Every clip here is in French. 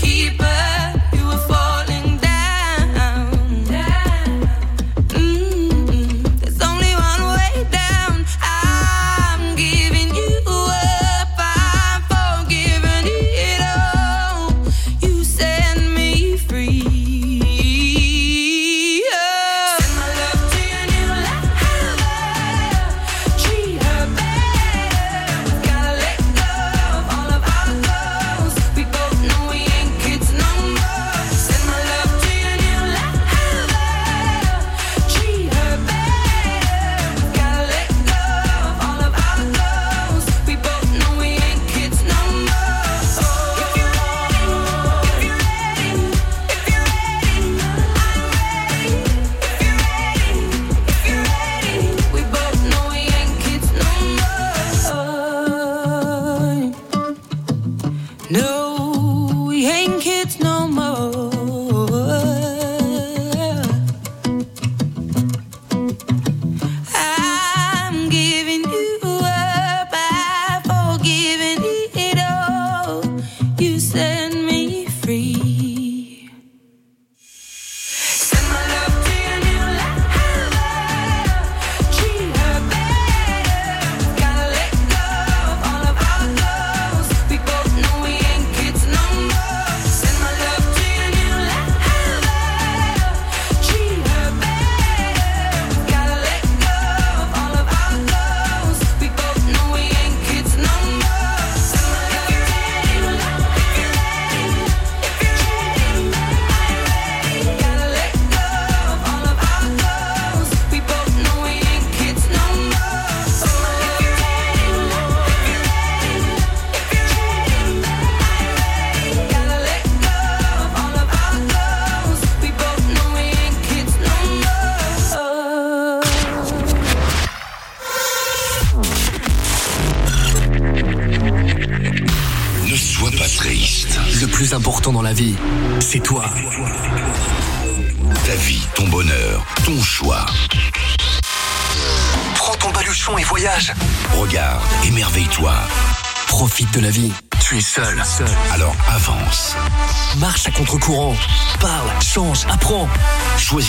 keep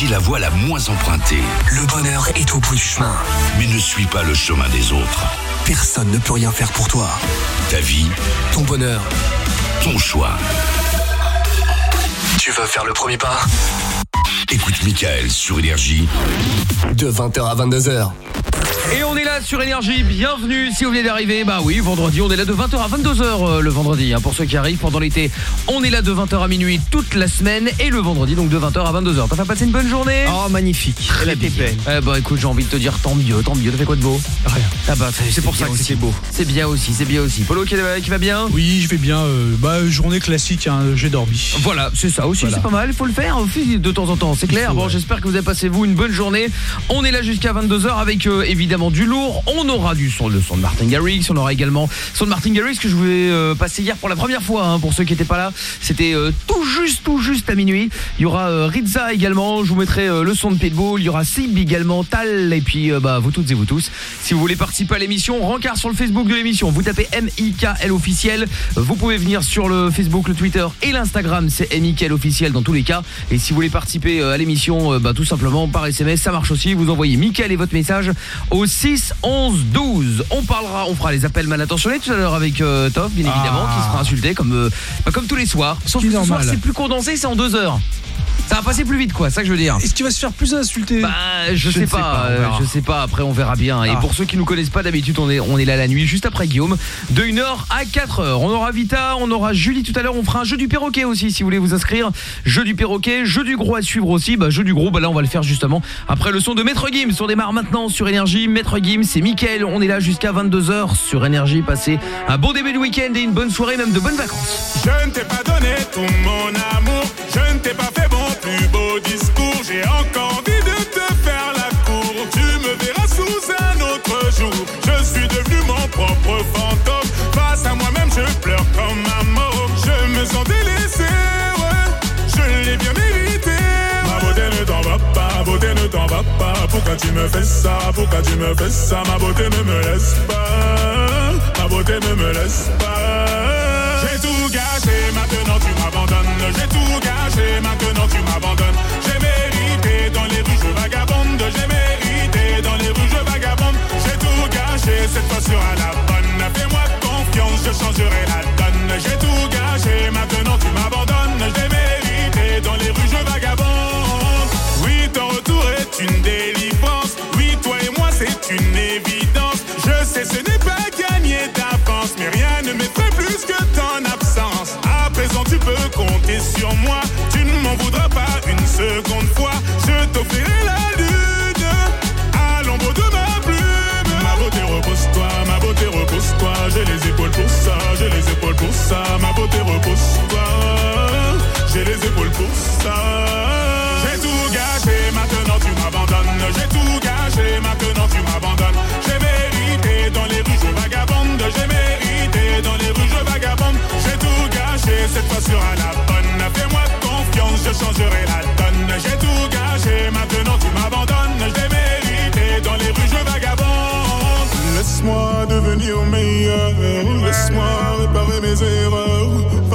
Choisis la voie la moins empruntée. Le bonheur est au bout du chemin. Mais ne suis pas le chemin des autres. Personne ne peut rien faire pour toi. Ta vie, Ton bonheur. ton choix. Tu veux faire le premier pas? Écoute Michael sur Énergie. De 20h à 22h. Et on est là sur Énergie, bienvenue si vous venez d'arriver. Bah oui, vendredi, on est là de 20h à 22h euh, le vendredi. hein, pour ceux qui arrivent pendant l'été, on est là de 20h à minuit toute la semaine et le vendredi donc de 20h à 22h. T'as fait passer une bonne journée? Oh, magnifique. Elle était belle. Eh bah écoute, j'ai envie de te dire tant mieux, tant mieux. T'as fait quoi de beau? Rien. Ah bah C'est pour ça bien que aussi. beau. C'est bien aussi, c'est bien aussi. Polo qui, qui va bien? Oui, je vais bien. euh, bah, journée classique, hein, j'ai dormi. Voilà, c'est ça aussi, Voilà. c'est pas mal, il faut le faire aussi de temps en temps, c'est clair. faut, bon, ouais. j'espère que vous avez passé vous une bonne journée. On est là jusqu'à 22h avec euh, évidemment du lourd. On aura du son, le son de Martin Garrix, on aura également son de Martin Garrix que je voulais euh, passer hier pour la première fois hein, pour ceux qui n'étaient pas là. C'était euh, tout juste tout juste à minuit. Il y aura euh, Rizza également, je vous mettrai euh, le son de Pitbull, il y aura Sib également, Tal et puis euh, bah vous toutes et vous tous. Si vous voulez participer à l'émission, rencard sur le Facebook de l'émission, vous tapez MIKL officiel. Vous pouvez venir sur le Facebook, le Twitter et l'Instagram, c'est MIKL officiel dans tous les cas. Et si vous voulez participer euh, à l'émission, euh, bah, tout simplement par SMS, ça marche aussi. Vous envoyez Mickaël et votre message au 6 11 12. On parlera, on fera les appels mal intentionnés tout à l'heure avec euh, Toff, bien évidemment, Ah. qui sera insulté comme euh, bah, comme tous les soirs. Sauf qui que est ce soir, c'est plus condensé, c'est en deux heures. Ça va passer plus vite, quoi. C'est ça que je veux dire. Est-ce qu'il va se faire plus insulter Bah, je, sais pas, sais pas, on euh, je sais pas. Après, on verra bien. Et Ah. pour ceux qui nous connaissent pas, d'habitude, on est, on est là la nuit, juste après Guillaume, de 1h à 4h. On aura Vita, on aura Julie tout à l'heure. On fera un jeu du perroquet aussi, si vous voulez vous inscrire. Jeu du perroquet, jeu du gros à suivre aussi. Bah, jeu du gros, bah là, on va le faire justement après le son de Maître Gims. On démarre maintenant sur Énergie. Maître Gims, c'est Mickaël. On est là jusqu'à 22h sur Énergie. Passez un bon début de week-end et une bonne soirée, même de bonnes vacances. Je ne t'ai pas donné tout mon amour, je ne t'ai pas fait mon plus beau discours. J'ai encore envie de te faire la cour. Tu me verras sous un autre jour. Je suis devenu mon propre fantôme. Face à moi-même, je pleure comme un môme. Je me sens délaissé. Je l'ai bien mérité. Ma beauté ne t'en va pas, beauté ne t'en va pas. Pourquoi tu me fais ça, pourquoi tu me fais ça? Ma beauté ne me laisse pas, ma beauté ne me laisse pas gâché, maintenant tu m'abandonnes. J'ai tout gâché, maintenant tu m'abandonnes. J'ai mérité dans les rues, je vagabonde. J'ai mérité dans les rues, je vagabonde. J'ai tout gâché, cette fois sera la bonne. Fais-moi confiance, je changerai la donne. J'ai tout gâché, maintenant tu m'abandonnes. J'ai mérité dans les rues, je vagabonde. Oui, ton retour est une délivrance. Oui, toi et moi, c'est une évidence. Je sais, ce n'est pas gagné d'avance, mais rien ne m'effraie plus que t'en as compter sur moi. Tu ne m'en voudras pas une seconde fois. Je t'offrirai la lune à l'ombre de ma plume. Ma beauté repose-toi, ma beauté repose-toi. J'ai les épaules pour ça, j'ai les épaules pour ça. Ma beauté repose-toi, j'ai les épaules pour ça. Cette fois sera la bonne. Fais-moi confiance, je changerai la donne. J'ai tout gâché, maintenant tu m'abandonnes. Je l'ai mérité dans les rues, je vagabonde. Laisse-moi devenir meilleur. Laisse-moi réparer mes erreurs.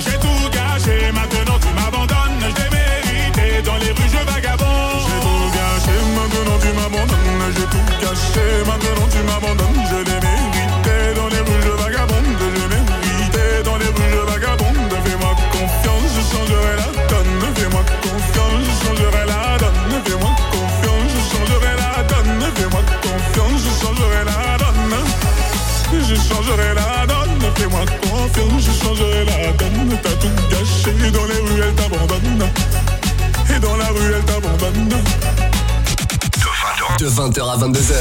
J'ai tout gâché, maintenant tu m'abandonnes. Je l'ai mérité dans les rues, je vagabonde. J'ai tout gâché, maintenant tu m'abandonnes. J'ai tout gâché, maintenant tu m'abandonnes. Je l'ai je changerai la donne. T'as tout gâché, dans les rues elle t'abandonne. Et dans la rue elle t'abandonne. De 20h à 22h.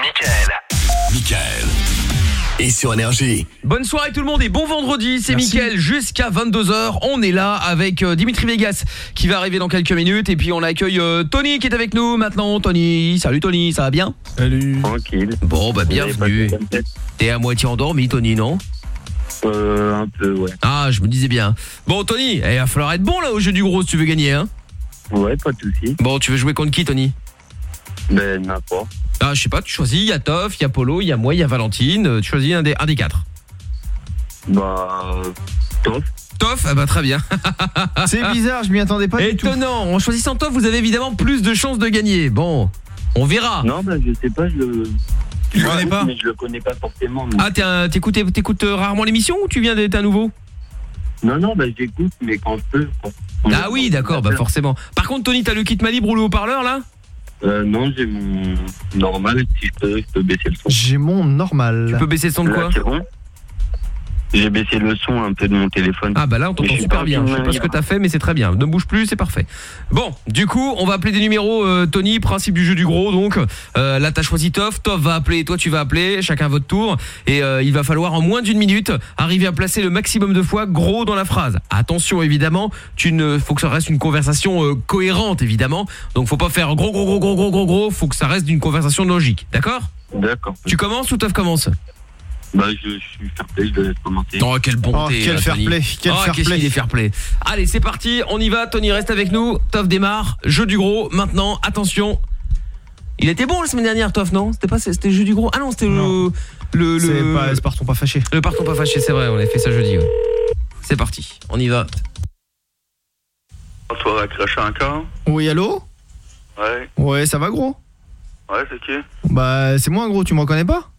Michael. Michael. Et sur Énergie. Bonne soirée tout le monde et bon vendredi, c'est. Mickaël jusqu'à 22h. On est là avec euh, Dimitri Vegas qui va arriver dans quelques minutes et puis on accueille euh, Tony qui est avec nous maintenant. Tony, salut Tony, ça va bien? Salut. Tranquille. Bon bah bienvenue. T'es à moitié endormi Tony, non? Euh, un peu, ouais. Ah, je me disais bien. Bon Tony, eh, il va falloir être bon là au jeu du gros si tu veux gagner hein. Ouais, pas de soucis. Bon, tu veux jouer contre qui Tony? Ben, n'importe. Ah, je sais pas, tu choisis, il y a Toff, il y a Polo, il y a moi, il y a Valentine, euh, tu choisis un des, un des quatre. Bah, top. Toff, ah bah très bien. C'est bizarre, je m'y attendais pas du tout. Étonnant, en choisissant Toff, vous avez évidemment plus de chances de gagner. Bon, on verra. Non, bah, je sais pas, je le. Tu le connais pas Mais je le connais pas forcément. mais- Ah, t'es un- t'écoutes t'écoutes, euh, rarement l'émission ou tu viens d'être un nouveau? Non, non, bah, j'écoute, mais quand je peux. quand- quand Ah je- oui, d'accord, bah forcément. Par contre, Tony, t'as le kit libre ou le haut-parleur là? Euh, non, j'ai mon normal. Si je peux, je peux baisser le son. J'ai mon normal. Tu peux baisser le son de Là, quoi? c'est bon? J'ai baissé le son un peu de mon téléphone. Ah bah là on t'entend super bien. en Je sais pas ce que t'as fait mais c'est très bien. Ne bouge plus, c'est parfait. Bon, du coup, on va appeler des numéros euh, Tony, principe du jeu du gros donc. Euh, là t'as choisi Toff, Toff va appeler, toi tu vas appeler, chacun votre tour et euh, il va falloir en moins d'une minute arriver à placer le maximum de fois gros dans la phrase. Attention évidemment, tu ne faut que ça reste une conversation cohérente évidemment. Donc faut pas faire gros gros gros gros gros gros gros, faut que ça reste d'une conversation logique. D'accord? D'accord. Tu commences ou Toff commence? Bah, je, je suis fair play, je te laisse commencer. Oh quelle bonté Oh, quel euh, fair Tony. play, quel oh, fair play. est fair play. Allez, c'est parti, on y va. Tony reste avec nous. Toff démarre. Jeu du gros. Maintenant, attention. Il était bon la semaine dernière, Toff, non? C'était pas c'était le jeu du gros. Ah non, c'était le le C'est le pas, partons pas fâchés. le partons pas fâché, c'est vrai, on avait fait ça jeudi. ouais. C'est parti. On y va. Bonsoir, encore. Oui, allô? Ouais, Ouais, ça va gros? Ouais, c'est qui? Bah, c'est moi gros, tu me reconnais pas?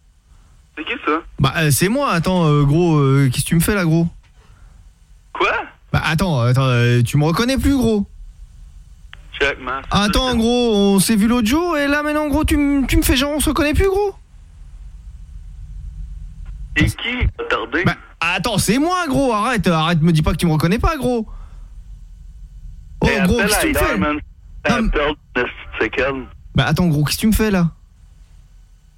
C'est qui ça Bah, euh, c'est moi, attends euh, gros, euh, qu'est-ce que tu me fais là gros Quoi Bah, attends, attends, euh, tu me reconnais plus gros. Attends gros, on s'est vu l'autre jour et là maintenant gros, tu, me- tu me fais genre on se reconnaît plus gros Et qui Attendez. Bah, attends, c'est moi gros, arrête, arrête, me dis pas que tu me reconnais pas gros Oh gros, qu'est-ce que tu me fais. Non, mais- Bah attends gros, qu'est-ce que tu me fais là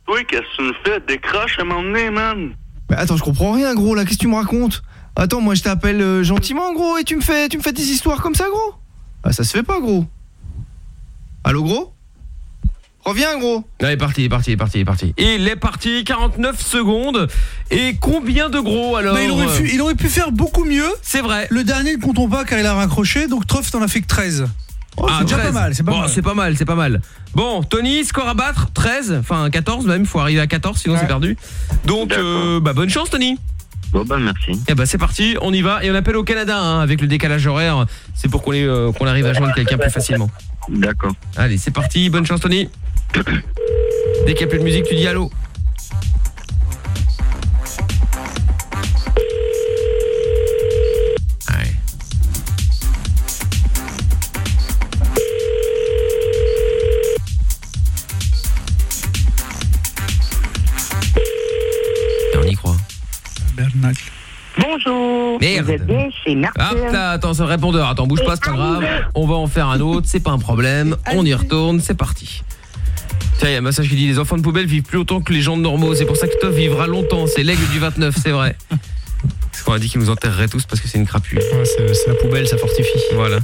Oui, qu'est-ce que tu me fais? Décroche à m'emmener, man. Bah attends, je comprends rien gros là, qu'est-ce que tu me racontes? Attends, moi je t'appelle euh, gentiment gros et tu me fais tu me fais des histoires comme ça gros? Bah ça se fait pas gros. Allô gros? Reviens, gros. Allez, parti, il est parti, il est parti, il est parti. Il est parti, 49 secondes. Et combien de gros alors? Il, aurait pu, il aurait pu faire beaucoup mieux. C'est vrai. Le dernier ne comptons pas car il a raccroché, donc Truff t'en a fait que 13. Oh, Ah, c'est déjà 13. pas mal, c'est pas Bon, mal. C'est pas mal, c'est pas mal. Bon, Tony, score à battre, 13, enfin 14 même, faut arriver à 14 sinon c'est perdu. Donc euh, bah bonne chance Tony. Bon bah merci. Et bah c'est parti, on y va et on appelle au Canada hein, avec le décalage horaire, c'est pour qu'on euh, qu'on arrive à joindre quelqu'un plus facilement. D'accord. Allez, c'est parti, bonne chance Tony. Dès qu'il n'y a plus de musique, tu dis allô. Bonjour. Merde. Vous êtes bien chez Martin. Ah, attends, c'est le répondeur. Attends, bouge pas, c'est pas grave. On va en faire un autre, c'est pas un problème. On y retourne, c'est parti. Tiens, il y a un massage qui dit les enfants de poubelle vivent plus longtemps que les gens normaux. C'est pour ça que toi vivra longtemps. C'est l'aigle du 29, c'est vrai. Parce qu'on a dit qu'ils nous enterreraient tous parce que c'est une crapule? c'est la poubelle, ça fortifie. Voilà.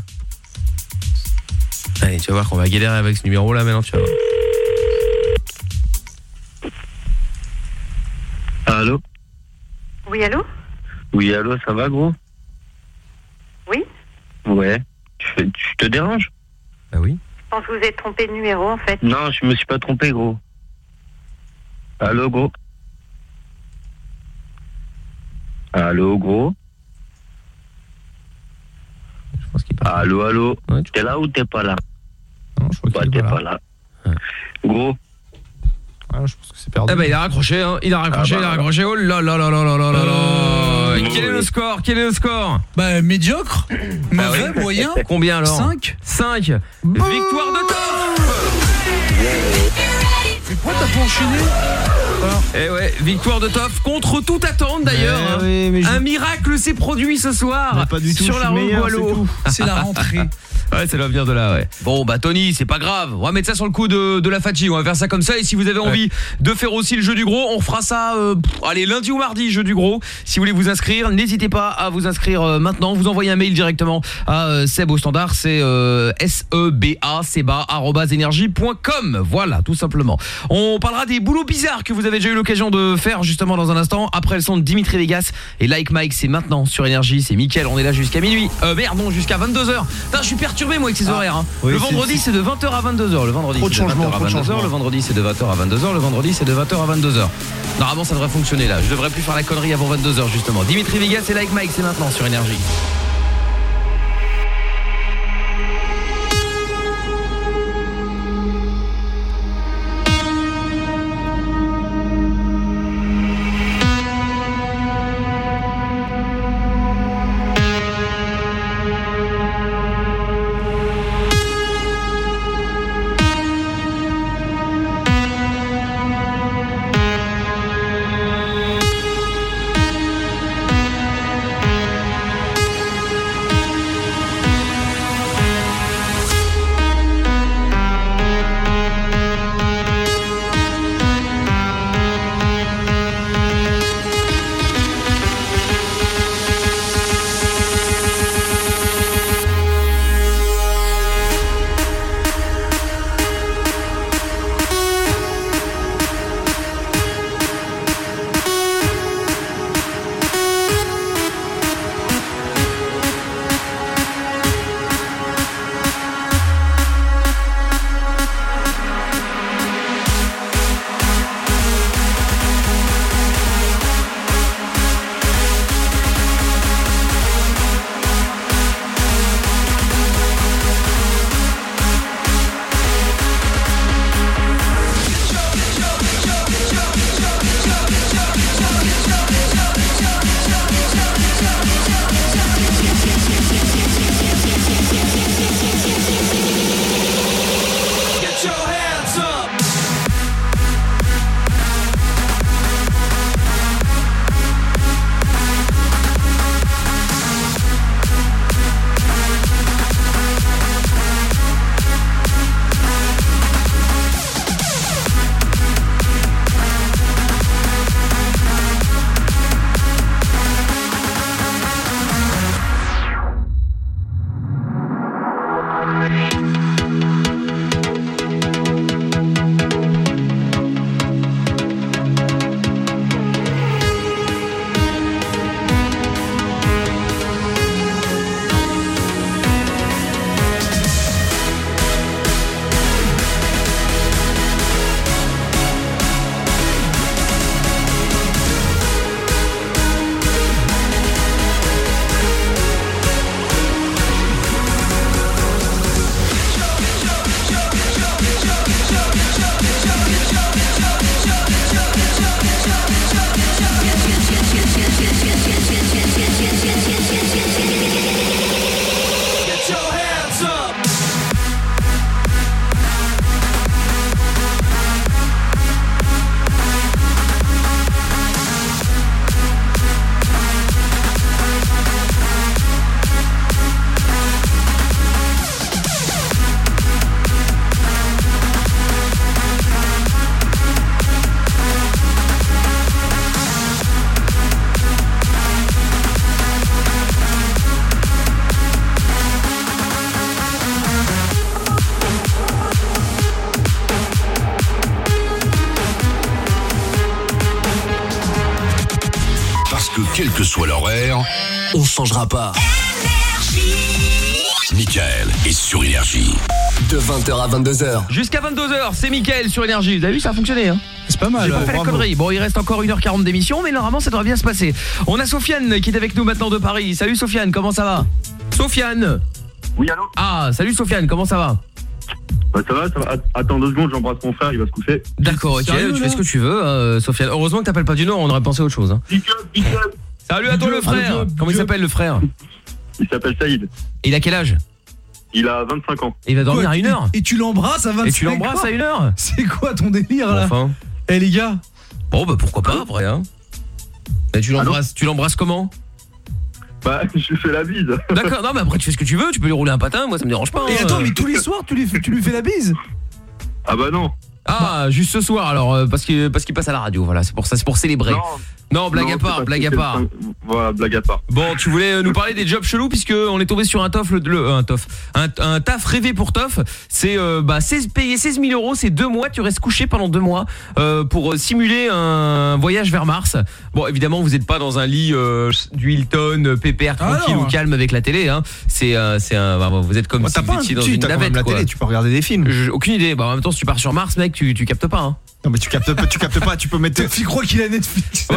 Allez, tu vas voir qu'on va galérer avec ce numéro là maintenant, tu vas voir. Allô? Oui, allô Oui, allô, ça va, gros Oui Ouais. Tu, te déranges Bah oui. Je pense que vous êtes trompé de numéro, en fait. Non, je me suis pas trompé, gros. Allô, gros Allô, gros Allô, allô T'es là ou t'es pas là Non, je crois bah, t'es pas là. Gros je pense que c'est perdu. Ah bah il a raccroché, hein. Il a raccroché, Ah bah, il a raccroché. Oh là là là là là là là là. Quel est le score Quel est le score? Bah médiocre, mauvais, oui. moyen. Combien alors? 5 5 Victoire de Toff Mais pourquoi t'as pas enchaîné? Eh ouais, victoire de Toff contre toute attente d'ailleurs. Ouais, hein. oui, Un miracle s'est produit ce soir Mais pas du tout, sur la rue Boileau. c'est la rentrée. Ouais, ça doit venir de là, ouais. Bon, bah Tony, c'est pas grave. On va mettre ça sur le coup de, de la fatigue. On va faire ça comme ça. Et si vous avez envie de faire aussi le jeu du gros, on fera ça. euh, allez, lundi ou mardi, jeu du gros. Si vous voulez vous inscrire, n'hésitez pas à vous inscrire euh, maintenant. Vous envoyez un mail directement à euh, Seb au standard. C'est euh, e a seba énergie.com. Voilà, tout simplement. On parlera des boulots bizarres que vous avez déjà eu l'occasion de faire justement dans un instant. Après le son de Dimitri Vegas et Like Mike, c'est maintenant sur énergie. C'est Mickaël. On est là jusqu'à minuit. Euh, merde, non, jusqu'à 22h. Putain, je suis perturbé moi avec ces horaires. hein. oui, le vendredi, c'est de 20h à 22h. Le vendredi, c'est de 20h changements, à trop de 22h. changements. Le vendredi, c'est de 20h à 22h. Le vendredi, c'est de 20h à 22h. Normalement, ça devrait fonctionner là. Je devrais plus faire la connerie avant 22h justement. Dimitri Vegas et Like Mike, c'est maintenant sur énergie. 22h. Jusqu'à 22h, c'est Mickaël sur Énergie. Vous avez vu, ça a fonctionné hein C'est pas mal. J'ai pas ouais, fait la connerie. Bon, il reste encore 1h40 d'émission, mais normalement, ça devrait bien se passer. On a Sofiane qui est avec nous maintenant de Paris. Salut Sofiane, comment ça va? Sofiane Oui, allô? Ah, salut Sofiane, comment ça va? Bah, Ça va, ça va. Att- Attends deux secondes, j'embrasse mon frère, il va se coucher. D'accord, ok, Sérieux, tu fais ce que tu veux, euh, Sofiane. Heureusement que t'appelles pas du Nord, on aurait pensé à autre chose. hein. Big up, big up. Salut à toi le frère Comment il s'appelle le frère? Il s'appelle Saïd. Et il a quel âge? Il a 25 ans. Il va dormir Quoi, à une et- heure Et tu l'embrasses à 25 Et tu l'embrasses à une heure C'est quoi ton délire là Enfin. Eh les gars Bon, bah pourquoi pas, après, hein Mais tu l'embrasses, tu l'embrasses comment Bah, je lui fais la bise. D'accord, non mais après tu fais ce que tu veux, tu peux lui rouler un patin, moi ça me dérange pas. Et hein. attends, mais tous les soirs, tu lui, fais- tu lui fais la bise Ah bah non. Ah, juste ce soir alors euh, parce qu'il parce qu'il passe à la radio, voilà, c'est pour ça, c'est pour célébrer. Non, Non, blague non, à part, blague que à part. Voilà, blague à part. Bon, tu voulais euh, nous parler des jobs chelous puisque on est tombé sur un tof le, le- euh, un tof, un, un taf rêvé pour tof. C'est euh, bah 16 payer 16 000 euros, c'est deux mois, tu restes couché pendant deux mois euh, pour simuler un voyage vers Mars. Bon, évidemment, vous n'êtes pas dans un lit euh, du Hilton, pépère, Ah tranquille ou calme avec la télé. Hein. C'est euh, c'est un, bah, vous êtes comme Bah, si vous étiez dans tu une navette. la télé, tu peux regarder des films. J'ai aucune idée. Bah, en même temps, si tu pars sur Mars, mec, tu, tu captes pas. Hein. Non mais tu captes pas, tu captes pas, tu peux mettre Tu crois qu'il a Netflix Ouais.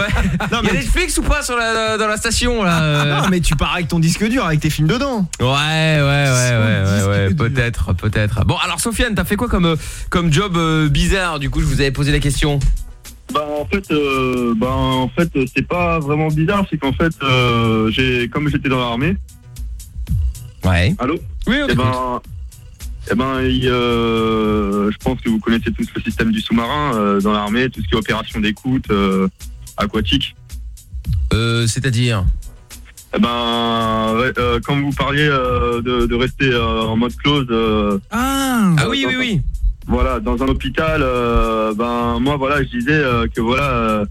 Non, Il y a mais- Netflix ou pas sur la, dans la station là euh Non mais tu pars avec ton disque dur avec tes films dedans. Ouais, ouais, ouais, ouais, ouais, ouais, peut-être, peut-être. Bon, alors Sofiane, t'as fait quoi comme euh, comme job euh, bizarre Du coup, je vous avais posé la question. Bah en fait, euh, bah en fait, c'est pas vraiment bizarre, c'est qu'en fait, euh, j'ai comme j'étais dans l'armée. Ouais. Allô? Oui, on Eh ben, eh ben, il, euh, je pense que vous connaissez tous le système du sous-marin euh, dans l'armée, tout ce qui est opération d'écoute euh, aquatique. Euh, c'est-à-dire Eh ben, euh, comme vous parliez euh, de, de rester euh, en mode close, euh, Ah Ah oui, oui, oui. voilà, dans un hôpital, euh, ben moi voilà, je disais euh, que voilà, euh,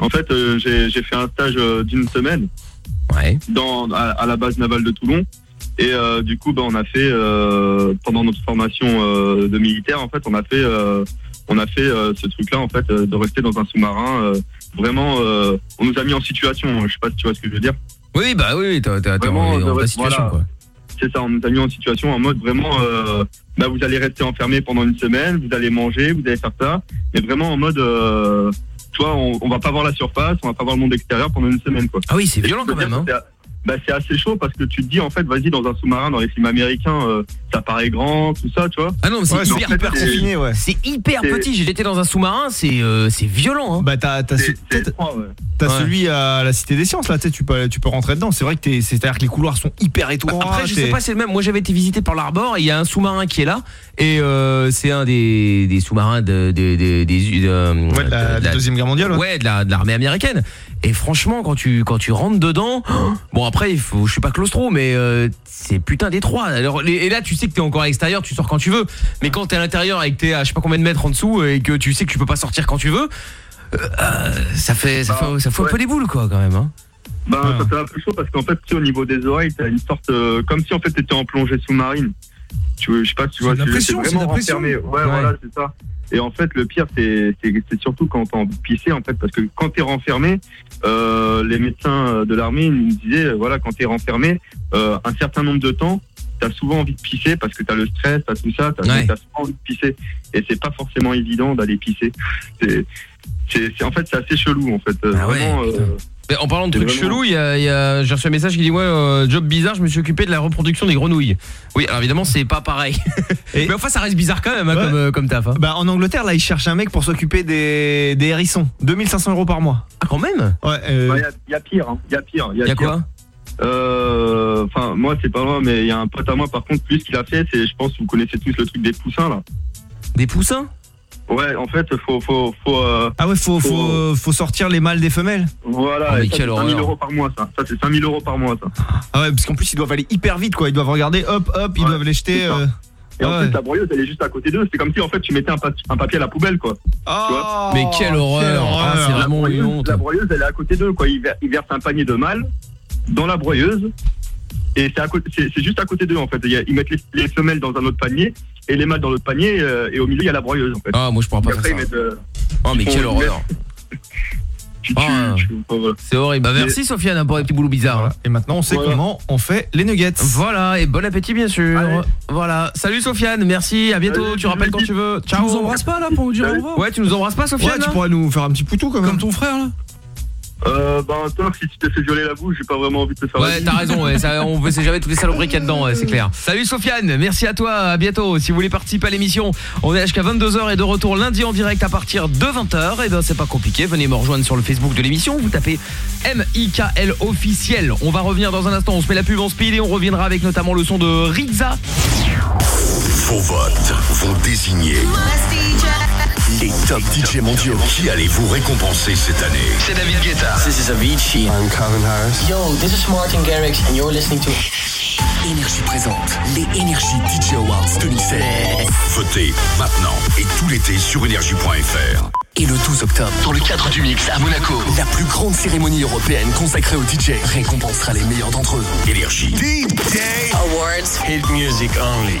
en fait, euh, j'ai j'ai fait un stage euh, d'une semaine Ouais. dans à, à la base navale de Toulon. Et euh, du coup, ben, on a fait euh, pendant notre formation euh, de militaire, en fait, on a fait on a fait ce truc-là, en fait, de rester dans un sous-marin. vraiment, euh, on nous a mis en situation. Je sais pas si tu vois ce que je veux dire. Oui, bah oui, t'es en, situation, voilà. quoi. C'est ça, on nous a mis en situation en mode vraiment, bah, vous allez rester enfermé pendant une semaine, vous allez manger, vous allez faire ça, mais vraiment en mode, tu vois, on, on va pas voir la surface, on va pas voir le monde extérieur pendant une semaine, quoi. Ah oui, c'est violent quand même. Hein. Bah, c'est assez chaud parce que tu te dis en fait vas-y dans un sous-marin dans les films américains euh, ça paraît grand tout ça tu vois Ah non, mais c'est Ouais, hyper, confiné ouais. c'est hyper petit. J'ai été dans un sous-marin, c'est euh, c'est violent. Hein. Bah t'as t'as ce- ouais. celui à la Cité des Sciences là, tu sais, tu peux tu peux rentrer dedans. C'est vrai que t'es- c'est-à-dire que les couloirs sont hyper étroits. Bah, Après, je sais pas, c'est le même. Moi, j'avais été visité par l'Arbor il y a un sous-marin qui est là. Et euh, c'est un des, des sous-marins de, de, de- des. de- Ouais, de la, de la- deuxième guerre mondiale. ouais. De la- de l'armée américaine. Et franchement, quand tu quand tu rentres dedans, bon après, il faut, je suis pas claustro, mais euh, c'est putain d'étroit. Alors les- et là, tu sais que t'es encore à l'extérieur, tu sors quand tu veux. Mais quand t'es à l'intérieur et que t'es à je sais pas combien de mètres en dessous et que tu sais que tu peux pas sortir quand tu veux, euh, euh, ça fait ça fait ça fout un peu les boules quoi quand même. Hein. Ouais. ça fait un peu chaud parce qu'en fait, tu au niveau des oreilles, t'as une sorte, euh, comme si en fait t'étais en plongée sous-marine. Tu je sais pas, tu vois, tu- t'es c'est vraiment renfermé. Ouais, Ouais. voilà, c'est ça. Et en fait, le pire, c'est, surtout quand de pisser, en fait, parce que quand t'es renfermé, euh, les médecins de l'armée nous disaient, voilà, quand t'es renfermé, un certain nombre de temps, t'as souvent envie de pisser parce que t'as le stress, t'as tout ça, t'as, Ouais. souvent envie de pisser. Et c'est pas forcément évident d'aller pisser. C'est, en fait, c'est assez chelou, en fait. Euh, Ah ouais, euh, en parlant de trucs vraiment- chelous, il y a, il y a- j'ai reçu un message qui dit ouais euh, job bizarre, je me suis occupé de la reproduction des grenouilles. Oui, alors évidemment c'est pas pareil. Et- Mais enfin ça reste bizarre quand même hein, Ouais. comme euh, comme taf. hein. Bah en Angleterre là ils cherchent un mec pour s'occuper des, des hérissons. 2500 euros par mois. Ah quand même? Ouais. euh, Il y, a- y a pire, hein. y a pire. Il y a pire. quoi? Enfin, moi, c'est pas moi, mais il y a un pote à moi, par contre, plus qu'il a fait, c'est, je pense, que vous connaissez tous le truc des poussins, là. Des poussins? Ouais, en fait, faut, faut, faut, euh, Ah ouais faut, faut, faut sortir les mâles des femelles. voilà, Oh, mais et ça, quelle c'est 5000 horreur. euros par mois, ça. Ça, c'est 5000 euros par mois, ça. Ah ouais parce qu'en plus ils doivent aller hyper vite quoi. Ils doivent regarder hop hop ils Ouais, doivent les jeter. euh, Et en Ouais. fait, la broyeuse, elle est juste à côté d'eux. C'est comme si, en fait, tu mettais un, pa- un papier à la poubelle, quoi. Oh, Mais quelle horreur. Ah, c'est La vraiment une broyeuse, honte. la broyeuse, elle est à côté d'eux, quoi. Ils, ver- ils versent un panier de mâles dans la broyeuse. Et c'est, juste à côté d'eux, en fait. Ils mettent les, les femelles dans un autre panier et les mâles dans l'autre panier. euh, et au milieu, il y a la broyeuse, en fait. Ah moi je pourrais pas après, faire ça. mettent, euh, Oh mais quelle horreur. tu tu- enfin, voilà. C'est horrible. Bah, merci Sofiane hein, pour les petits boulots bizarres. Et maintenant, on sait Voilà. comment on fait les nuggets. Voilà, et bon appétit bien sûr. Allez. Voilà. Salut Sofiane, merci, à bientôt. Tu rappelles quand tu veux. Tu Ciao. nous embrasses pas là pour nous dire au revoir Ouais, tu nous embrasses pas Ouais, Sofiane tu pourrais nous faire un petit poutou quand même. Comme ton frère là Euh, bah, toi, si tu t'es fait violer la bouche, j'ai pas vraiment envie de te faire la Ouais, t'as raison, ouais, ça, on sait jamais toutes les saloperies qu'il y a dedans, ouais, c'est clair. Salut Sofiane, merci à toi, à bientôt. Si vous voulez participer à l'émission, on est jusqu'à 22h et de retour lundi en direct à partir de 20h. Et ben c'est pas compliqué, venez me rejoindre sur le Facebook de l'émission, vous tapez M-I-K-L officiel. On va revenir dans un instant, on se met la pub en speed et on reviendra avec notamment le son de Rizza. Vos votes vont désigner les top DJ mondiaux. Qui allez-vous récompenser cette année? C'est David Guetta. This is Avicii. I'm Calvin Harris. Yo, this is Martin Garrix and you're listening to Énergie présente les Énergie DJ Awards 2016. Votez maintenant et tout l'été sur énergie.fr. Et le 12 octobre, dans le cadre du Mix à Monaco, la plus grande cérémonie européenne consacrée aux DJ récompensera les meilleurs d'entre eux. Énergie. DJ Awards. Hit Music Only.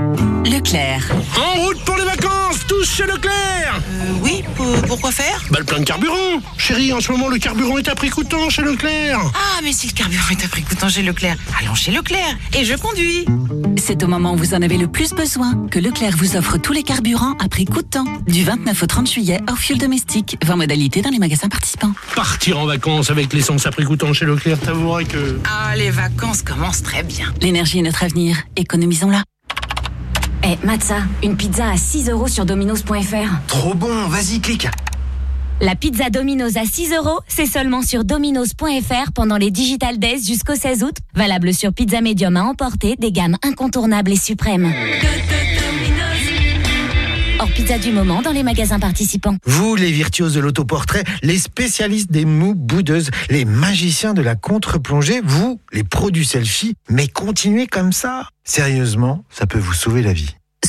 Leclerc. En route pour les vacances, tous chez Leclerc oui, pourquoi faire? Bah le plein de carburant Chérie, en ce moment le carburant est à prix coûtant chez Leclerc Ah, mais si le carburant est à prix coûtant chez Leclerc, allons chez Leclerc et je conduis. C'est au moment où vous en avez le plus besoin que Leclerc vous offre tous les carburants à prix coûtant. Du 29 au 30 juillet, hors fuel domestique. 20 modalités dans les magasins participants. Partir en vacances avec l'essence à prix coûtant chez Leclerc, t'avouerais que... Ah, les vacances commencent très bien. L'énergie est notre avenir. Économisons-la. Eh, Matza, une pizza à 6 euros sur dominos.fr. Trop bon, vas-y, clique. La pizza Domino's à 6 euros, c'est seulement sur dominos.fr pendant les Digital Days jusqu'au 16 août. Valable sur pizza médium à emporter, des gammes incontournables et suprêmes. Hors pizza du moment dans les magasins participants. Vous, les virtuoses de l'autoportrait, les spécialistes des mous boudeuses, les magiciens de la contre-plongée, vous, les pros du selfie, mais continuez comme ça. Sérieusement, ça peut vous sauver la vie.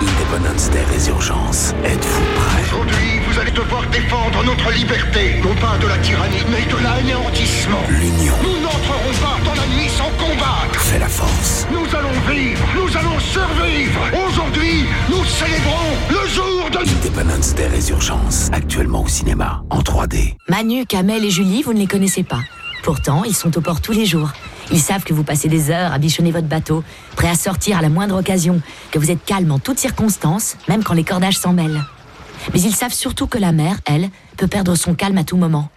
Independence Day Résurgence. Êtes-vous prêts Aujourd'hui, vous allez devoir défendre notre liberté, non pas de la tyrannie, mais de l'anéantissement. L'union Nous n'entrerons pas dans la nuit sans combattre. fait la force. Nous allons vivre, nous allons survivre. Aujourd'hui, nous célébrons le jour de... Independence Day Résurgence. Actuellement au cinéma, en 3D. Manu, Kamel et Julie, vous ne les connaissez pas. Pourtant, ils sont au port tous les jours. Ils savent que vous passez des heures à bichonner votre bateau, prêt à sortir à la moindre occasion, que vous êtes calme en toutes circonstances, même quand les cordages s'en mêlent. Mais ils savent surtout que la mer, elle, peut perdre son calme à tout moment.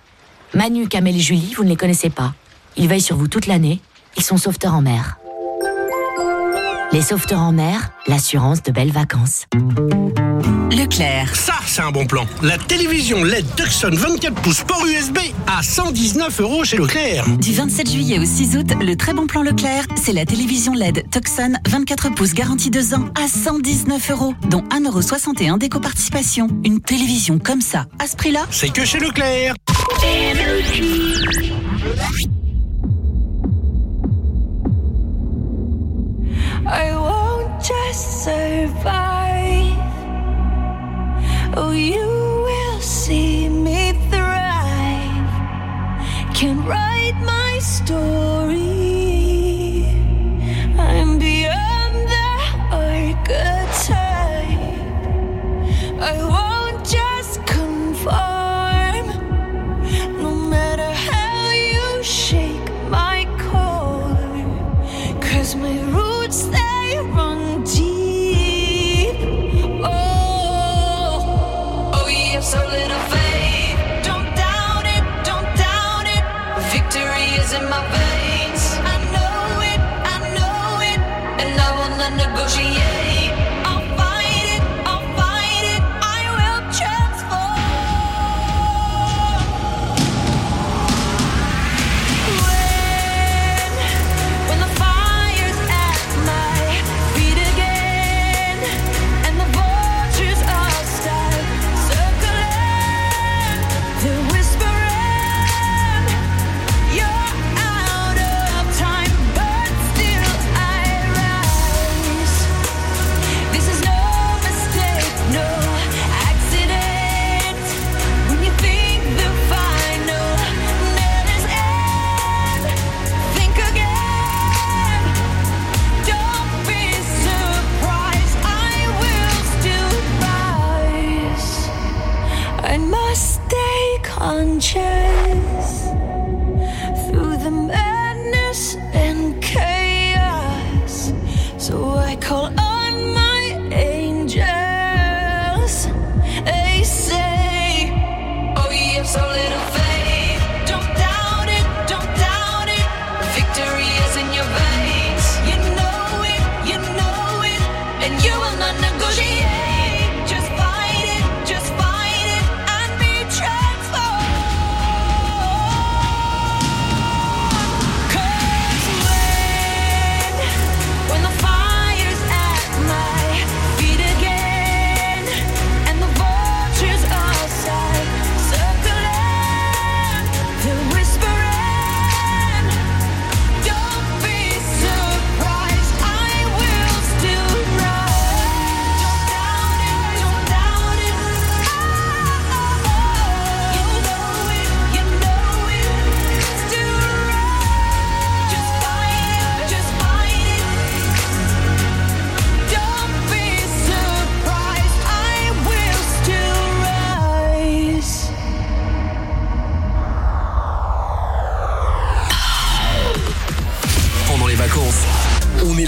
Manu, Kamel et Julie, vous ne les connaissez pas. Ils veillent sur vous toute l'année. Ils sont sauveteurs en mer. Les sauveteurs en mer, l'assurance de belles vacances. Leclerc. Ça, c'est un bon plan La télévision LED Tucson 24 pouces port USB à 119 euros chez Leclerc Du 27 juillet au 6 août, le très bon plan Leclerc, c'est la télévision LED Tucson 24 pouces garantie 2 ans à 119 euros, dont 1,61€ d'éco-participation. Une télévision comme ça, à ce prix-là C'est que chez Leclerc Oh, you will see me thrive. Can write my story.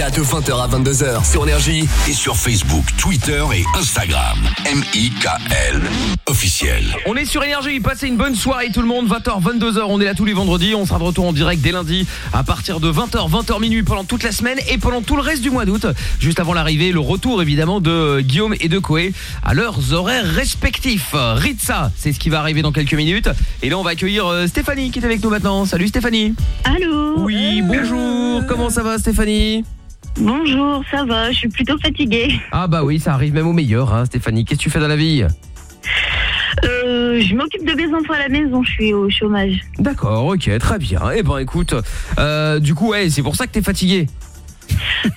On est là de 20h à 22h sur Énergie et sur Facebook, Twitter et Instagram. M-I-K-L officiel. On est sur Énergie, passez une bonne soirée tout le monde, 20h, 22h, on est là tous les vendredis, on sera de retour en direct dès lundi à partir de 20h, 20h minuit pendant toute la semaine et pendant tout le reste du mois d'août, juste avant l'arrivée, le retour évidemment de Guillaume et de Koé à leurs horaires respectifs. Ritza, c'est ce qui va arriver dans quelques minutes. Et là on va accueillir euh, Stéphanie qui est avec nous maintenant. Salut Stéphanie. Allô. Oui, bonjour, comment ça va Stéphanie? Bonjour, ça va, je suis plutôt fatiguée. Ah bah oui, ça arrive même au meilleur hein, Stéphanie. Qu'est-ce que tu fais dans la vie Euh, je m'occupe de mes enfants à la maison, je suis au chômage. D'accord, ok, très bien. Eh ben écoute, euh, du coup, ouais, c'est pour ça que t'es fatigué.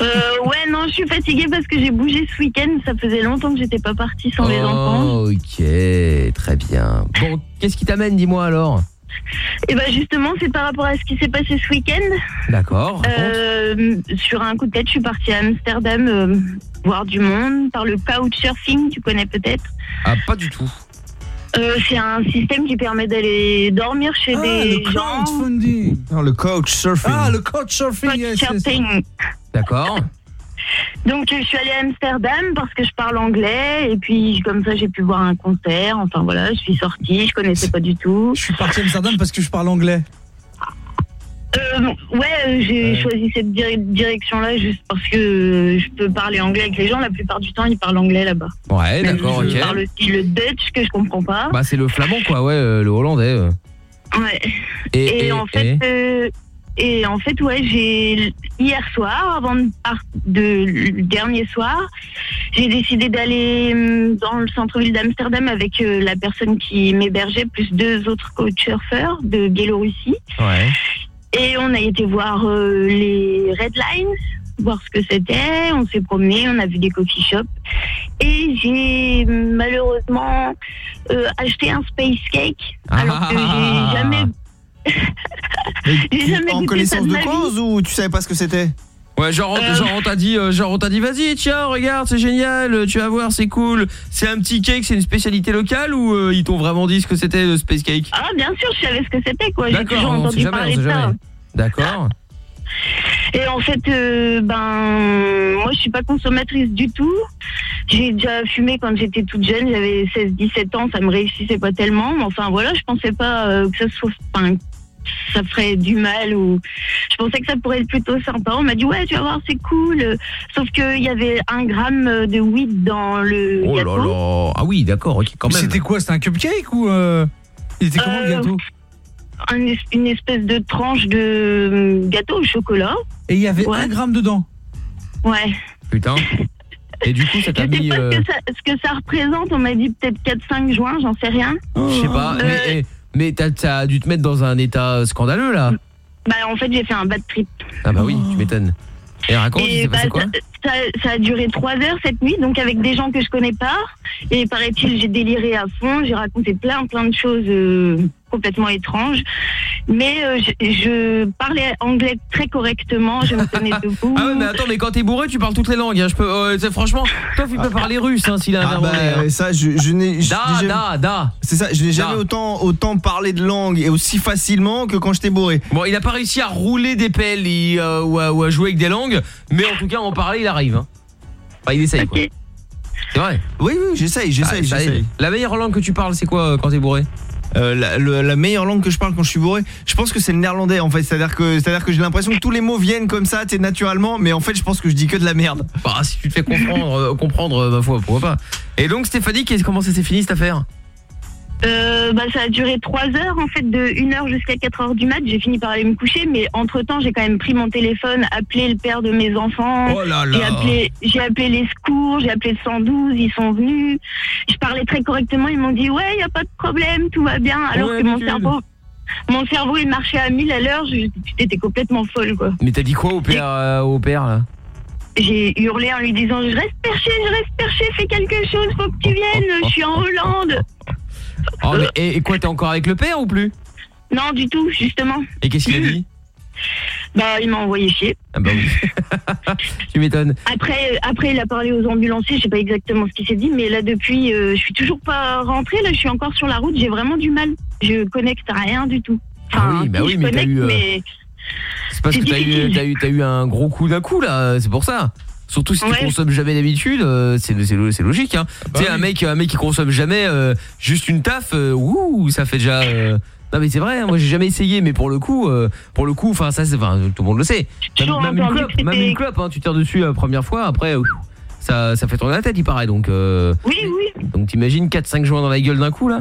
Euh, ouais, non, je suis fatiguée parce que j'ai bougé ce week-end, ça faisait longtemps que j'étais pas partie sans les enfants. Oh, ok, très bien. Bon, qu'est-ce qui t'amène, dis-moi alors? Et bah justement, c'est par rapport à ce qui s'est passé ce week-end. D'accord. Euh, sur un coup de tête, je suis partie à Amsterdam euh, voir du monde par le couchsurfing, tu connais peut-être. Ah, pas du tout. Euh, c'est un système qui permet d'aller dormir chez Ah, des le gens. crowdfunding. Non, le coach surfing. Ah, le coach surfing. yes, yes. Couchsurfing. D'accord. Donc je suis allée à Amsterdam parce que je parle anglais et puis comme ça j'ai pu voir un concert. Enfin voilà, je suis sortie, je connaissais pas du tout. Je suis parti à Amsterdam parce que je parle anglais. Euh, ouais, euh, j'ai choisi cette dir- direction-là juste parce que euh, je peux parler anglais avec les gens. La plupart du temps, ils parlent anglais là-bas. Ouais, d'accord, je ok. parle aussi le Dutch que je comprends pas. Bah, c'est le flamand, quoi, ouais, euh, le hollandais. euh. Ouais. Et, Et, et- en fait, et euh, et en fait, ouais, j'ai hier soir, avant de, par- de le dernier soir, j'ai décidé d'aller hum, dans le centre-ville d'Amsterdam avec euh, la personne qui m'hébergeait, plus deux autres coach-surfeurs de Biélorussie. Ouais. Et on a été voir euh, les Red Lines, voir ce que c'était. On s'est promené, on a vu des coffee shops. Et j'ai malheureusement euh, acheté un space cake, alors que j'ai jamais J'ai jamais En connaissance de cause ou tu savais pas ce que c'était? Ouais, genre, Euh. genre on t'a dit, euh, genre on t'a dit, vas-y, tiens, regarde, c'est génial, tu vas voir, c'est cool. C'est un petit cake, c'est une spécialité locale ou euh, ils t'ont vraiment dit ce que c'était le space cake? Ah, bien sûr, je savais ce que c'était, quoi. J'ai D'accord, toujours on sait entendu jamais, on parler sait de ça. jamais. D'accord. Et en fait, euh, ben, moi, je suis pas consommatrice du tout. J'ai déjà fumé quand j'étais toute jeune, j'avais 16-17 ans, ça me réussissait pas tellement. Mais enfin, voilà, je pensais pas euh, que ça soit, enfin, ça ferait du mal ou je pensais que ça pourrait être plutôt sympa. On m'a dit ouais, tu vas voir, c'est cool. Sauf qu'il y avait un gramme de weed dans le Oh là gâteau. là. Ah oui, d'accord, ok, quand même. C'était quoi C'était un cupcake ou euh, il était comment le Euh, gâteau? Un es- une espèce de tranche de euh, gâteau au chocolat. Et il y avait Ouais. un gramme dedans? Ouais. Putain. Et du coup, ça Je t'a sais mis. pas euh, ce, que ça, ce que ça représente. On m'a dit peut-être 4-5 juin, j'en sais rien. Je sais pas, Euh, mais, mais t'as dû te mettre dans un état scandaleux là. Bah, en fait, j'ai fait un bad trip. Ah bah oui, tu m'étonnes. Et raconte, Et bah, passé quoi ça, ça- ça a duré 3 heures cette nuit, donc avec des gens que je connais pas. Et paraît-il, j'ai déliré à fond. J'ai raconté plein, plein de choses euh, complètement étrange. Mais euh, je, je parlais anglais très correctement, je me tenais debout. Ah ouais, mais attends, mais quand t'es bourré, tu parles toutes les langues. hein. Je peux, euh, c'est- franchement, toi, il peut parler russe hein, s'il a un Ah bah, hein. ça je, je n'ai Da, da, da. C'est ça, je n'ai jamais autant autant parlé de langue et aussi facilement que quand j'étais bourré. Bon, il a pas réussi à rouler des pelles il, euh, ou, à, ou à jouer avec des langues, mais en tout cas, en parler, il arrive. Hein. Enfin, il essaye, quoi. C'est vrai Oui oui, j'essaye, j'essaye, Ah. La meilleure langue que tu parles, c'est quoi euh, quand t'es bourré? Euh, la, le- la meilleure langue que je parle quand je suis bourré, je pense que c'est le néerlandais en fait. C'est-à-dire que, c'est-à-dire que j'ai l'impression que tous les mots viennent comme ça, sais, naturellement, mais en fait, je pense que je dis que de la merde. Bah, si tu te fais comprendre, euh, comprendre ma foi, pourquoi pas. Et donc, Stéphanie, comment ça s'est fini cette affaire? Euh, bah, ça a duré trois heures, en fait, de 1 heure jusqu'à 4 heures du mat. J'ai fini par aller me coucher, mais entre-temps, j'ai quand même pris mon téléphone, appelé le père de mes enfants. Oh. J'ai appelé, j'ai appelé les secours, j'ai appelé le 112, ils sont venus. Je parlais très correctement, ils m'ont dit, ouais, il a pas de problème, tout va bien. Alors Ouais, que mon cerveau, mon cerveau, il marchait à 1000 à l'heure, j'étais complètement folle, quoi. Mais t'as dit quoi au père, euh, au père là? J'ai hurlé en lui disant, je reste perché, je reste perché, fais quelque chose, faut que tu viennes, je suis en Hollande. Oh, mais, et, et quoi, t'es encore avec le père ou plus? Non, du tout, justement. Et qu'est-ce qu'il a dit? Bah, il m'a envoyé chier. Ah bah oui. tu m'étonnes. Après, euh, après, il a parlé aux ambulanciers, je sais pas exactement ce qu'il s'est dit, mais là, depuis, euh, je suis toujours pas rentrée, là, je suis encore sur la route, j'ai vraiment du mal. Je connecte à rien du tout. Ah oui, bah oui, je mais t'as connecte, eu, euh, mais C'est parce que t'as eu, eu, t'as eu un gros coup d'un coup là, c'est pour ça. Surtout si tu Ouais. consommes jamais d'habitude, euh, c'est c'est lo- c'est logique. Hein. tu sais, un mec, un mec qui consomme jamais euh, juste une taf, euh, ouh, ça fait déjà. euh, Non mais c'est vrai, hein, moi j'ai jamais essayé, mais pour le coup, euh, pour le coup, enfin ça, c'est, enfin tout le monde le sait. Même, toujours même une clope, même une clope, hein, tu tires dessus la première fois, après, ça, ça fait tourner la tête, il paraît. Donc, euh, oui, oui. donc t'imagines 4-5 joints dans la gueule d'un coup là?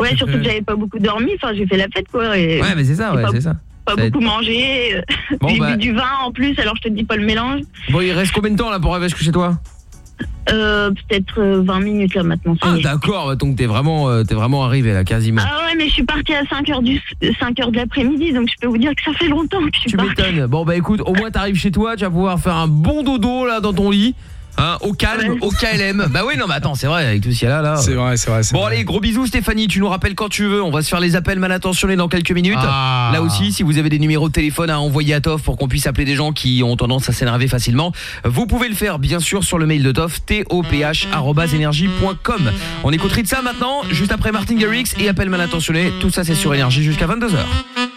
Ouais, surtout que j'avais pas beaucoup dormi, enfin, j'ai fait la fête, quoi. Et Ouais, mais c'est ça, ouais, c'est ça. Pas Ça va beaucoup mangé. euh, Bon, j'ai bah- bu du vin en plus, alors je te dis pas le mélange. Bon, il reste combien de temps là pour arriver chez toi Euh, peut-être euh, 20 minutes là maintenant. Ah d'accord, bah, donc t'es vraiment, euh, t'es vraiment arrivé là, quasiment. Ah ouais, mais je suis partie à 5h, du, 5 heures de l'après-midi, donc je peux vous dire que ça fait longtemps que je suis Tu m'étonnes. Bon bah écoute, au moins t'arrives chez toi, tu vas pouvoir faire un bon dodo là dans ton lit. Hein, au calme, au KLM. Bah oui, non, mais attends, c'est vrai, avec tout ce qu'il y a là, là. C'est vrai, c'est vrai. Bon vrai. allez, gros bisous Stéphanie, tu nous rappelles quand tu veux, on va se faire les appels mal intentionnés dans quelques minutes. Ah. Là aussi, si vous avez des numéros de téléphone à envoyer à Toff pour qu'on puisse appeler des gens qui ont tendance à s'énerver facilement, vous pouvez le faire bien sûr sur le mail de Toff, toph@energie.com. On écoute ça maintenant, juste après Martin Garrix et appel mal intentionné, tout ça c'est sur énergie jusqu'à 22h.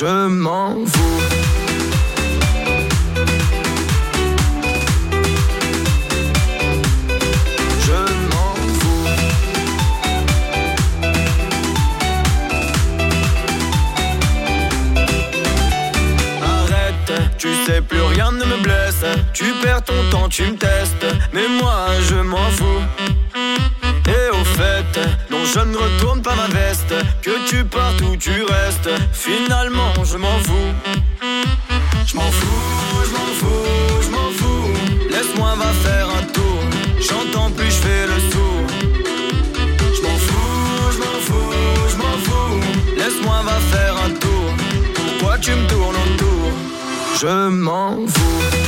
Je m'en fous. Je m'en fous. Arrête, tu sais plus rien ne me blesse. Tu perds ton temps, tu me testes. Mais moi je m'en fous. Et au fait, non je ne retourne pas ma veste Que tu partes ou tu restes. Finalement je m'en fous. Je m'en fous, je m'en fous, je m'en fous. Laisse-moi va faire un tour. J'entends plus, je fais le sourd. Je m'en fous, je m'en fous, je m'en fous. Laisse-moi va faire un tour. Pourquoi tu me tournes autour? Je m'en fous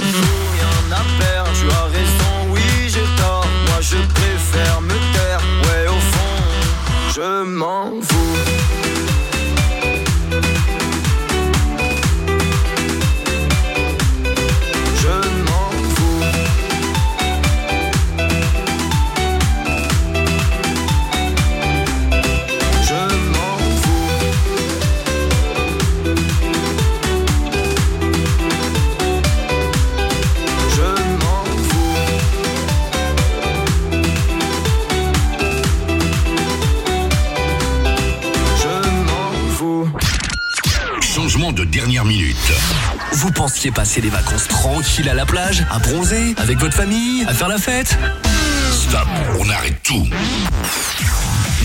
je m'en Vous pensiez passer des vacances tranquilles à la plage, à bronzer, avec votre famille, à faire la fête? Stop, on arrête tout.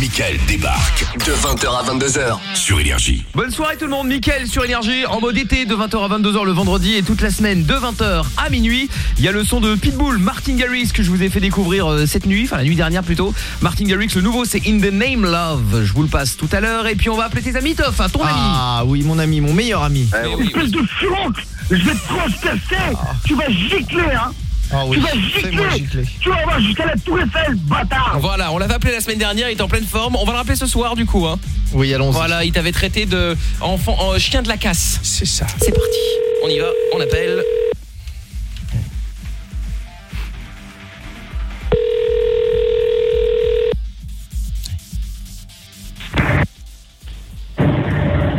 Michael débarque De 20h à 22h. sur Énergie. Bonne soirée tout le monde, Mickaël sur Énergie en mode été de 20h à 22h le vendredi et toute la semaine de 20h à minuit. Il y a le son de Pitbull, Martin Garrix que je vous ai fait découvrir euh, cette nuit, enfin la nuit dernière plutôt. Martin Garrix, le nouveau c'est In the Name Love. Je vous le passe tout à l'heure et puis on va appeler tes amis Toff, hein, ton ami. Ah oui, mon ami, mon meilleur ami. Espèce de furoncle Je vais te transpercer Tu vas gicler, hein Ah oui, Tu vas fais-moi gicler gicler. Tu vas voir jusqu'à la Tour Eiffel, bâtard Voilà, on l'avait appelé la semaine dernière, il est en pleine forme. On va le rappeler ce soir du coup hein. Oui, allons-y. Voilà, il t'avait traité de enfant en chien de la casse. C'est ça. C'est parti. On y va, on appelle.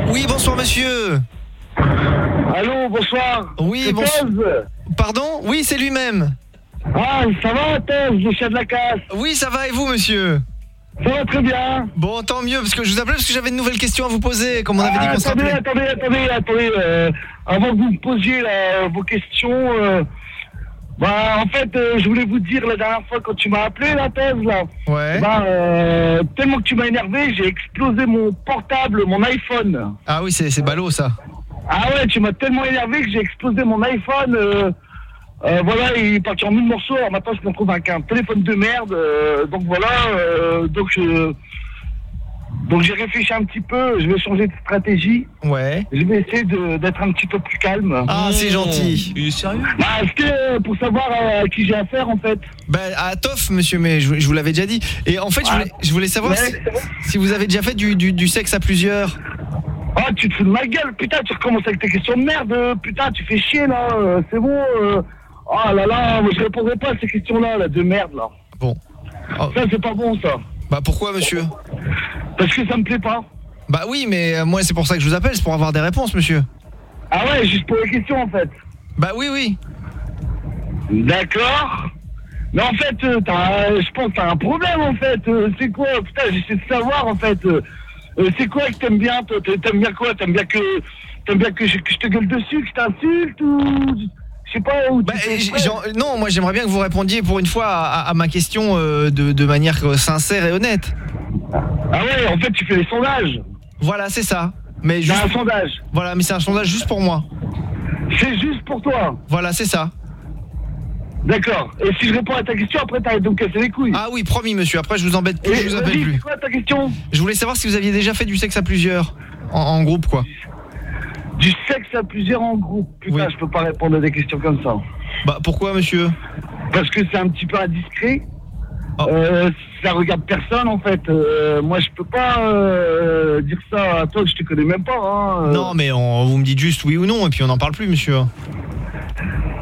Oui, bonsoir monsieur. Allô, bonsoir Oui, bonsoir. Pardon Oui, c'est lui-même. Ah, ça va, Tez, le chien de la casse Oui, ça va et vous monsieur Ça va très bien Bon, tant mieux, parce que je vous appelais parce que j'avais une nouvelle question à vous poser, comme on avait dit Ah, qu'on se attendez, attendez, attendez, attendez, euh, avant que vous me posiez là, vos questions, euh, bah en fait, euh, je voulais vous dire la dernière fois quand tu m'as appelé la thèse là, Ouais. bah tellement que tu m'as énervé, j'ai explosé mon portable, mon iPhone. Ah oui, c'est c'est ballot ça. Ah ouais, tu m'as tellement énervé que j'ai explosé mon iPhone. euh, euh, voilà, il est parti en mille morceaux. Alors maintenant, je me retrouve avec un téléphone de merde. euh, donc voilà, euh, donc je- donc j'ai réfléchi un petit peu. Je vais changer de stratégie. Ouais. Je vais essayer d'être un petit peu plus calme. Ah, c'est gentil. Il est sérieux? Bah, est-ce que pour savoir euh, à qui j'ai affaire en fait? Bah, à Toff, monsieur, mais je, je vous l'avais déjà dit. Et en fait, je voulais, je voulais savoir Ouais. si, si vous avez déjà fait du, du, du sexe à plusieurs. Ah, tu te fous de ma gueule, putain, tu recommences avec tes questions de merde, euh, putain, tu fais chier là, euh, c'est bon. euh. Oh là là, moi je répondrai pas à ces questions-là, là, de merde là. Bon. Oh. Ça, c'est pas bon ça. Bah, pourquoi, monsieur? Parce que ça me plaît pas. Bah oui, mais euh, moi, c'est pour ça que je vous appelle, c'est pour avoir des réponses, monsieur. Ah ouais, juste pour les questions en fait. Bah oui, oui. D'accord. Mais en fait, euh, t'as- je pense que t'as un problème en fait. Euh, c'est quoi? Putain, j'essaie de savoir en fait. Euh, euh, c'est quoi que t'aimes bien toi T'a- T'aimes bien quoi? T'aimes bien que t'aimes bien que je, que je te gueule dessus, que je t'insulte ou je sais pas où. Bah, non, moi j'aimerais bien que vous répondiez pour une fois à, à- à ma question euh, de, de manière euh, sincère et honnête. Ah ouais, en fait, tu fais les sondages. Voilà, c'est ça. Mais C'est juste... un sondage. Voilà, mais c'est un sondage juste pour moi. C'est juste pour toi. Voilà, c'est ça. D'accord. Et si je réponds à ta question, après t'arrêtes de me casser les couilles. Ah oui, promis, monsieur. Après, je vous embête plus, Et je vous appelle plus. quoi ta question Je voulais savoir si vous aviez déjà fait du sexe à plusieurs. En, en groupe, quoi. Du sexe à plusieurs en groupe. Putain, je peux pas répondre à des questions comme ça. Bah, pourquoi, monsieur Parce que c'est un petit peu indiscret. Oh. Euh, ça regarde personne en fait. Euh, moi je peux pas euh, dire ça à toi que je te connais même pas. Hein. Non, mais on- vous me dites juste oui ou non, et puis on n'en parle plus, monsieur.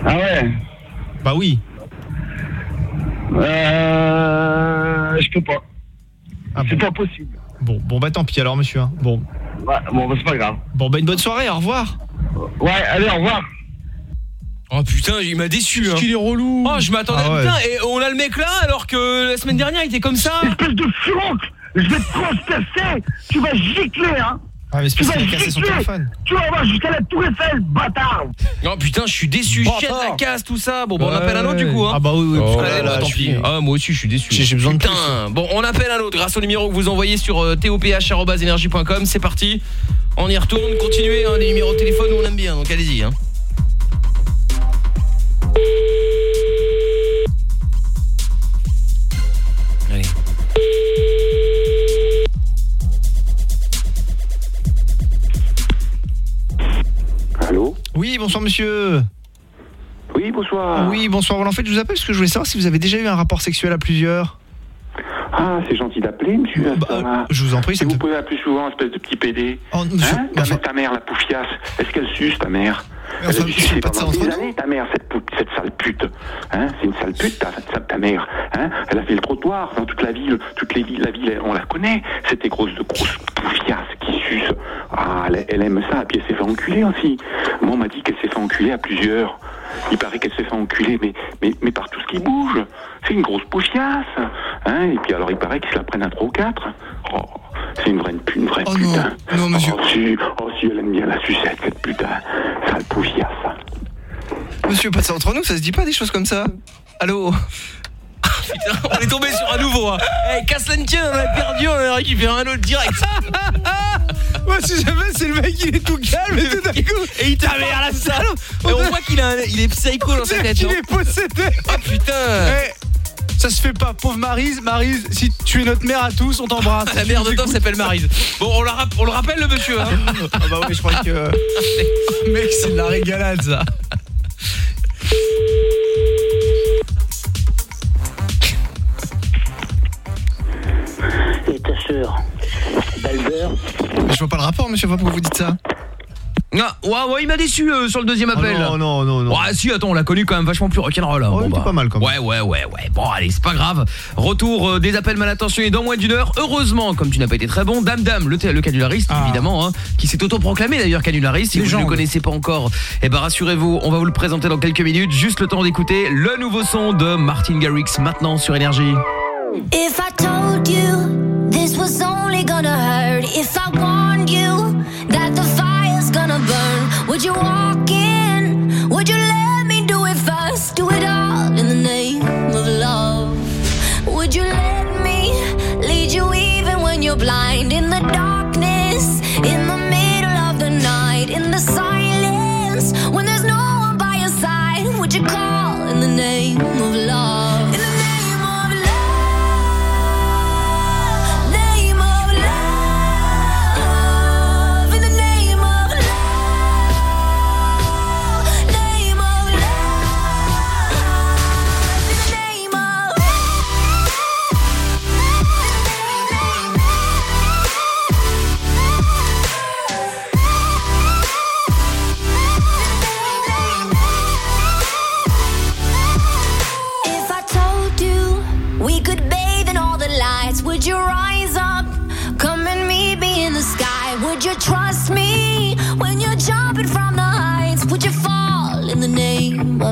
Ah ouais Bah oui. Euh, je peux pas. c'est pas possible. Bon, bon, bah tant pis alors, monsieur. hein. Bon. Ouais, bon, bah, c'est pas grave. Bon, bah une bonne soirée, au revoir. Ouais, allez, au revoir. Oh putain, il m'a déçu. Hein. qu'il est relou. Oh, je m'attendais. Ah ouais. Putain, et on a le mec là alors que la semaine dernière il était comme ça. Espèce de furoncle Je vais te transpercer Tu vas gicler, hein Ah, mais c'est Tu parce vas qu'il a cassé son gicler téléphone. Tu vas voir jusqu'à la Tour Eiffel, bâtard Oh putain, je suis déçu. Bâtard. Chien de la casse, tout ça. Bon, bah, on appelle un autre du coup. Hein. Ah bah oui, oui. Oh, Allez, là, bah, tant pis. Ah, moi aussi, je suis déçu. J'ai- besoin de Putain. Bon, on appelle un autre grâce au numéro que vous envoyez sur euh, toph.energie.com. C'est parti. On y retourne. Continuez hein, les numéros de téléphone, on aime bien. Donc allez-y. Hein. Oui, bonsoir, monsieur. Oui, bonsoir. Oui, bonsoir. Voilà, En fait, je vous appelle parce que je voulais savoir si vous avez déjà eu un rapport sexuel à plusieurs. Ah, c'est gentil d'appeler, monsieur. Bah, je vous en prie, Si vous pouvez appeler souvent, espèce de petit PD. Oh, monsieur, Hein ta, mère, la poufiasse, est-ce qu'elle suce, ta mère? Elle enfin, a pendant des nous. années, ta mère, cette, pou- cette sale pute. Hein c'est une sale pute, ta, ta, ta mère. Hein elle a fait le trottoir dans toute la ville. Toute les villes, la ville, on la connaît. C'était grosse de grosse poufiasse qui suce. Ah, elle, elle aime ça. Et puis elle s'est fait enculer aussi. Moi, on m'a dit qu'elle s'est fait enculer à plusieurs. Il paraît qu'elle s'est fait enculer, mais, mais, mais par tout ce qui bouge. C'est une grosse poufiasse. Hein et puis alors, il paraît qu'ils se la prennent à 3 ou 4. Oh, c'est une vraie, une vraie putain. non, monsieur. Oh si, oh si, elle aime bien la sucette, cette putain. Sale poufiasse. Monsieur, pas ça entre nous, ça se dit pas des choses comme ça. Allô? Putain, on est tombé sur un nouveau. Hein. Eh, casse on a perdu, on a récupéré un autre direct. Moi, si jamais, c'est le mec, il est tout calme et tout d'un coup. Et il t'a mis à la salle. Et on voit qu'il a un- il est psycho dans sa tête. Il non est possédé. Oh putain. Eh, ça se fait pas, pauvre Marise. Marise, si tu es notre mère à tous, on t'embrasse. La mère de Tom s'appelle Marise. Bon, on, la rap- on le rappelle le monsieur. Hein. Ah bah oui, je crois que. Mec, c'est de la régalade, ça. Et ta Je vois pas le rapport, monsieur, pourquoi vous dites ça Ah, ouais, ouais, il m'a déçu euh, sur le deuxième Oh appel. non, non, non, non. Ouais, si, attends, on l'a connu quand même vachement plus rock'n'roll. Oh, Bon, pas mal, quand même. Ouais, ouais, ouais, ouais. Bon, allez, c'est pas grave. Retour euh, des appels mal intentionnés dans moins d'une heure. Heureusement, comme tu n'as pas été très bon, Dame Dame, le, le canulariste, évidemment, hein, qui s'est auto-proclamé d'ailleurs canulariste. Si vous ne le connaissez pas encore, eh ben rassurez-vous, on va vous le présenter dans quelques minutes. Juste le temps d'écouter le nouveau son de Martin Garrix maintenant sur Énergie. If I told you this was only gonna hurt, if I warned you that the fire's gonna burn, would you walk in? Would you let me do it first? Do it all in the name of love. Would you let me lead you even when you're blind? In the darkness,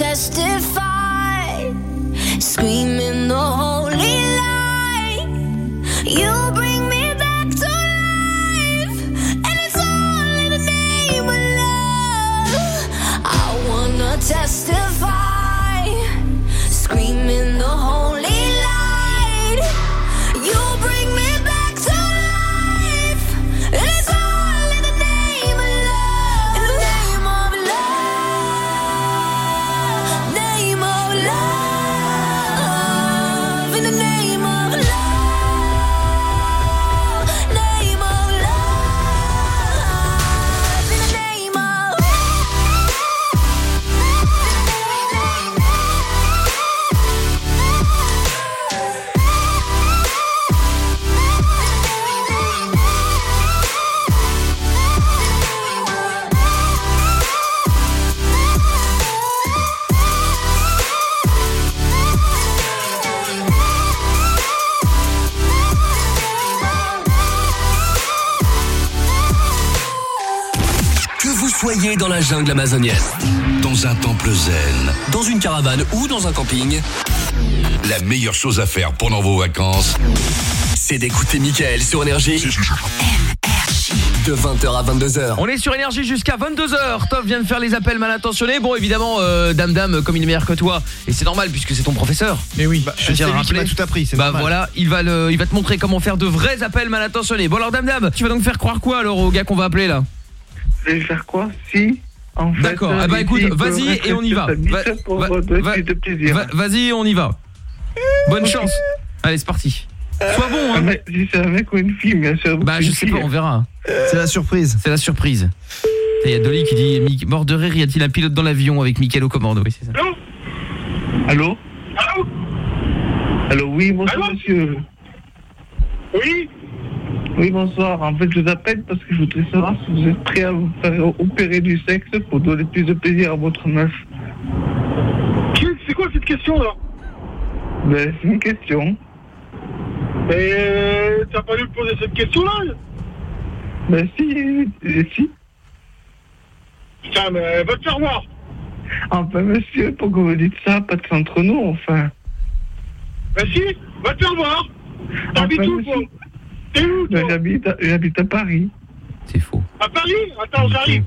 wanna jungle amazonienne, dans un temple zen, dans une caravane ou dans un camping, la meilleure chose à faire pendant vos vacances, c'est d'écouter Michael sur Énergie. De 20h à 22h. On est sur énergie jusqu'à 22h. Tov vient de faire les appels mal intentionnés. Bon, évidemment, euh, Dame Dame, comme il est meilleur que toi, et c'est normal puisque c'est ton professeur. Mais oui, je tiens à c'est lui qui rappeler. tout appris, c'est Bah normal. voilà, il va le, il va te montrer comment faire de vrais appels mal intentionnés. Bon alors Dame Dame, tu vas donc faire croire quoi alors au gars qu'on va appeler là? Je vais faire quoi? Si en fait, D'accord. euh, Ah bah écoute, vas-y et on y va. Vas-y, on y va. Bonne chance. Allez, c'est parti. Sois bon hein. Mec- Si c'est un mec ou une fille, bien sûr. Bah je sais pas, on verra. C'est la surprise. C'est la surprise. Il y a Dolly qui dit mort de rire, y a-t-il un pilote dans l'avion avec Mickaël aux commandes? Oui, c'est ça. Allô? Allô? Allô, oui, bonsoir, monsieur. Oui? Oui, bonsoir. En fait, je vous appelle parce que je voudrais savoir si vous êtes prêt à vous faire opérer du sexe pour donner plus de plaisir à votre meuf. C'est quoi cette question-là Ben, c'est une question. Mais t'as pas dû me poser cette question-là Ben, si, si. Putain, mais va te faire voir. Enfin, monsieur, pourquoi vous dites ça? Pas de ça entre nous, enfin. Ben si, va te faire voir. Où, toi? T'es où, toi J'habite à, j'habite à Paris. À Paris Attends, j'arrive.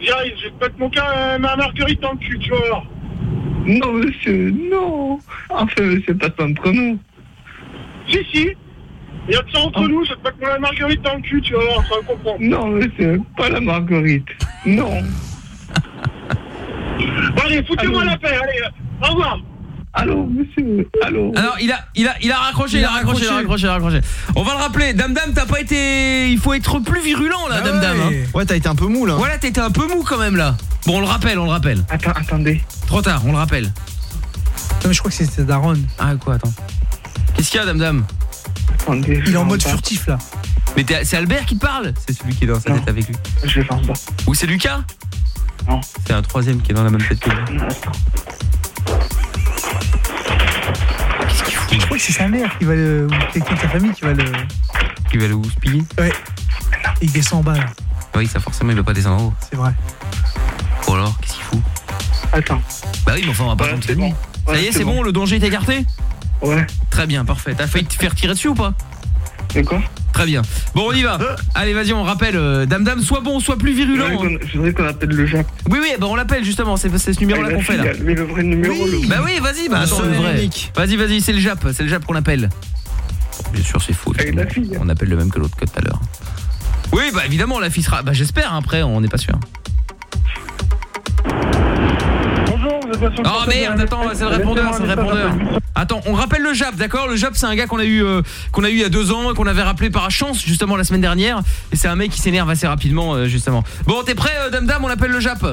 J'arrive, je vais te mettre mon cas, ma marguerite dans le cul, tu vas voir. Non, monsieur, non. Enfin, monsieur, pas ça entre nous. Si, si. Il y a de ça entre nous, je vais te mettre ma marguerite dans le cul, tu vas voir, ça va comprendre. Non, monsieur, pas la marguerite. Non. allez, foutez-moi la paix, allez, au revoir. Allô, monsieur, allô. Alors il a il a il a raccroché, il a raccroché, il a raccroché, il a raccroché. On va le rappeler. Dame Dame, t'as pas été il faut être plus virulent là, Dame Dame. hein. Ouais, t'as été un peu mou là. Voilà, t'as été un peu mou quand même là. Bon, on le rappelle, on le rappelle. Attends, attendez. Trop tard, on le rappelle. Non, mais je crois que c'était Daron. Ah quoi, attends. Qu'est-ce qu'il y a Dame Dame? Attendez. Il est en mode furtif là. Mais c'est Albert qui te parle? C'est celui qui est dans sa tête avec lui. Je pense pas. Ou c'est Lucas? Non. C'est un troisième qui est dans la même tête que lui. Je crois que c'est sa mère qui va le. ou quelqu'un de sa famille qui va le. Qui va le houspiller Ouais. Il descend en bas là, Oui, ça forcément il va pas descendre en haut. c'est vrai. Ou alors, qu'est-ce qu'il fout? Attends. Bah oui, mais enfin on va pas compter lui. Ça y est, c'est bon, le danger est écarté? Ouais. Très bien, parfait. T'as failli te faire tirer dessus ou pas? C'est quoi Très bien. Bon, on y va. Allez, vas-y, on rappelle. euh, Dame Dame, soit bon, soit plus virulent. Je voudrais qu'on- je voudrais qu'on appelle le Jacques. Oui, oui, bah on l'appelle justement. C'est c'est ce numéro-là Ah, qu'on fait là. Mais le vrai numéro, le Bah oui, vas-y, bah Le attends, seul le et vrai. unique. Vas-y, vas-y, c'est le Jap, c'est le Jap qu'on appelle. Bien sûr, c'est faux. On appelle le même que l'autre que tout à l'heure. Oui, bah évidemment, la fille sera. Bah j'espère. Après, on n'est pas sûr. Oh merde, attends, c'est le répondeur, c'est le répondeur. Attends, on rappelle le Jap, d'accord? Le Jap, c'est un gars qu'on a eu euh, qu'on a eu il y a deux ans, qu'on avait rappelé par chance justement la semaine dernière, et c'est un mec qui s'énerve assez rapidement euh, justement. Bon, t'es prêt, euh, Dame Dame? On appelle le Jap.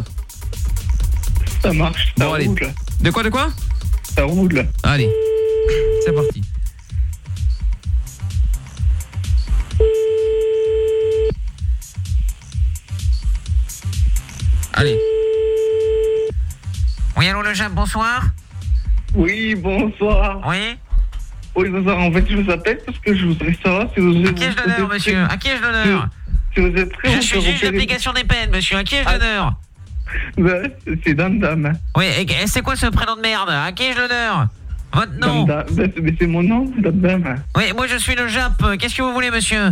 Ça marche. Bon, allez. De quoi, de quoi? Ça roule. Allez, c'est parti. Oui, allô le Jap, bonsoir. Oui, bonsoir. Oui Oui, bonsoir. En fait, je vous appelle parce que je voudrais savoir si vous êtes... À qui ai-je l'honneur, monsieur? À qui ai-je l'honneur? Si vous êtes prêt, Je suis juge d'application des peines, monsieur. À qui ai-je l'honneur? Ben, C'est Dame. Oui, et c'est quoi ce prénom de merde? À qui ai-je l'honneur? Votre nom? Ben, c'est- Mais c'est mon nom, Dame. Oui, moi je suis le Jap. Qu'est-ce que vous voulez, monsieur?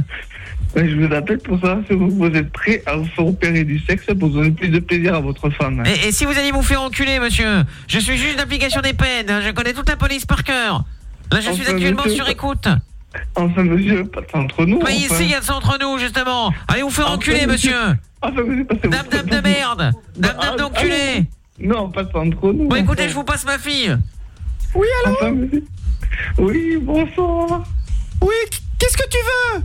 Ben, je vous appelle pour savoir si vous, vous êtes prêt à vous faire opérer du sexe pour donner plus de plaisir à votre femme. et, et si vous allez vous faire enculer, monsieur Je suis juge d'application des peines. Je connais toute la police par cœur. Là, je suis actuellement monsieur, sur écoute. Enfin, monsieur, pas de ça entre nous. Mais enfin. ici, il y a de ça entre nous, justement. Allez vous faire Enfin, enculer, monsieur- monsieur. Enfin, monsieur, Dame, dame de merde. Dame, dame d'enculé. Non, pas ça entre nous. Bon, écoutez, enfin. je vous passe ma fille. Oui, allô Oui, bonsoir. Oui, qu'est-ce que tu veux?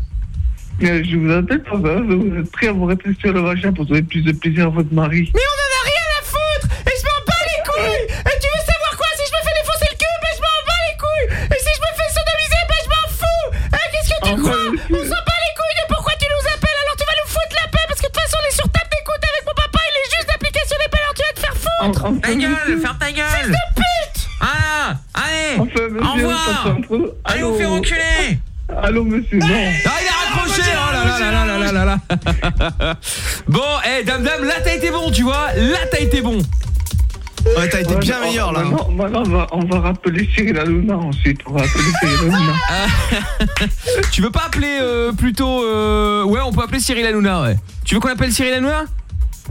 Euh, Je vous appelle pour si vous êtes prêt à vous réfléchir le vagin pour donner plus de plaisir à votre mari? Mais on en a rien à foutre Et je m'en bats les couilles Et tu veux savoir quoi? Si je me fais défoncer le cul, ben je m'en bats les couilles Et si je me fais sodomiser, ben je m'en fous Hein, Qu'est-ce que tu crois? On s'en bat les couilles de pourquoi tu nous appelles Alors tu vas nous foutre la paix Parce que de toute façon on est sur table d'écoute avec mon papa Il est juste d'application des Alors tu vas te faire foutre Ta gueule, ferme ta gueule. Fils de pute Ah, allez. Enfin, monsieur, Au revoir. ça. Allez vous faire enculer. Allô, monsieur, non. Ah, il a raccroché Oh là là là là là là là Bon, eh, Dame Dame, là t'as été bon, tu vois Là t'as été bon Ouais, t'as été bien meilleur là. Maintenant, maintenant, on, va, on va rappeler Cyril Hanouna ensuite. On va appeler Cyril Hanouna. Tu veux pas appeler euh, plutôt... euh, Ouais, on peut appeler Cyril Hanouna, ouais. Tu veux qu'on appelle Cyril Hanouna?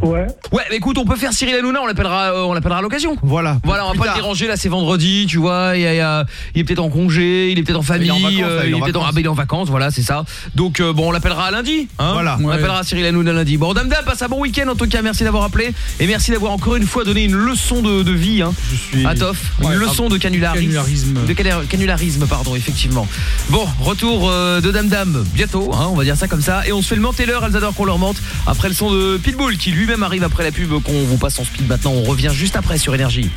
Ouais. Ouais, mais écoute, on peut faire Cyril Hanouna, on l'appellera euh, on l'appellera à l'occasion. Voilà. Voilà, on va pas tard. le déranger, là c'est vendredi, tu vois, il, y a- il y a- il est peut-être en congé, il est peut-être en famille, Il est en vacances, là, euh, il est en peut-être en, vacances. ah, bah, il est en vacances, voilà, c'est ça. Donc euh, bon, on l'appellera lundi, hein Voilà. On Ouais. appellera Cyril Hanouna lundi. Bon, Dame Dame, passe un bon week-end en tout cas, merci d'avoir appelé et merci d'avoir encore une fois donné une leçon de, de vie, hein. Je suis... À Toff, une Ouais, leçon de canularisme. Canularisme. De canularisme, pardon, effectivement. Bon, retour euh, de Dame Dame bientôt, hein, on va dire ça comme ça. Et on se fait le menteur, elles adorent qu'on leur mente. Après le son de Pitbull qui lui lui-même arrive après la pub qu'on vous passe en speed maintenant. On revient juste après sur Énergie.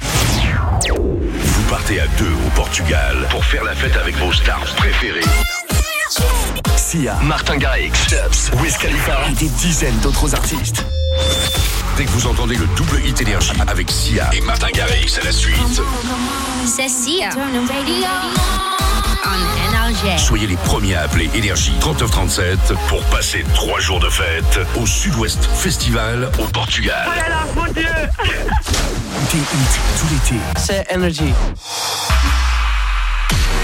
Vous partez à deux au Portugal pour faire la fête avec vos stars préférées. Sia, Martin Garrix, Wiz Khalifa et des dizaines d'autres artistes. Dès que vous entendez le double hit énergie avec Sia et Martin Garrix à la suite, C'est Sia. On énergie. soyez les premiers à appeler Énergie 3937 pour passer trois jours de fête au Sud-Ouest Festival au Portugal. Oh là là, mon Dieu Des hits tout l'été. C'est Energy.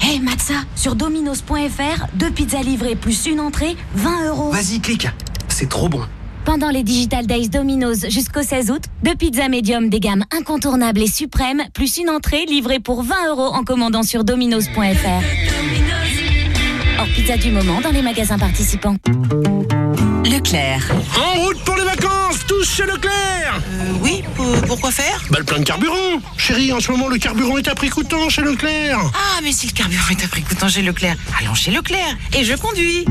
Hey Matza, sur dominos.fr, deux pizzas livrées plus une entrée, 20 euros. Vas-y, clique. C'est trop bon. Pendant les Digital Days Domino's jusqu'au 16 août, deux pizzas médium des gammes incontournables et suprêmes, plus une entrée livrée pour 20 euros en commandant sur dominos.fr. Hors pizza du moment dans les magasins participants. Leclerc. En route pour les vacances, tous chez Leclerc Oui, pourquoi faire Bah le plein de carburant Chérie, en ce moment, le carburant est à prix coûtant chez Leclerc Ah, mais si le carburant est à prix coûtant chez Leclerc, allons chez Leclerc. Et je conduis.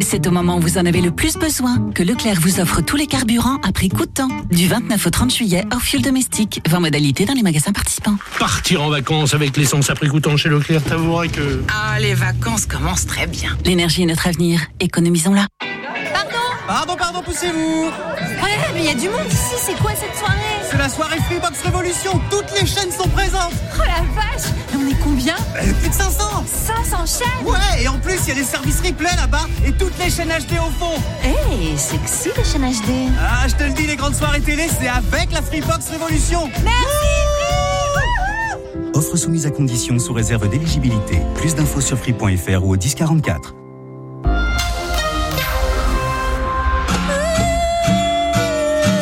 C'est au moment où vous en avez le plus besoin que Leclerc vous offre tous les carburants à prix coûtant. Du 29 au 30 juillet, hors fuel domestique. 20 modalités dans les magasins participants. Partir en vacances avec l'essence à prix coûtant chez Leclerc, t'avoueras que... Ah, les vacances commencent très bien. L'énergie est notre avenir. Économisons-la. Pardon Pardon, poussez-vous. Ouais, mais il y a du monde ici, c'est quoi cette soirée? C'est la soirée Freebox Révolution, toutes les chaînes sont présentes. Oh la vache! Et on est combien? Euh, Plus de 500 500 chaînes? Ouais, et en plus, il y a des services replay là-bas et toutes les chaînes HD au fond. Hey, sexy les chaînes HD Ah, je te le dis, les grandes soirées télé, c'est avec la Freebox Révolution Offre soumise à condition sous réserve d'éligibilité. Plus d'infos sur free.fr ou au 1044.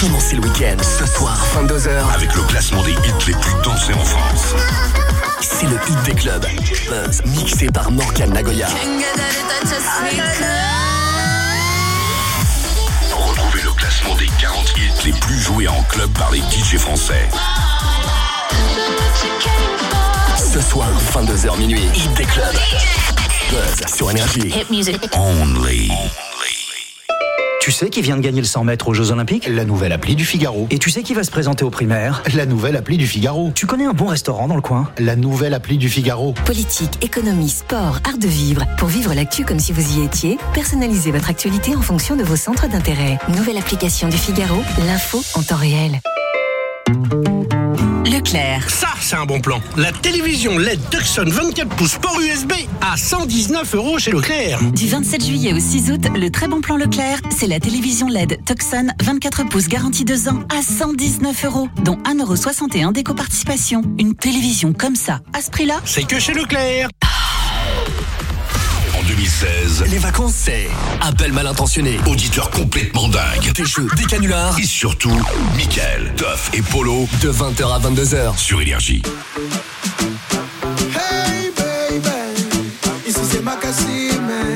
Commencez le week-end ce soir 22h Avec le classement des hits les plus dansés en France. C'est le hit des clubs. Buzz mixé par Morgan Nagoya. Retrouvez le classement des 40 hits les plus joués en club par les DJ français. Ce soir 22h minuit, hit des clubs. Buzz sur énergie. Hit music. Only. Tu sais qui vient de gagner le 100 mètres aux Jeux Olympiques La nouvelle appli du Figaro. Et tu sais qui va se présenter aux primaires La nouvelle appli du Figaro. Tu connais un bon restaurant dans le coin La nouvelle appli du Figaro. Politique, économie, sport, art de vivre. Pour vivre l'actu comme si vous y étiez, personnalisez votre actualité en fonction de vos centres d'intérêt. Nouvelle application du Figaro, l'info en temps réel. Leclerc. Ça, c'est un bon plan. La télévision LED Tucson 24 pouces port USB à 119 euros chez Leclerc. Du 27 juillet au 6 août, le très bon plan Leclerc, c'est la télévision LED Tucson 24 pouces garantie 2 ans à 119 euros, dont 1,61 euro d'éco-participation. Une télévision comme ça, à ce prix-là C'est que chez Leclerc. En 2016, Les vacances, c'est appel mal intentionné, auditeur complètement dingue. des jeux, des canulars, Et surtout, Michael, Toff et Polo de 20h à 22h. sur Énergie. Hey baby, ici c'est Makassi man.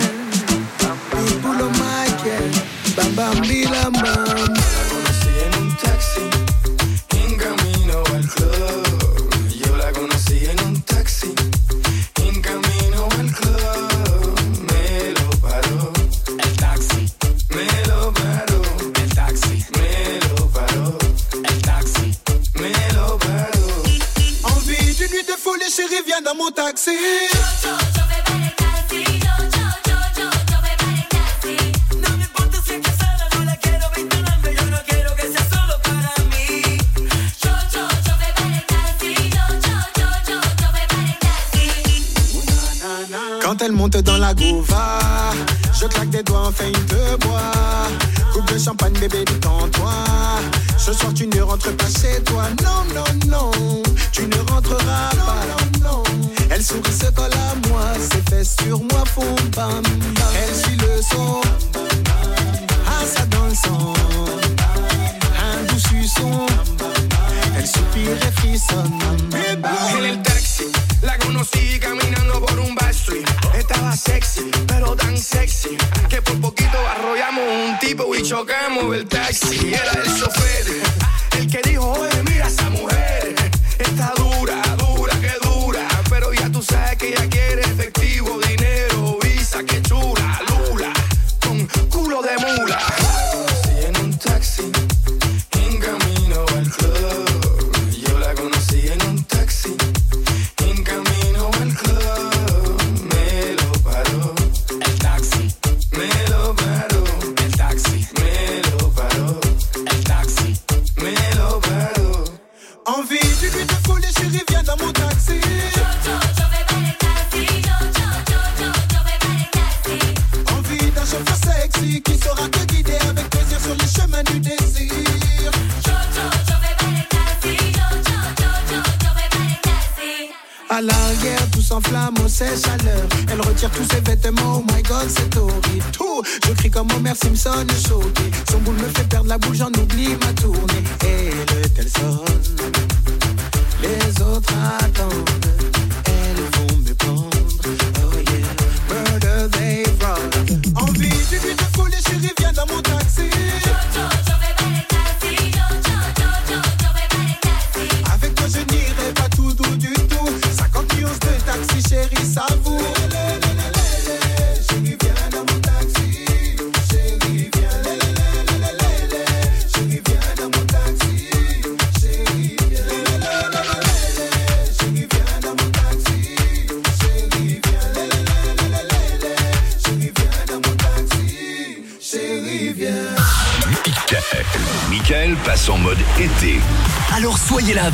Michael, bam bam chérie, viens dans mon taxi. Quand elle monte dans la gouva, je claque des doigts en feigne de bois. Coupe de champagne, bébé, détends-toi. Ce soir, tu ne rentres pas chez toi. Non, non, non, tu ne rentreras pas. Non, non, Elle sourit, se colle à moi. Ses fesses sur moi font bam, bam. Elle suit le son. Ah, ça dans le. Un doux suçon. Elle soupire et frissonne. En el taxi, la conocí caminando por un backstreet. Estaba sexy, pero tan sexy que por poquito arrollamos un tipo y chocamos el taxi. Era el chofer, el que dijo, oye, mira esa mujer. Está dura, dura, que dura. Pero ya tú sabes que ella quiere efectivo, dinero,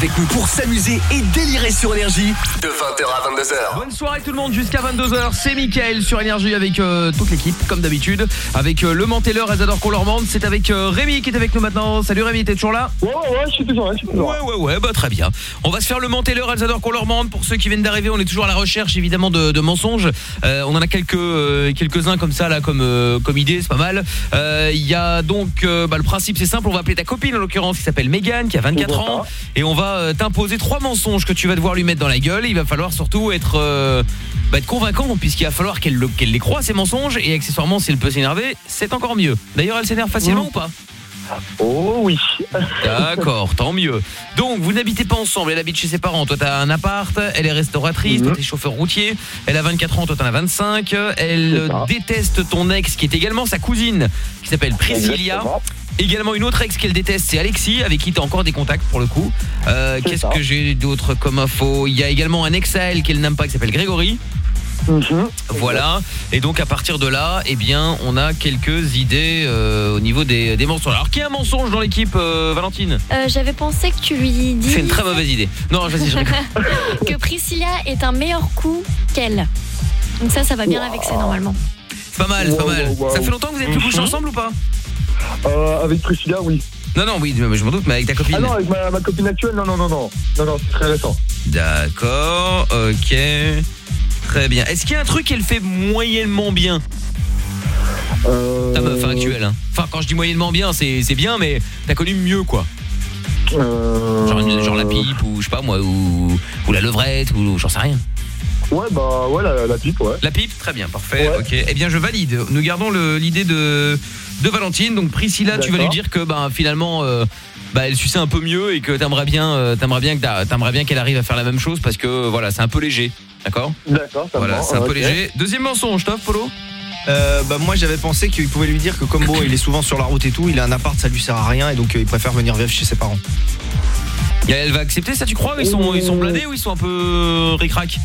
avec nous pour s'amuser et délirer sur énergie. De 20h à 22h. Bonne soirée tout le monde jusqu'à 22h, c'est Mickaël sur Énergie avec euh, toute l'équipe comme d'habitude, avec euh, le Manteleur, elles adorent qu'on leur c'est avec euh, Rémi qui est avec nous maintenant. Salut Rémi, t'es toujours là? Ouais ouais, je suis toujours là, je suis toujours Ouais ouais ouais, bah très bien. On va se faire le Manteleur, elles adorent qu'on leur. Pour ceux qui viennent d'arriver, on est toujours à la recherche évidemment de, de mensonges. Euh, on en a quelques euh, quelques-uns comme ça là comme euh, comme idée, c'est pas mal. Il y a donc bah, le principe c'est simple, on va appeler ta copine en l'occurrence qui s'appelle Megan qui a 24 ans et on va t'imposer trois mensonges que tu vas devoir lui mettre dans la gueule il va falloir surtout être bah, être convaincant puisqu'il va falloir qu'elle le- qu'elle les croit ces mensonges et accessoirement si elle peut s'énerver, c'est encore mieux. D'ailleurs, elle s'énerve facilement ou pas? Oh oui. D'accord, tant mieux. Donc, vous n'habitez pas ensemble, elle habite chez ses parents. Toi, t'as un appart, elle est restauratrice, toi, t'es chauffeur routier. Elle a 24 ans, toi, t'en as 25. Elle déteste ton ex, qui est également sa cousine, qui s'appelle Priscilla. Également une autre ex qu'elle déteste, c'est Alexis, avec qui t'as encore des contacts pour le coup. Euh, Qu'est-ce que j'ai d'autre comme info? Il y a également un ex à elle qu'elle n'aime pas, qui s'appelle Grégory. Voilà, et donc à partir de là, eh bien, on a quelques idées euh, au niveau des, des mensonges. Alors, qui a un mensonge dans l'équipe, euh, Valentine? Euh, J'avais pensé que tu lui dis C'est une très mauvaise idée. Non, vas-y, je que Priscilla est un meilleur coup qu'elle. Donc ça, ça va bien avec ça normalement. C'est pas mal, c'est pas mal. Ça fait longtemps que vous êtes plus couchés ensemble ou pas? Euh, avec Priscilla, oui. Non, non, oui, je m'en doute, mais avec ta copine. Ah non, avec ma, ma copine actuelle, non, non, non, non. Non, non, c'est très récent. D'accord, ok. Très bien. Est-ce qu'il y a un truc qu'elle fait moyennement bien Euh... Ta meuf hein, actuelle. hein. Enfin, quand je dis moyennement bien, c'est c'est bien, mais t'as connu mieux, quoi. Euh... Genre, genre la pipe, ou je sais pas moi, ou, ou la levrette, ou j'en sais rien. Ouais, bah, ouais, la, la pipe, ouais. La pipe, très bien, parfait. Ok. Eh bien, je valide. Nous gardons le- l'idée de de Valentine. Donc Priscilla, tu vas lui dire que bah finalement euh, bah elle suçait un peu mieux et que t'aimerais bien euh, t'aimerais bien que t'a- t'aimerais bien qu'elle arrive à faire la même chose parce que voilà, c'est un peu léger. D'accord? D'accord, ça Voilà, c'est un peu léger. Deuxième mensonge, top Polo? Euh, bah moi j'avais pensé qu'il pouvait lui dire que comme bon il est souvent sur la route et tout, il a un appart ça lui sert à rien et donc euh, il préfère venir vivre chez ses parents. Et elle va accepter ça, tu crois Ils sont ils sont blindés ou ils sont un peu euh, ric-rac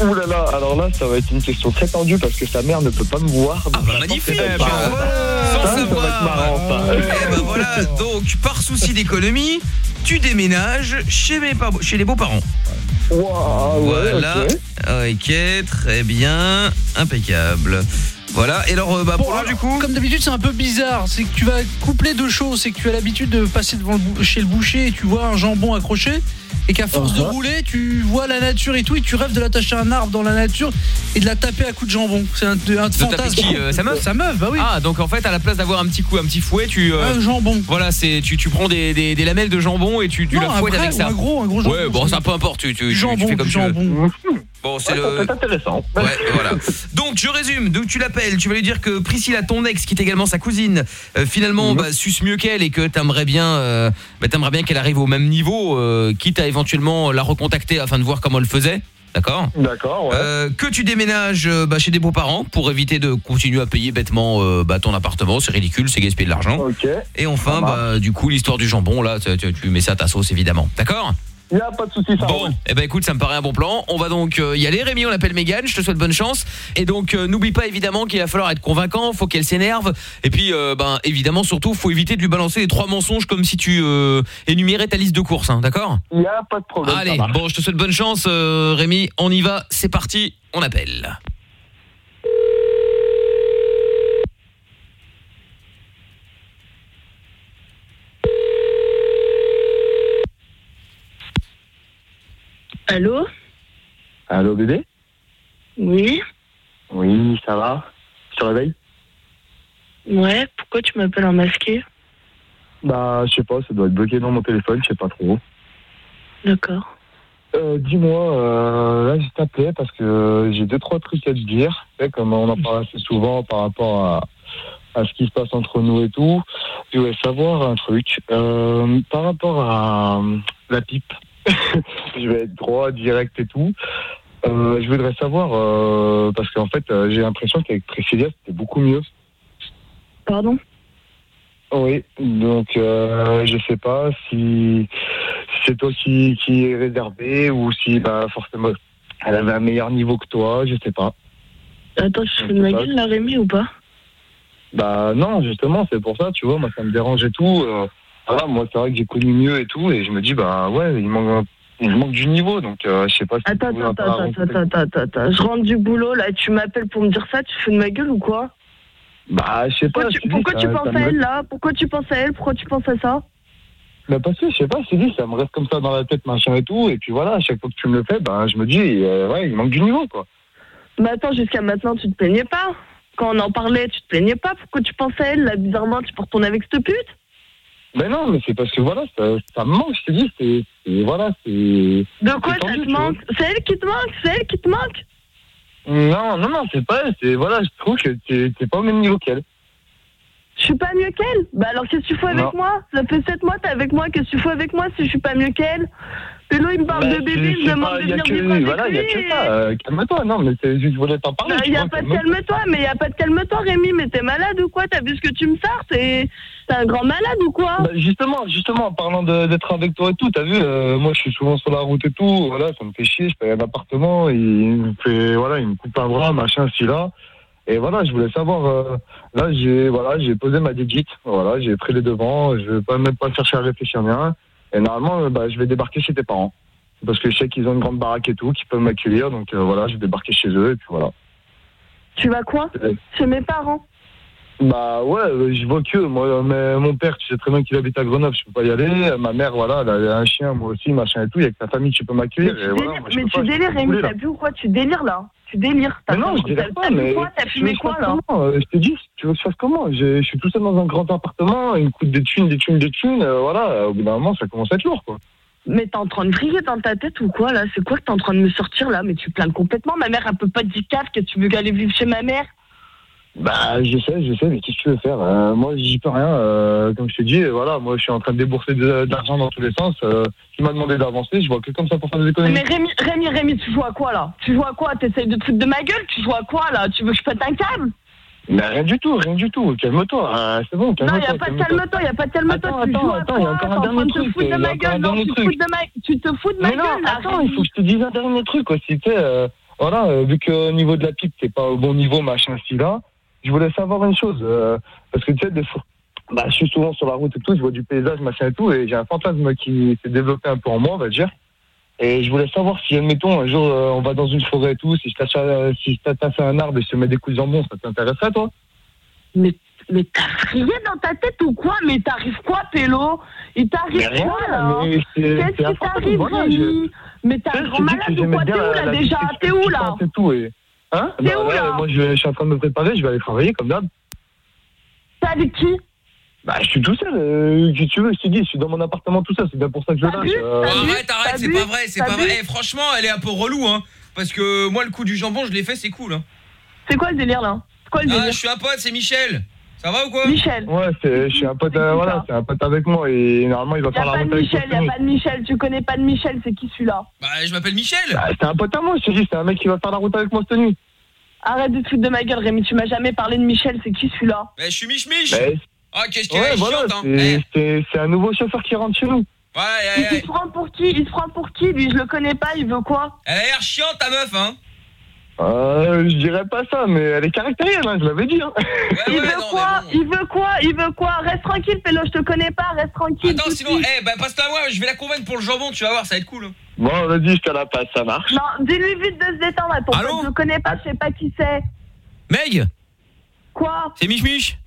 Ouh là là, alors là, ça va être une question très tendue parce que sa mère ne peut pas me voir. Ah bah magnifique Sans savoir. marrant, ça. Eh ben voilà, donc par souci d'économie, tu déménages chez, mes par- chez les beaux-parents. voilà. ok, très bien. Impeccable. Voilà, et alors, euh, bah, Bon, pour alors, du coup... Comme d'habitude, c'est un peu bizarre. C'est que tu vas coupler deux choses. C'est que tu as l'habitude de passer devant le chez le boucher et tu vois un jambon accroché. Et qu'à force de Uh-huh. rouler, tu vois la nature et tout. Et tu rêves de l'attacher à un arbre dans la nature et de la taper à coups de jambon. C'est un, un De taper fantasme. qui, euh, sa meuf Sa meuf, bah oui. Ah, donc en fait, à la place d'avoir un petit coup, un petit fouet, tu... euh, Un jambon. Voilà, c'est tu, tu prends des, des, des lamelles de jambon et tu, tu Non, la fouettes avec ça. un gros- un gros jambon, Ouais, bon, ça peu importe, tu, tu, tu- tu jambon, fais comme du tu veux. jambon. Bon, c'est le... Intéressant. Ouais, voilà. Donc, je résume. Donc, tu l'appelles. Tu vas lui dire que Priscilla, ton ex, qui est également sa cousine, euh, finalement, bah, suce mieux qu'elle et que t'aimerais bien, euh, bah, t'aimerais bien qu'elle arrive au même niveau, euh, quitte à éventuellement la recontacter afin de voir comment elle faisait. D'accord D'accord, ouais. Euh, que tu déménages euh, bah, chez des beaux-parents pour éviter de continuer à payer bêtement euh, bah, ton appartement, c'est ridicule, c'est gaspiller de l'argent. Ok. Et enfin, bah, du coup, l'histoire du jambon, là, tu, tu- tu mets ça à ta sauce, évidemment. D'accord? Il a pas de souci, ça Bon, eh ben écoute, ça me paraît un bon plan. On va donc euh, y aller. Rémi, on appelle Mégane. Je te souhaite bonne chance. Et donc, euh, n'oublie pas évidemment qu'il va falloir être convaincant. Faut qu'elle s'énerve. Et puis, euh, ben évidemment, surtout, faut éviter de lui balancer les trois mensonges comme si tu énumérais ta liste de courses. hein, D'accord? Il y a pas de problème. Allez, bon, je te souhaite bonne chance, Rémi. On y va. C'est parti. On appelle. Allô Allô, bébé Oui Oui, ça va Tu te réveilles Ouais, pourquoi tu m'appelles en masqué Bah, je sais pas, ça doit être bloqué dans mon téléphone, je sais pas trop. D'accord. Euh, dis-moi, euh, là, je t'appelais parce que j'ai deux, trois trucs à te dire. Tu sais, comme on en parle assez souvent par rapport à, à ce qui se passe entre nous et tout. Je voulais savoir un truc. Euh, par rapport à la pipe, je vais être droit, direct et tout. Euh, je voudrais savoir, euh, parce qu'en fait, euh, j'ai l'impression qu'avec Priscilla, c'était beaucoup mieux. Pardon? Oui, donc je sais pas si, si c'est toi qui, qui est réservé ou si bah, forcément elle avait un meilleur niveau que toi, je sais pas. Attends, je fais de ma gueule là, Rémi, ou pas? Bah non, justement, c'est pour ça, tu vois, moi ça me dérange et tout. Voilà, moi c'est vrai que j'ai connu mieux et tout, et je me dis, bah ouais, il manque, il manque du niveau, donc euh, je sais pas si Attends, attends, attends, attends, attends, attends, attends. Je rentre du boulot là, tu m'appelles pour me dire ça, tu fais de ma gueule ou quoi? Bah je sais pas. Pourquoi, tu, te dis, pourquoi ça- tu ça penses à elle là? Pourquoi tu penses à elle? Pourquoi tu penses à ça? Bah parce que je sais pas, te dis, ça me reste comme ça dans la tête, machin et tout, et puis voilà, à chaque fois que tu me le fais, bah je me dis, euh, ouais, il manque du niveau, quoi. Mais attends, jusqu'à maintenant, tu te plaignais pas? Quand on en parlait, tu te plaignais pas? Pourquoi tu penses à elle là Bizarrement, tu peux retourner avec cette pute? Mais non, mais c'est parce que voilà, ça, ça me manque, je te dis, c'est, c'est- voilà, c'est. De quoi ça te manque? C'est elle qui te manque? C'est elle qui te manque? Non, non, non, c'est pas, elle, c'est, voilà, je trouve que t'es, t'es pas au même niveau qu'elle. Je suis pas mieux qu'elle? Bah alors qu'est-ce que tu fais avec Non. moi? Ça fait 7 mois t'es avec moi, qu'est-ce que tu fais avec moi si je suis pas mieux qu'elle? Pélo il me parle Bah, de bébé, c'est- il me c'est demande de venir que- Voilà, il y a que ça, euh, calme-toi, non, mais c'est juste, je voulais t'en parler. Bah, tu y a pas de calme-toi. mais y a pas de calme-toi, Rémi, mais t'es malade ou quoi? T'as vu ce que tu me sors? T'es un grand malade ou quoi? Bah, justement, justement, en parlant d'être avec toi et tout, t'as vu, euh, moi je suis souvent sur la route et tout, voilà, ça me fait chier, je paye un appartement, il me fait, voilà, il me coupe un bras, machin, ci là. Et voilà, je voulais savoir, euh, là j'ai, voilà, j'ai posé ma digit, voilà, j'ai pris les devants, je vais pas même pas chercher à réfléchir rien. Et normalement, euh, bah, je vais débarquer chez tes parents. Parce que je sais qu'ils ont une grande baraque et tout, qu'ils peuvent m'accueillir, donc euh, voilà, je vais débarquer chez eux, et puis voilà. Tu vas quoi? Chez mes parents Bah ouais, euh, je vois que moi, mais mon père, tu sais très bien qu'il habite à Grenoble, je peux pas y aller. Ma mère, voilà, elle a un chien, moi aussi, machin et tout. Il y a que ta famille, tu peux Mais m'accueillir. tu et voilà, délires, moi, je mais tu pas, délires Rémi, t'as vu ou quoi? Tu délires là Tu délires Mais non, je t'as pas, mais quoi T'as tu fumé quoi là Je te dis, tu veux que je fasse comment? Je je suis tout seul dans un grand appartement, il me coûte des thunes, des thunes, des thunes. euh, voilà, euh, au bout d'un moment, ça commence à être lourd, quoi. Mais t'es en train de vriller dans ta tête ou quoi là? C'est quoi que t'es en train de me sortir là? Mais tu planes complètement. Ma mère, elle peut pas te dire que tu veux aller vivre chez ma mère. Bah, je sais, je sais, mais qu'est-ce que tu veux faire Euh, Moi, j'y peux rien. euh, comme je te dis, voilà, moi, je suis en train de débourser de, de l'argent dans tous les sens. Euh, tu m'as demandé d'avancer, je vois que comme ça pour faire des économies. Mais Rémi, Rémi, Rémi, tu joues à quoi là? Tu joues à quoi? T'essayes de te foutre de ma gueule? Tu joues à quoi là? Tu veux que je pète un câble? Mais rien du tout, rien du tout. Calme-toi. euh, c'est bon, Non, calme-toi. y a pas de calme-toi, y a pas de calme-toi. Attends, Tu attends, attends, y a encore un dernier train de te truc, y de a ma gueule. Non, tu te truc. fous de ma, tu te fous de ma Mais non, gueule là. attends, il faut que je te dise un dernier truc aussi. Tu sais, euh, voilà, euh, vu qu'au niveau de la pipe, t'es pas au bon niveau, machin, ci là. Je voulais savoir une chose, euh, parce que tu sais, des fois, bah, je suis souvent sur la route et tout, je vois du paysage, machin et tout, et j'ai un fantasme qui s'est développé un peu en moi, on va dire. Et je voulais savoir si, admettons, un jour, euh, on va dans une forêt et tout, si je t'attache euh, si à un arbre et je te mets des coups de jambon, ça t'intéresserait, toi? Mais, mais t'as rien dans ta tête ou quoi? Mais t'arrives quoi, Pélo? Il t'arrive quoi, là c'est- Qu'est-ce qui t'arrive, Rémi Mais un sais, grand malade ou quoi? T'es où, là, déjà? T'es où, là? Hein Bah, où, là Moi, je, je suis en train de me préparer, je vais aller travailler, comme d'hab. T'es avec qui? Bah, je suis tout seul, euh, si tu veux, je te dis, je suis dans mon appartement tout seul, c'est bien pour ça que je lâche. euh. Arrête, arrête, c'est pas vrai, c'est pas vrai. Eh, franchement, elle est un peu relou, hein. Parce que moi, le coup du jambon, je l'ai fait, c'est cool, hein. C'est quoi le délire, là? C'est quoi le Ah, délire? je suis un pote, c'est Michel. Ça va ou quoi Michel. Ouais, c'est, je suis un pote, euh, voilà, c'est un pote avec moi, et normalement, il va Y faire a la pas route de avec Michel, y moi. a pas de Michel. Tu connais pas de Michel, c'est qui celui-là Bah, je m'appelle Michel. Bah, c'est un pote à moi, je te dis, c'est un mec qui va faire la route avec moi cette nuit. Arrête de te foutre de ma gueule, Rémi. Tu m'as jamais parlé de Michel, c'est qui celui-là Bah, je suis Mich Mich. Ouais. Ah, qu'est-ce Ouais, est voilà, chiante, hein. c'est, c'est, c'est un nouveau chauffeur qui rentre chez nous. Ouais, il, ouais, il se prend pour qui? Il se prend pour qui? Lui, je le connais pas, il veut quoi? Elle a l'air chiante, ta meuf, hein. Euh, je dirais pas ça, mais elle est caractérielle, hein, je l'avais dit. Hein. Il veut quoi Il veut quoi Il veut quoi Reste tranquille, Pélo, je te connais pas, reste tranquille. Attends, sinon, eh, bah, passe-la moi, je vais la convaincre pour le jambon, tu vas voir, ça va être cool. hein. Bon, vas-y, je te la passe, ça marche. Non, dis-lui vite de se détendre, ton pote, je le connais pas, je sais pas qui c'est. Meg Quoi C'est Mich Mich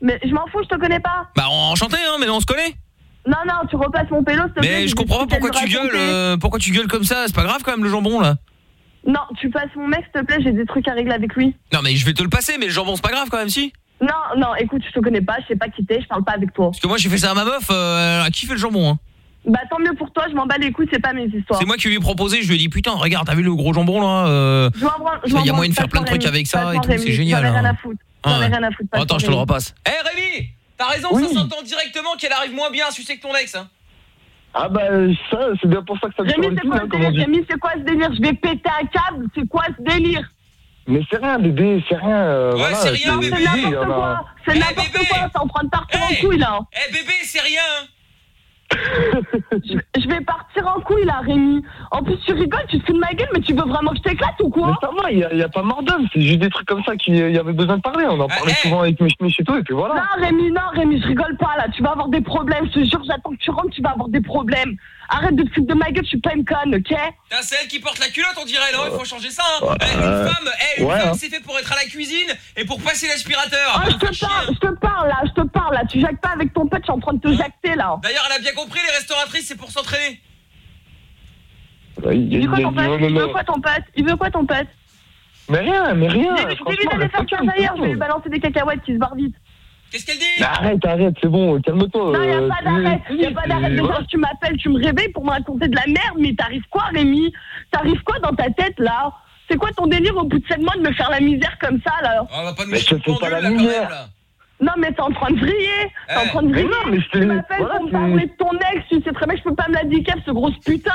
Mais je m'en fous, je te connais pas. Bah, enchanté, hein, mais on se connaît. Non, non, tu repasses mon pélo, s'il te plaît. Mais je comprends pas pourquoi tu gueules, euh, pourquoi tu gueules comme ça, c'est pas grave quand même le jambon là. Non, tu passes mon mec, s'il te plaît, j'ai des trucs à régler avec lui. Non mais je vais te le passer, mais le jambon c'est pas grave quand même si. Non, non, écoute, je te connais pas, je sais pas qui t'es, je parle pas avec toi. Parce que moi j'ai fait ça à ma meuf, euh, elle a kiffé le jambon hein. Bah tant mieux pour toi, je m'en bats les couilles, c'est pas mes histoires. C'est moi qui lui ai proposé, je lui ai dit putain regarde t'as vu le gros jambon là euh, Je m'en branle, je Il y a moyen de faire plein de trucs avec ça et tout, c'est génial, ai rien hein. à foutre. Ah ouais. rien à foutre. Attends je te le repasse. Eh Rémi T'as raison, Oui. ça s'entend directement qu'elle arrive moins bien à sucer que ton ex hein. Ah bah, ça, c'est bien pour ça que ça me Rémi, c'est quoi hein, ce. Rémi, c'est quoi ce délire Je vais péter un câble, c'est quoi ce délire Mais c'est rien, bébé, c'est rien. euh, voilà, c'est rien, Non, c'est bébé, il y n'importe quoi C'est n'importe quoi, t'es en train de partir en couille là Eh bébé c'est rien hein. Je, je vais partir en couille là, Rémi. En plus, tu rigoles, tu te fous de ma gueule, mais tu veux vraiment que je t'éclate ou quoi Mais ça va, il y a, il y a pas mort d'homme, c'est juste des trucs comme ça qu'il y avait besoin de parler. On en parlait eh. souvent avec Mich Mich et tout, et puis voilà. Non, Rémi, non, Rémi, je rigole pas là. Tu vas avoir des problèmes, je te jure, j'attends que tu rentres, tu vas avoir des problèmes. Arrête de te foutre de ma gueule, je suis pas une conne, ok c'est elle qui porte la culotte on dirait non, il faut changer ça hein. Eh, Euh, une femme, eh, une ouais, femme hein. c'est fait pour être à la cuisine et pour passer l'aspirateur. Oh, je te parle, je te parle là, je te parle là. Tu jactes pas avec ton pote, je suis en train de te jacter là. D'ailleurs elle a bien compris les restauratrices c'est pour s'entraîner. Il, veut quoi il- ton pote non, Il veut quoi ton pote Il veut quoi ton pote Mais rien, mais rien. Franchement, dis-lui d'aller faire d'ailleurs, c'est je vais lui balancer des cacahuètes qui se barrent vite. Qu'est-ce qu'elle dit? Arrête, arrête, c'est bon, calme-toi. Non, y a euh, pas c'est- d'arrêt, c'est- y a pas c'est- d'arrêt. Déjà, tu m'appelles, tu me réveilles pour me raconter de la merde, mais t'arrives quoi, Rémi? T'arrives quoi dans ta tête là? C'est quoi ton délire au bout de 7 mois de me faire la misère comme ça là? On va pas nous Mais je te fais pas la lumière. Non, mais t'es en train de vriller. T'es en train de Mais vriller. non, mais je te- Tu m'appelles voilà, pour me parler de ton ex, tu sais très bien que je peux pas me la ce grosse putain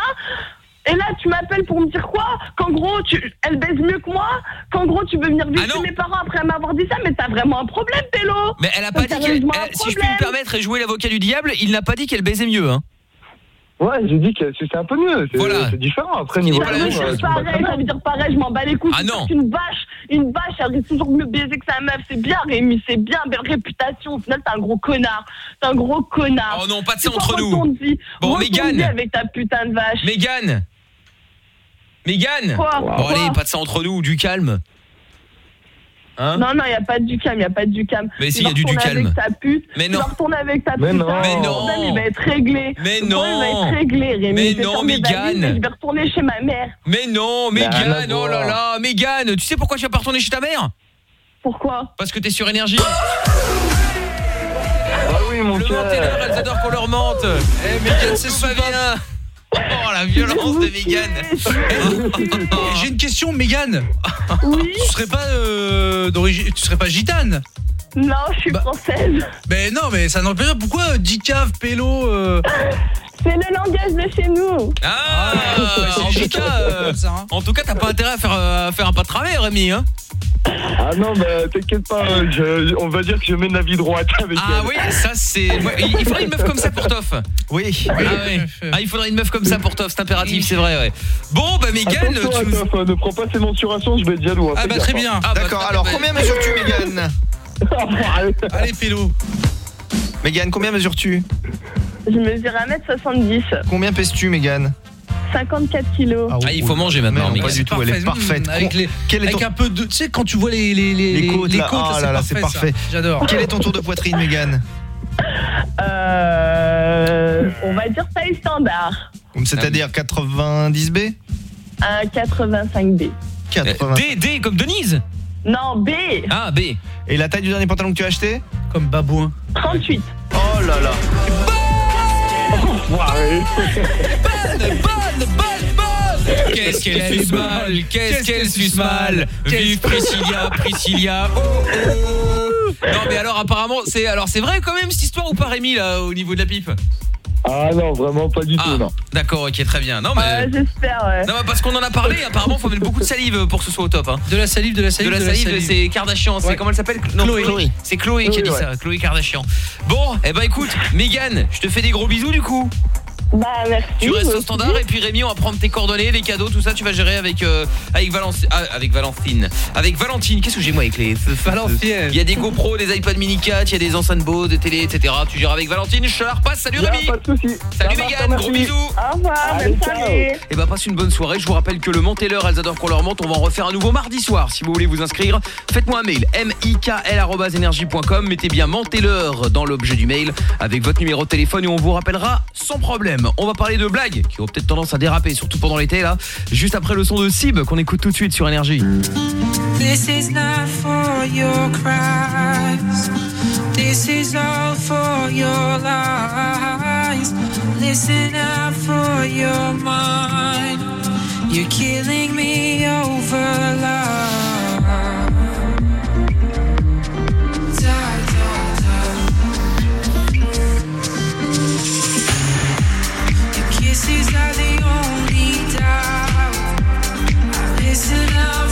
et là, tu m'appelles pour me dire quoi Qu'en gros, tu, elle baise mieux que moi Qu'en gros, tu veux venir Ah vivre chez mes parents après m'avoir dit ça Mais t'as vraiment un problème, Pélo Mais elle a pas dit qu'elle elle- si je puis me permettre et jouer l'avocat du diable, il n'a pas dit qu'elle baisait mieux hein. Ouais, j'ai dit que c'est un peu mieux. C'est Voilà. c'est différent. Après, niveau Ça veut amour, dire euh, pareil, ça veut dire pareil, je m'en bats les couilles. Ah non. C'est Une vache, une vache, elle risque toujours mieux baiser que sa meuf. C'est bien, Rémi, c'est bien, belle réputation. Au final, t'es un gros connard. T'es un gros connard. Oh non, pas de C'est ça entre nous. Bon, Mégane. avec ta putain de vache. Mégane Mégane Quoi? Bon Quoi? allez, pas de ça entre nous, du calme. Hein? Non, non, y a pas de du calme, y a pas de du calme. Mais si, Tu y a du du retourner calme. Avec ta pute. Mais Tu non. vas retourner avec ta Mais pute. non. Mais non. problème, il va être réglé. Mais problème, il va non. être réglé, Rémi. Mais non, Mégane. mais Je vais retourner chez ma mère. Mais non, Mais à Mégane, oh là là, Mégane, tu sais pourquoi tu vas pas retourner chez ta mère? Pourquoi? Parce que t'es sur énergie. Ah oui, mon Le mentez-leur, cœur. elles adorent qu'on leur mente. Eh Mégane, c'est pas bien. Oh la violence de Mégane. J'ai une question, Mégane. Oui Tu serais pas euh, d'origine, tu serais pas gitane? Non, je suis Bah- française. Mais non, mais ça n'empêche pas. Pourquoi euh, Dicave, Pélo euh, C'est le langage de chez nous. Ah, c'est en tout cas, euh, comme ça, en tout cas, t'as pas intérêt à faire, euh, à faire un pas de travers, Rémi, hein Ah non, bah t'inquiète pas, euh, je- on va dire que je mène la vie droite avec Ah elle. oui, ça c'est. moi, Il il faudrait une meuf comme ça pour Toff. Oui. Ah, ouais. Ah, il faudrait une meuf comme ça pour Toff, c'est impératif, c'est vrai, ouais. Bon, bah Mégane, Attention, tu. Adolphe, ne prends pas ces mensurations, je vais être jaloux. hein, Ah bah gaffe, très hein. bien. Ah, bah, D'accord, bah, alors bah, combien mesures-tu, Mégane. Allez, Pélo. Mégane, combien mesures-tu Je mesure 1m70, Combien pèses-tu, Mégane 54 kilos. Ah, il faut manger maintenant, Mais pas du tout, elle est parfaite. Avec, les, Quel est avec ton- un peu de. Tu sais, quand tu vois les, les, les, Les côtes, là, côtes, ah là là, c'est parfait. J'adore. Quel est ton tour de poitrine, Mégane Euh, on va dire taille standard. C'est-à-dire 90B Un 85B. 80. D, D comme Denise Non, B. Ah, B. Et la taille du dernier pantalon que tu as acheté Comme babouin. 38. Oh là là Bonne, bonne, bonne, bonne Qu'est-ce qu'elle suce mal. Qu'est-ce qu'elle suce suce mal mal Vive Priscilla, Priscilla oh, oh. Non mais alors apparemment c'est alors c'est vrai quand même cette histoire ou pas Rémi là au niveau de la pipe? Ah non, vraiment pas du tout, non. D'accord ok très bien Non mais Ouais, j'espère, ouais. Non mais parce qu'on en a parlé apparemment faut mettre beaucoup de salive pour que ce soit au top hein. De la salive, de la De salive, la salive, c'est Kardashian, c'est comment elle s'appelle? Non, Chloé. Chloé. C'est Chloé qui a dit Chloé, ça, Chloé Kardashian. Bon, eh ben écoute, Mégane, je te fais des gros bisous du coup. Bah, merci. Tu restes au standard et puis Rémi on va prendre tes coordonnées, les cadeaux, tout ça tu vas gérer avec euh, avec Valence ah, avec Valentine. Avec Valentine, qu'est-ce que j'ai moi avec les Valentine. Il y a des GoPro, des iPad mini 4, il y a des enceintes Bose, des télé, etc. Tu gères avec Valentine, je te la repasse. Salut Rémi. pas de soucis. Salut Mégane, gros merci. bisous. Au revoir, Allez, soirée. Et bah passe une bonne soirée, je vous rappelle que le Monteleur, elles adorent qu'on leur monte, on va en refaire un nouveau mardi soir. Si vous voulez vous inscrire, faites-moi un mail, mikl.energie.com, mettez bien Monteleur dans l'objet du mail avec votre numéro de téléphone et on vous rappellera sans problème. On va parler de blagues qui ont peut-être tendance à déraper, surtout pendant l'été là, juste après le son de Sib qu'on écoute tout de suite sur Énergie. This is not for your cries. This is all for your lies. Listen out for your mind. You're killing me over love. Kisses are the only doubt. I listen out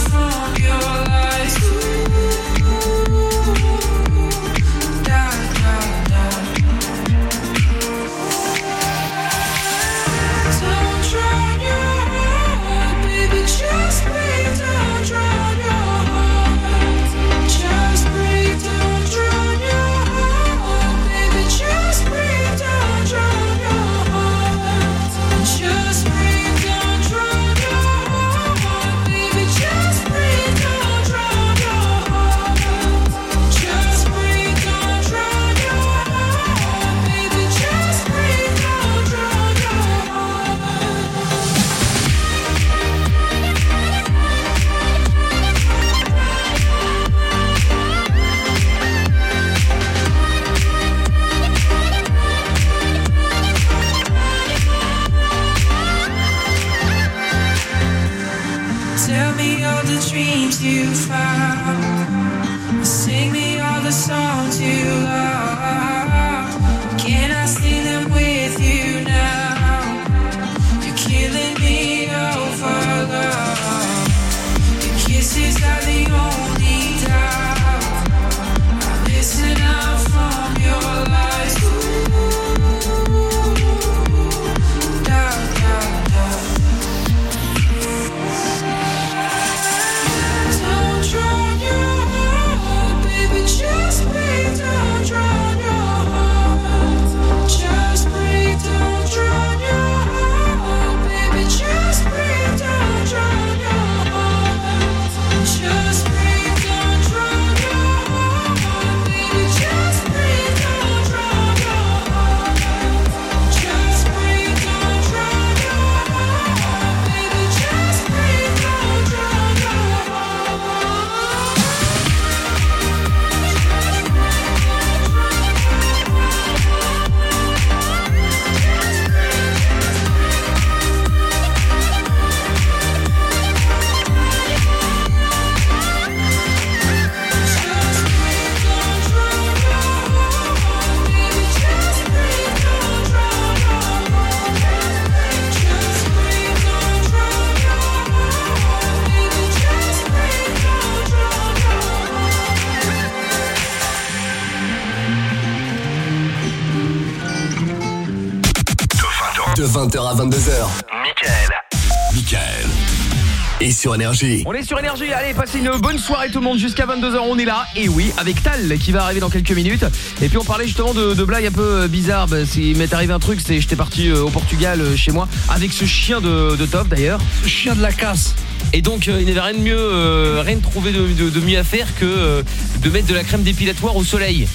Énergie. On est sur énergie, allez passez une bonne soirée tout le monde jusqu'à 22h on est là. Et oui avec Tal qui va arriver dans quelques minutes. Et puis on parlait justement de, de blagues un peu euh, bizarres. Bah, c'est- il m'est arrivé un truc c'est j'étais parti euh, au Portugal euh, chez moi avec ce chien de, de top d'ailleurs. Ce chien de la casse. Et donc euh, il n'avait rien de mieux euh, rien de trouvé de, de- de mieux à faire que euh, de mettre de la crème dépilatoire au soleil.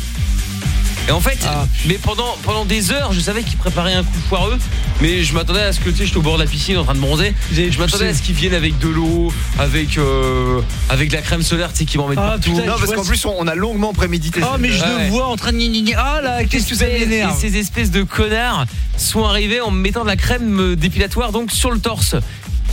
Et en fait, Ah, mais pendant pendant des heures, je savais qu'il préparait un coup foireux, mais je m'attendais à ce que tu sais, j'étais au bord de la piscine en train de bronzer, je m'attendais à ce qu'il vienne avec de l'eau, avec euh, avec de la crème solaire, tu sais, qui m'en mettent Ah, partout. putain, Non, parce qu'en plus, on a longuement prémédité. Ah mais je Ouais, le vois en train de gna Ah là, qu'est-ce que ça et m'énerve ces espèces de connards sont arrivés en me mettant de la crème euh, dépilatoire donc sur le torse.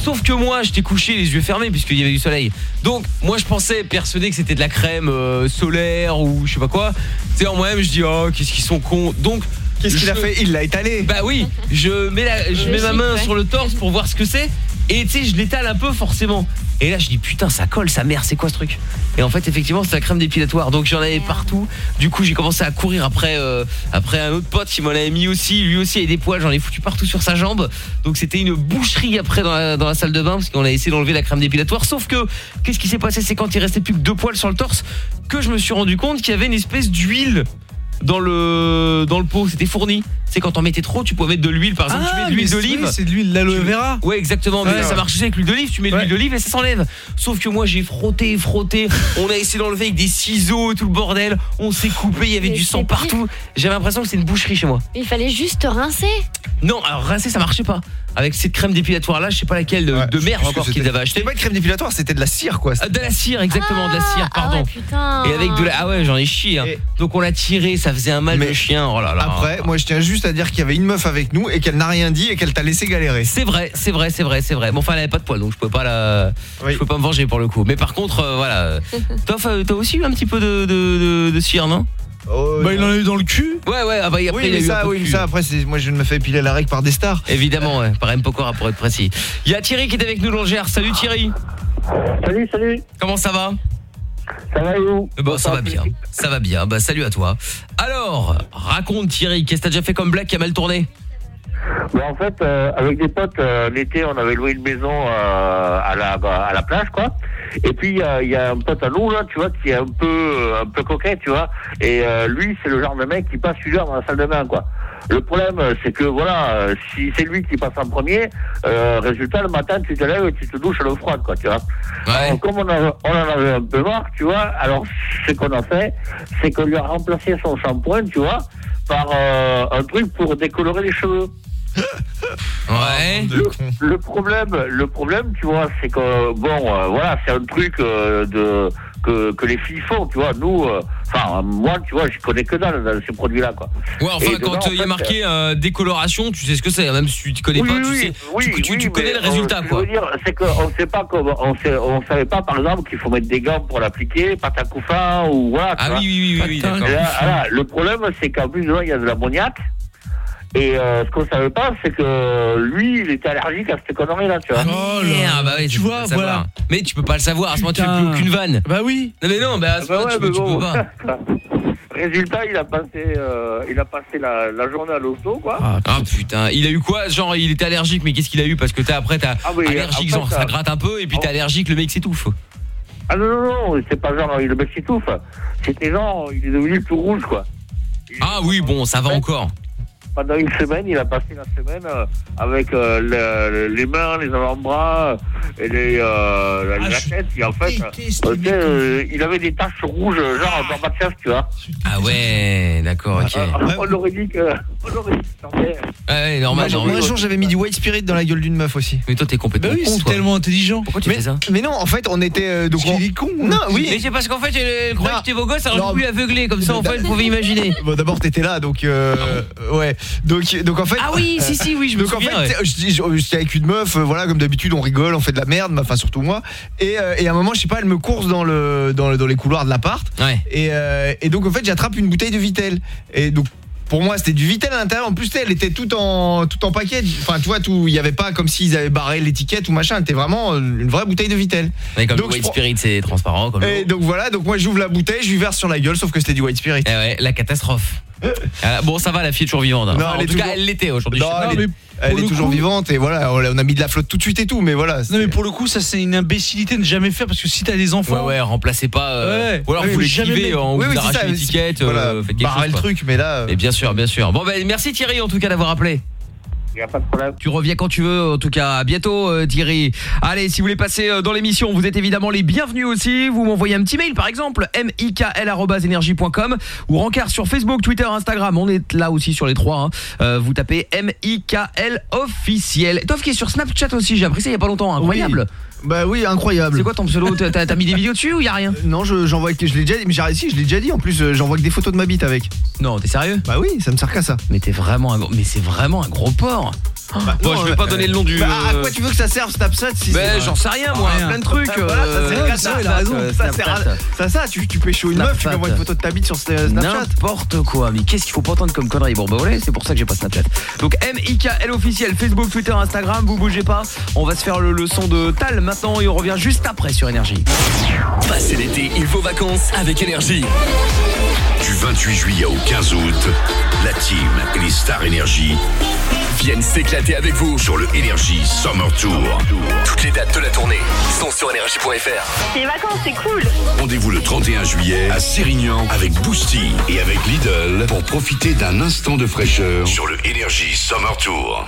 Sauf que moi, j'étais couché les yeux fermés puisqu'il y avait du soleil. Donc, moi je pensais persuadé que c'était de la crème euh, solaire ou je sais pas quoi. Tu sais en moi-même, je dis "Oh, qu'est-ce qu'ils sont cons." Donc Qu'est-ce qu'il a fait Il l'a étalé. Bah oui, je mets la, je mets ma main sur le torse pour voir ce que c'est et tu sais, je l'étale un peu forcément. Et là, je dis putain, ça colle, sa mère, c'est quoi ce truc? Et en fait, effectivement, c'est la crème dépilatoire. Donc j'en avais partout. Du coup, j'ai commencé à courir après euh, après un autre pote qui m'en avait mis aussi, lui aussi avait des poils, j'en ai foutu partout sur sa jambe. Donc c'était une boucherie après dans la, dans la salle de bain parce qu'on a essayé d'enlever la crème dépilatoire. Sauf que qu'est-ce qui s'est passé? C'est quand il restait plus que deux poils sur le torse que je me suis rendu compte qu'il y avait une espèce d'huile dans le dans le pot, c'était fourni. C'est quand on mettait trop, tu pouvais mettre de l'huile par exemple, tu mets de Ah, l'huile d'olive. oui, c'est de l'huile d'aloe Tu- vera. Ouais, exactement, mais Ouais, ça ouais. marche avec l'huile d'olive, tu mets de l'huile d'olive et ça s'enlève. Sauf que moi j'ai frotté, frotté, on a essayé d'enlever avec des ciseaux et tout le bordel, on s'est coupé, il y avait Mais du sang partout. J'avais l'impression que c'était une boucherie chez moi. Il fallait juste rincer. Non, alors rincer ça marchait pas. Avec cette crème dépilatoire là, je sais pas laquelle de, de merde encore qu'ils avaient acheté. C'était pas de crème dépilatoire, c'était de la cire quoi. Ah, De la cire, exactement, de la cire, Ah pardon. ouais, putain. Et avec de la ah ouais, j'en ai chié. hein. Donc on l'a tiré, ça faisait un mal de chien. Oh là là. Après, moi je tiens juste à dire qu'il y avait une meuf avec nous et qu'elle n'a rien dit et qu'elle t'a laissé galérer. C'est vrai, c'est vrai, c'est vrai, c'est vrai. Bon, enfin, elle avait pas de poils, donc je pouvais pas la, je pouvais pas me venger pour le coup. Mais par contre, euh, voilà. Euh, t'as aussi eu un petit peu de de, de, de cire, non? Bah il en a eu dans le cul. Ouais, ouais. Ah bah, après, oui, il a mais eu un ça, peu oui, cul. ça après c'est moi je ne me fais épiler la règle par des stars. Évidemment, ouais. Par M. Pokora pour être précis. Il y a Thierry qui est avec nous dans le GR. Salut Thierry. Salut, salut. Comment ça va? Ça va et vous Bon, ça va bien. Ça va bien. Bah, salut à toi. Alors, raconte Thierry, qu'est-ce que t'as déjà fait comme blague qui a mal tourné? Bon, en fait, euh, avec des potes, euh, l'été, on avait loué une maison euh, à, la, à la plage, quoi. Et puis, il y a- il y, a un pote à nous, là, tu vois, qui est un peu, un peu coquet, tu vois. Et euh, lui, c'est le genre de mec qui passe une heure dans la salle de bain, quoi. Le problème, c'est que, voilà, si c'est lui qui passe en premier, euh, résultat, le matin, tu te lèves et tu te douches à l'eau froide, quoi, tu vois. Alors, comme on, a- on en avait un peu marre, tu vois, alors, ce qu'on a fait, c'est qu'on lui a remplacé son shampoing, tu vois, par euh, un truc pour décolorer les cheveux. Ouais. Le, le problème, le problème, tu vois, c'est que bon, euh, voilà, c'est un truc euh, de que, que les filles font, tu vois. Nous, euh, enfin, moi, tu vois, je connais que dalle dans ces produits-là, quoi. Ouais, enfin, Et dedans, quand en il y a fait, marqué euh, décoloration, tu sais ce que c'est. Même si tu connais oui, pas, oui, tu oui, sais. oui, tu, tu- oui, tu connais le résultat, euh, ce que quoi. Je veux dire, c'est qu'on sait pas comment, on sait, on savait pas, par exemple, qu'il faut mettre des gants pour l'appliquer, pâte à couffin ou voilà. tu Ah vois. oui, oui, oui, oui, là, le problème, c'est qu'en plus il y a de l'ammoniac. Et euh, ce qu'on savait pas, c'est que lui, il était allergique à cette connerie-là, tu vois. Merde, bah oui, tu vois, voilà. Mais tu peux pas le savoir, à ce moment tu fais plus aucune vanne. Bah oui. Non mais non, bah à ce Bah moment ouais, tu, peux, mais tu bon. peux pas. Résultat, il a passé, euh, il a passé la, la journée à l'hosto, quoi. Ah putain, il a eu quoi Genre il était allergique, mais qu'est-ce qu'il a eu? Parce que t'as après t'as Ah oui, allergique, genre ça ça- gratte un peu, et puis t'es allergique, le mec s'étouffe. Ah non, non, non, c'est pas genre, le mec s'étouffe. C'était genre, il est devenu tout rouge, quoi. Ah oui, bon, ça va encore. Pendant une semaine, il a passé la semaine euh, avec euh, le- les mains, les avant-bras et les, euh, la, la tête. Et en fait, euh, sais, euh, il avait des taches rouges, genre dans ma chef, tu vois. Ah ouais, d'accord, ok. Euh, on aurait dit que. On aurait dit que c'était- Ouais, normal. Moi, normal. un jour j'avais mis du white spirit dans la gueule d'une meuf aussi. Mais toi t'es complètement Bah oui, con, c'est toi. tellement intelligent. Pourquoi tu mais, fais ça mais non, en fait, on était euh, donc on... est con. Non, oui. Mais c'est parce qu'en fait, elle croyait que t'étais vos gosses, alors j'ai voulu aveugler, comme ça en fait, vous pouvez imaginer. Bon, d'abord t'étais là, donc euh, ouais. Donc donc en fait. Ah oui, si, si, oui, je me donc souviens, en fait, j'étais avec une meuf, euh, voilà, comme d'habitude, on rigole, on fait de la merde, enfin surtout moi. Et, euh, et à un moment, je sais pas, elle me course dans le dans, le- dans les couloirs de l'appart. Ouais. Et, euh, et donc en fait, j'attrape une bouteille de Vitel. Et donc pour moi, c'était du Vitel à l'intérieur. En plus, elle était tout en tout en paquet. Enfin, tu vois, tout. Il y avait pas comme s'ils avaient barré l'étiquette ou machin. C'était vraiment une vraie bouteille de Vitel. Comme Donc, le White prends- Spirit, c'est transparent comme. Et donc voilà. Donc moi, j'ouvre la bouteille, je lui verse sur la gueule, sauf que c'était du White Spirit. Eh ouais, la catastrophe. Ah, bon, ça va, la fille est toujours vivante. hein. Non, Enfin, elle en est tout cas, toujours- elle l'était aujourd'hui. Non, elle est, elle est le toujours coup- vivante et voilà, on a mis de la flotte tout de suite et tout, mais voilà. Non mais pour le coup ça c'est une imbécilité de ne jamais faire parce que si t'as des enfants Ouais, ouais, remplacez pas. euh, Ouais. Ou alors Oui, vous mais jamais l'écrivez mettre- en Oui, vous arrachez l'étiquette, voilà, euh, faites quelque barrer chose. le quoi. truc, mais là. euh, Et bien sûr, bien sûr. Bon, ben merci Thierry en tout cas d'avoir appelé. Y a pas de problème. Tu reviens quand tu veux, en tout cas. À bientôt, euh, Thierry. Allez, si vous voulez passer euh, dans l'émission, vous êtes évidemment les bienvenus aussi. Vous m'envoyez un petit mail, par exemple, mikl@energie.com ou rencard sur Facebook, Twitter, Instagram. On est là aussi sur les trois. hein. Euh, vous tapez MIKL officiel. Toff qui est sur Snapchat aussi. J'ai appris ça il y a pas longtemps. Incroyable. Bah oui, incroyable. C'est quoi ton pseudo T'as mis des vidéos dessus ou y a rien? Non, je j'envoie que je l'ai déjà dit, mais j'ai si, je l'ai déjà dit en plus, euh, j'envoie que des photos de ma bite avec. Non, t'es sérieux? Bah oui, ça me sert qu'à ça. Mais t'es vraiment un gros, mais c'est vraiment un gros porc. bon, non, je vais euh, pas donner le nom du. Bah, à euh, quoi tu veux que ça serve Snapchat si c'est- j'en sais rien, moi, Rien. plein de trucs, Voilà, ça euh, sert qu'à ça, ça, il a raison. euh, Ça sert à ça, ça, tu, tu peux échouer une meuf, tu lui envoies une photo de ta bite sur Snapchat. N'importe quoi, mais qu'est-ce qu'il faut pas entendre comme connerie Bon bah voilà, c'est pour ça que j'ai pas Snapchat. Donc MIKL officiel, Facebook, Twitter, Instagram, vous bougez pas. On va se faire le, le son de Tal maintenant et on revient juste après sur Énergie. Passez l'été, il faut vacances avec Énergie. Du 28 juillet au 15 août, la team et les stars Énergie viennent s'éclater avec vous sur le Énergie Summer Tour. Toutes les dates de la tournée sont sur énergie.fr. Les vacances, c'est cool. Rendez-vous le 31 juillet à Sérignan avec Boosty et avec Lidl pour profiter d'un instant de fraîcheur sur le Énergie Summer Tour.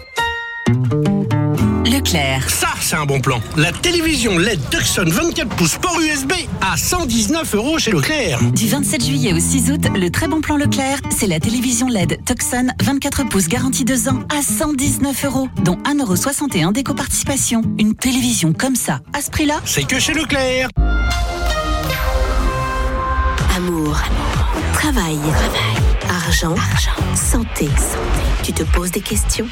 Leclerc. Ça, c'est un bon plan. La télévision LED Tucson 24 pouces port USB à 119 euros chez Leclerc. Du 27 juillet au 6 août, le très bon plan Leclerc, c'est la télévision LED Tucson 24 pouces garantie 2 ans à 119 euros, dont 1,61€ d'éco-participation. Une télévision comme ça, à ce prix-là C'est que chez Leclerc. Amour, travail, argent, santé. Tu te poses des questions?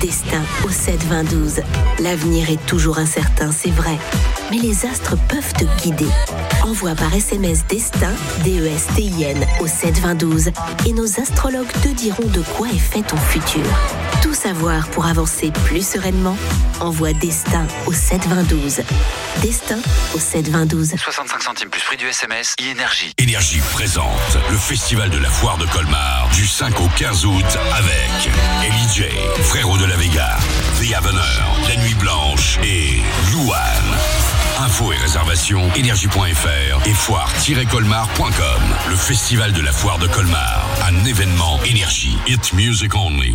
Destin au 7-20-12. L'avenir est toujours incertain, c'est vrai. Mais les astres peuvent te guider. Envoie par SMS Destin, D-E-S-T-I-N, au 7-20-12 et nos astrologues te diront de quoi est fait ton futur. Tout savoir pour avancer plus sereinement? Envoie Destin au 7-20-12. Destin au 7-20-12. 65 centimes plus prix du SMS, e-énergie. Énergie présente le festival de la foire de Colmar du 5 au 15 août avec Ellie J, Frérot de la Vega, The Avener, La Nuit Blanche et Louane. Infos et réservations énergie.fr et foire-colmar.com. Le festival de la foire de Colmar, un événement énergie. It music only.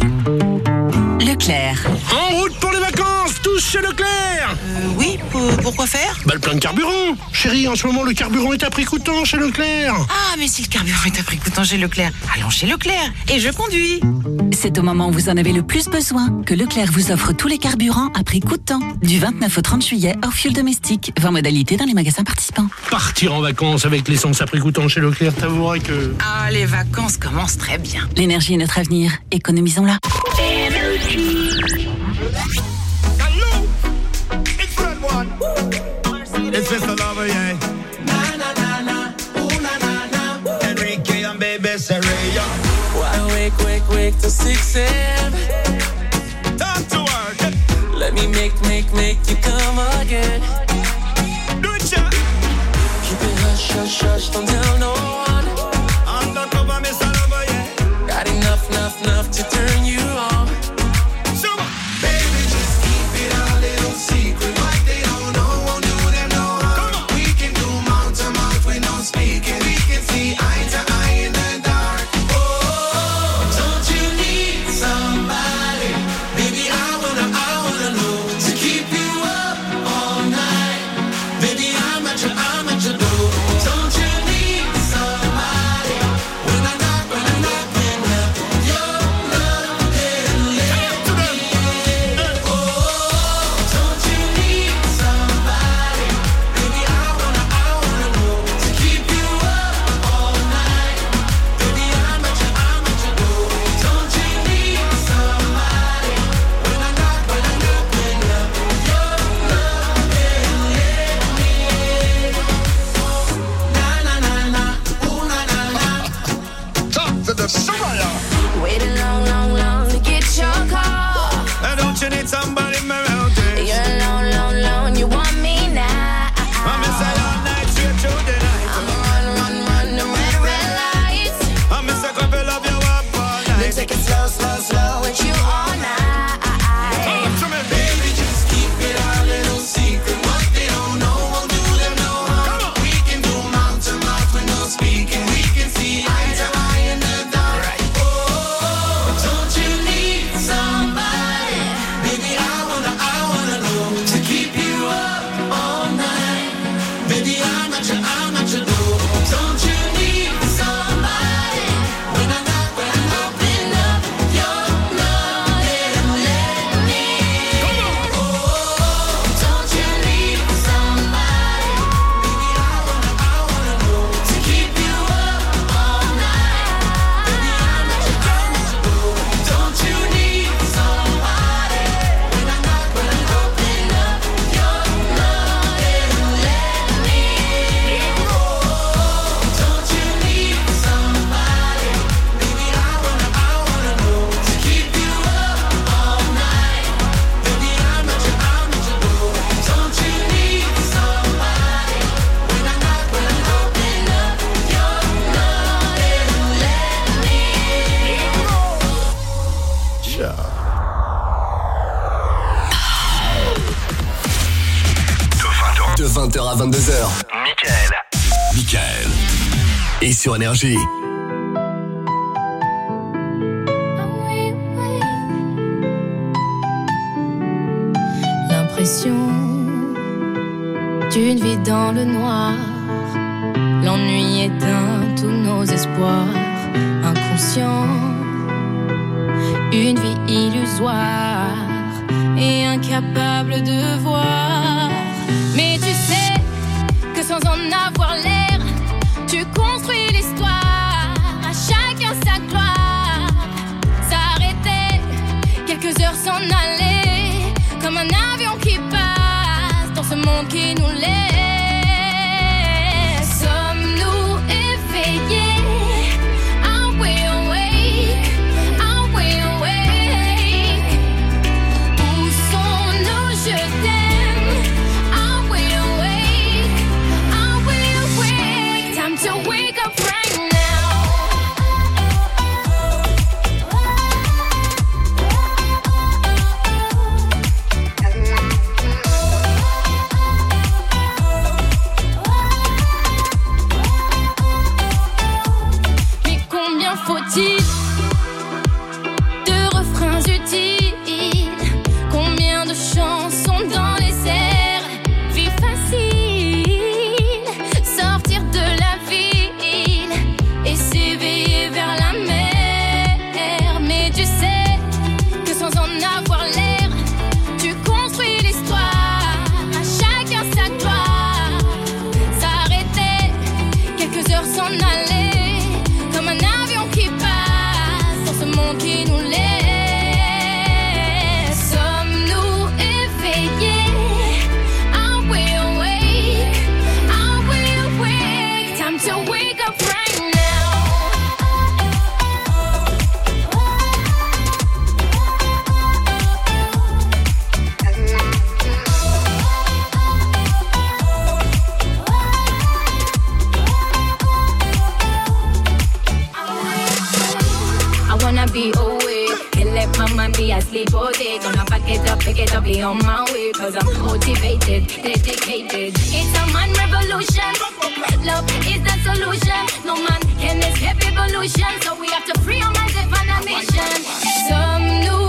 Leclerc. En route pour les vacances, tous chez Leclerc Oui, pourquoi faire Bah le plein de carburant Chérie, en ce moment, le carburant est à prix coûtant chez Leclerc Ah, mais si le carburant est à prix coûtant chez Leclerc, allons chez Leclerc et je conduis. C'est au moment où vous en avez le plus besoin que Leclerc vous offre tous les carburants à prix coûtant. Du 29 au 30 juillet, hors fuel domestique. 20 modalités dans les magasins participants. Partir en vacances avec l'essence à prix coûtant chez Leclerc, t'avoueras que... Ah, les vacances commencent très bien. L'énergie est notre avenir. Économisons-la. It's wake, wake, wake till 6 a.m. Time to work. Let me make, make, make you come again. Do it, yeah. Keep it hush, hush, hush, don't tell no one. Et pick it up, be on my way. Cause I'm motivated, dedicated. It's a man revolution. Love is the solution. No man can escape evolution. So we have to free our minds and find a mission. Sommes-nous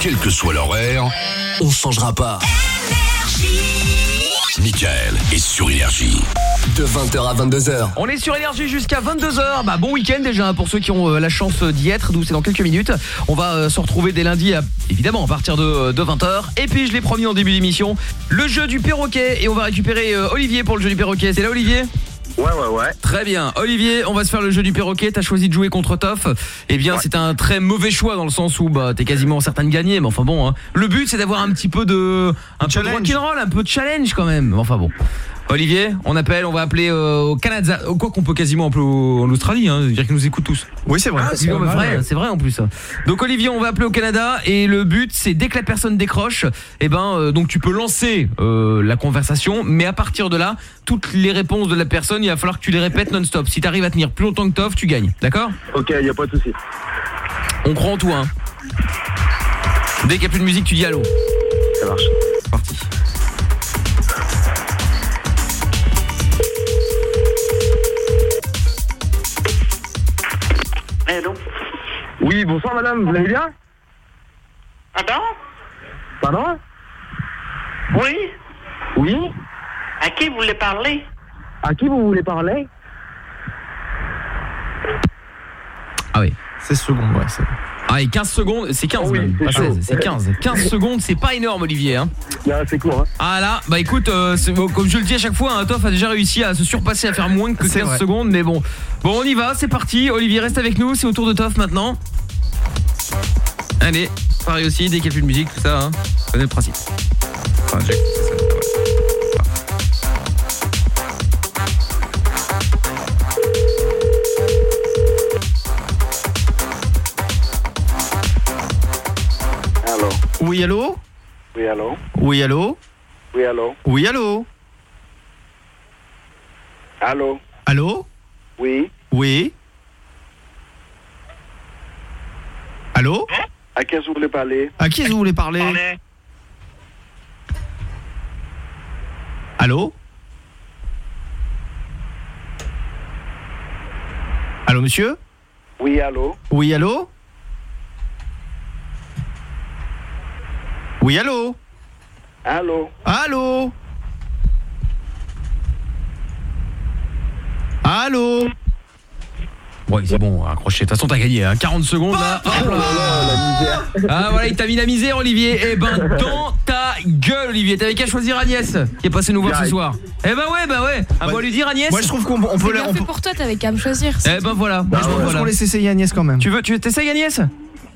quel que soit l'horaire, on changera pas. Michael est sur Énergie. De 20h à 22h. On est sur énergie jusqu'à 22h. Bah bon week-end déjà pour ceux qui ont euh, la chance d'y être. D'où c'est dans quelques minutes. On va euh, se retrouver dès lundi à- évidemment à partir de, de 20h. Et puis je l'ai promis en début d'émission, le jeu du perroquet et on va récupérer euh, Olivier pour le jeu du perroquet. C'est là Olivier? Ouais, ouais, ouais. Très bien. Olivier, on va se faire le jeu du perroquet. T'as choisi de jouer contre Toff. Eh bien, c'est un très mauvais choix dans le sens où bah t'es quasiment certain de gagner. Mais enfin bon, hein. le but c'est d'avoir un petit peu de un peu de rock'n'roll, un peu de challenge quand même. Enfin bon. Olivier, on appelle, on va appeler euh, au Canada. Quoi qu'on peut quasiment appeler au- en Australie, hein, c'est-à-dire qu'ils nous écoutent tous. Oui, c'est vrai. Ah, c'est vrai, ouais. c'est vrai en plus. Donc Olivier, on va appeler au Canada et le but c'est dès que la personne décroche, eh ben euh, donc tu peux lancer euh, la conversation, mais à partir de là, toutes les réponses de la personne, il va falloir que tu les répètes non-stop. Si tu arrives à tenir plus longtemps que Toff, tu gagnes. D'accord? Ok, y a pas de souci. On croit en toi. Hein. Dès qu'il n'y a plus de musique, tu dis allô. Ça marche. C'est parti. Oui, bonsoir madame, vous allez bien Pardon Pardon Oui Oui À qui vous voulez parler À qui vous voulez parler Ah oui. 16 secondes, ouais. c'est- Ah et 15 secondes, c'est 15 même, c'est pas chaud. 16, c'est 15. 15 secondes, c'est pas énorme Olivier hein. c'est court hein. Ah là, bah écoute, euh, bon, comme je le dis à chaque fois, hein, Toff a déjà réussi à se surpasser, à faire moins que 15 C'est vrai. secondes, mais bon. Bon, on y va, c'est parti. Olivier, reste avec nous, c'est au tour de Toff maintenant. Allez, pareil aussi, dès qu'il n'y a plus de musique, tout ça, hein. Le principe. Enfin, Oui, allô Oui, allô Oui, allô Oui, allô Oui, allô Allô Allô Oui Oui Allô À qui est-ce que vous voulez parler À qui est-ce que vous voulez parler Allô Allô, monsieur Oui, allô Oui, allô Oui, allô Allô Allô Allô Ouais, c'est bon, accroché. De toute façon, t'as gagné. Hein. 40 secondes là. Hop là. Ah voilà, il t'a mis la misère, Olivier. Eh ben, dans ta gueule, Olivier. T'avais qu'à choisir Agnès, qui est passée nous voir ce soir. Eh ben ouais, bah ouais. Ah, on va lui dire Agnès. Moi, je trouve qu'on on peut... C'est bien fait pour toi, t'avais qu'à me choisir. Eh ben voilà. Moi, je Bah, pense voilà. qu'on laisse essayer Agnès quand même. Tu veux, tu t'essayes Agnès?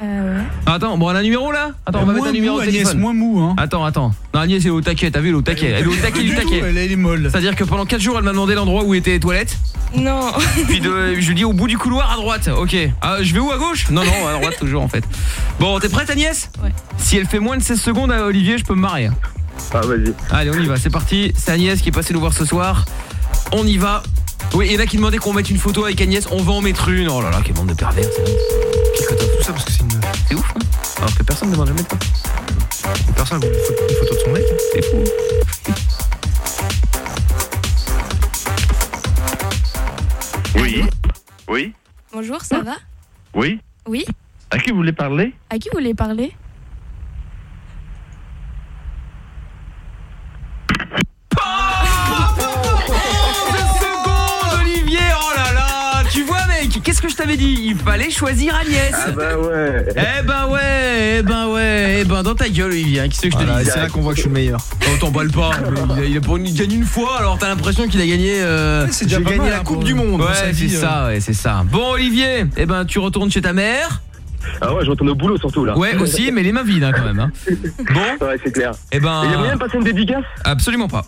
Euh, ouais. Attends, bon, on a un numéro là Attends, on va Euh, mettre un numéro mou, de Agnès, moins mou, hein. Attends, attends. Non, Agnès, elle est au taquet. T'as vu, elle est au taquet. Elle est au taquet du taquet. Elle est molle. C'est-à-dire que pendant 4 jours, elle m'a demandé l'endroit où étaient les toilettes. Non. Puis de, je lui dis au bout du couloir à droite. Ok. Ah, je vais où à gauche? Non, non, à droite toujours en fait. Bon, t'es prête Agnès? Ouais. Si elle fait moins de 16 secondes à Olivier, je peux me marrer. Ah, vas-y. Allez, on y va. C'est parti. C'est Agnès qui est passée nous voir ce soir. On y va. Oui, il y en a qui demandaient qu'on mette une photo avec Agnès. On va en mettre une. Oh là là, quel bande de pervers. C'est Tout ça parce que c'est une... c'est ouf. Hein Alors que personne ne demande jamais de photo. Personne a une photo une photo de son mec. C'est fou. Oui Oui Bonjour, ça va? Oui Oui. À qui vous voulez parler? À qui vous voulez parler? Je t'avais dit Il fallait choisir Agnès. Ah bah ouais Eh ben ouais, eh ben ouais, eh ben dans ta gueule Olivier, hein, qu'est-ce que je te dis c'est là qu'on voit que je suis le meilleur. Oh t'emballes pas, il a, il a pour une- il gagne une fois alors t'as l'impression qu'il a gagné euh... c'est déjà J'ai pas gagné mal, la hein, Coupe du Monde, Ouais c'est vie, euh. ça, ouais c'est ça Bon Olivier, eh ben tu retournes chez ta mère Ah ouais, je retourne au boulot surtout là. Ouais aussi, mais les mains vides hein, quand même hein. Bon Ouais, c'est clair. Eh ben Il y a moyen de passer une dédicace? Absolument pas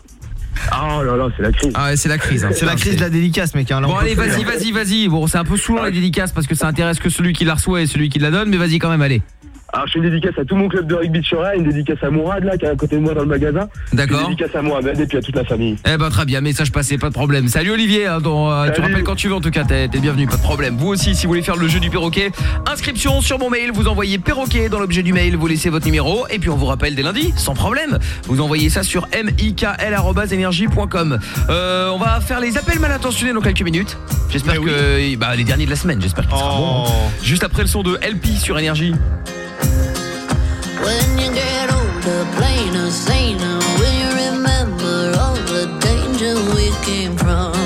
Oh là là, c'est la crise. Ah ouais c'est la crise hein. C'est la crise de la dédicace, mec. hein, là, Bon allez plus, vas-y hein. vas-y vas-y Bon c'est un peu saoulant les dédicaces parce que ça intéresse que celui qui la reçoit et celui qui la donne Mais vas-y quand même allez Alors je fais une dédicace à tout mon club de rugby de Choret, une dédicace à Mourad là qui est à côté de moi dans le magasin. D'accord. Une dédicace à Mohamed et puis à toute la famille. Eh ben très bien, message passé, pas de problème. Salut Olivier, hein, ton, euh, tu rappelles quand tu veux en tout cas, t'es bienvenu, pas de problème. Vous aussi, si vous voulez faire le jeu du perroquet, inscription sur mon mail, vous envoyez perroquet dans l'objet du mail, vous laissez votre numéro et puis on vous rappelle dès lundi, sans problème. Vous envoyez ça sur mikl@energie.com. Euh, on va faire les appels mal intentionnés dans quelques minutes. J'espère que bah, les derniers de la semaine, j'espère qu'il sera bon. Juste après le son de LP sur énergie. came from.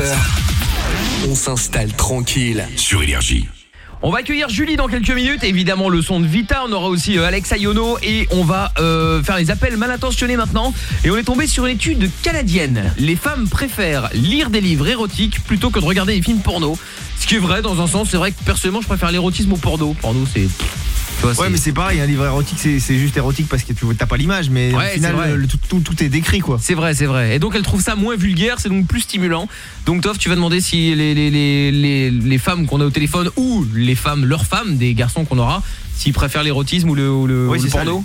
22h, on s'installe tranquille sur Énergie. On va accueillir Julie dans quelques minutes, évidemment le son de Vita, on aura aussi euh, Alex Ayono et on va euh, faire les appels mal intentionnés maintenant et on est tombé sur une étude canadienne. Les femmes préfèrent lire des livres érotiques plutôt que de regarder des films porno. Ce qui est vrai dans un sens, c'est vrai que personnellement je préfère l'érotisme au porno. Porno c'est tu vois, Ouais, mais c'est pareil, un livre érotique, c'est juste érotique parce que tu t'as pas l'image, mais Ouais, au final, le- tout, tout- tout est décrit, quoi. C'est vrai, c'est vrai. Et donc elle trouve ça moins vulgaire, c'est donc plus stimulant. Donc Toff, tu vas demander si les, les, les, les, les femmes qu'on a au téléphone ou les femmes, leurs femmes, des garçons qu'on aura, s'ils préfèrent l'érotisme ou le, ou le, ou le porno.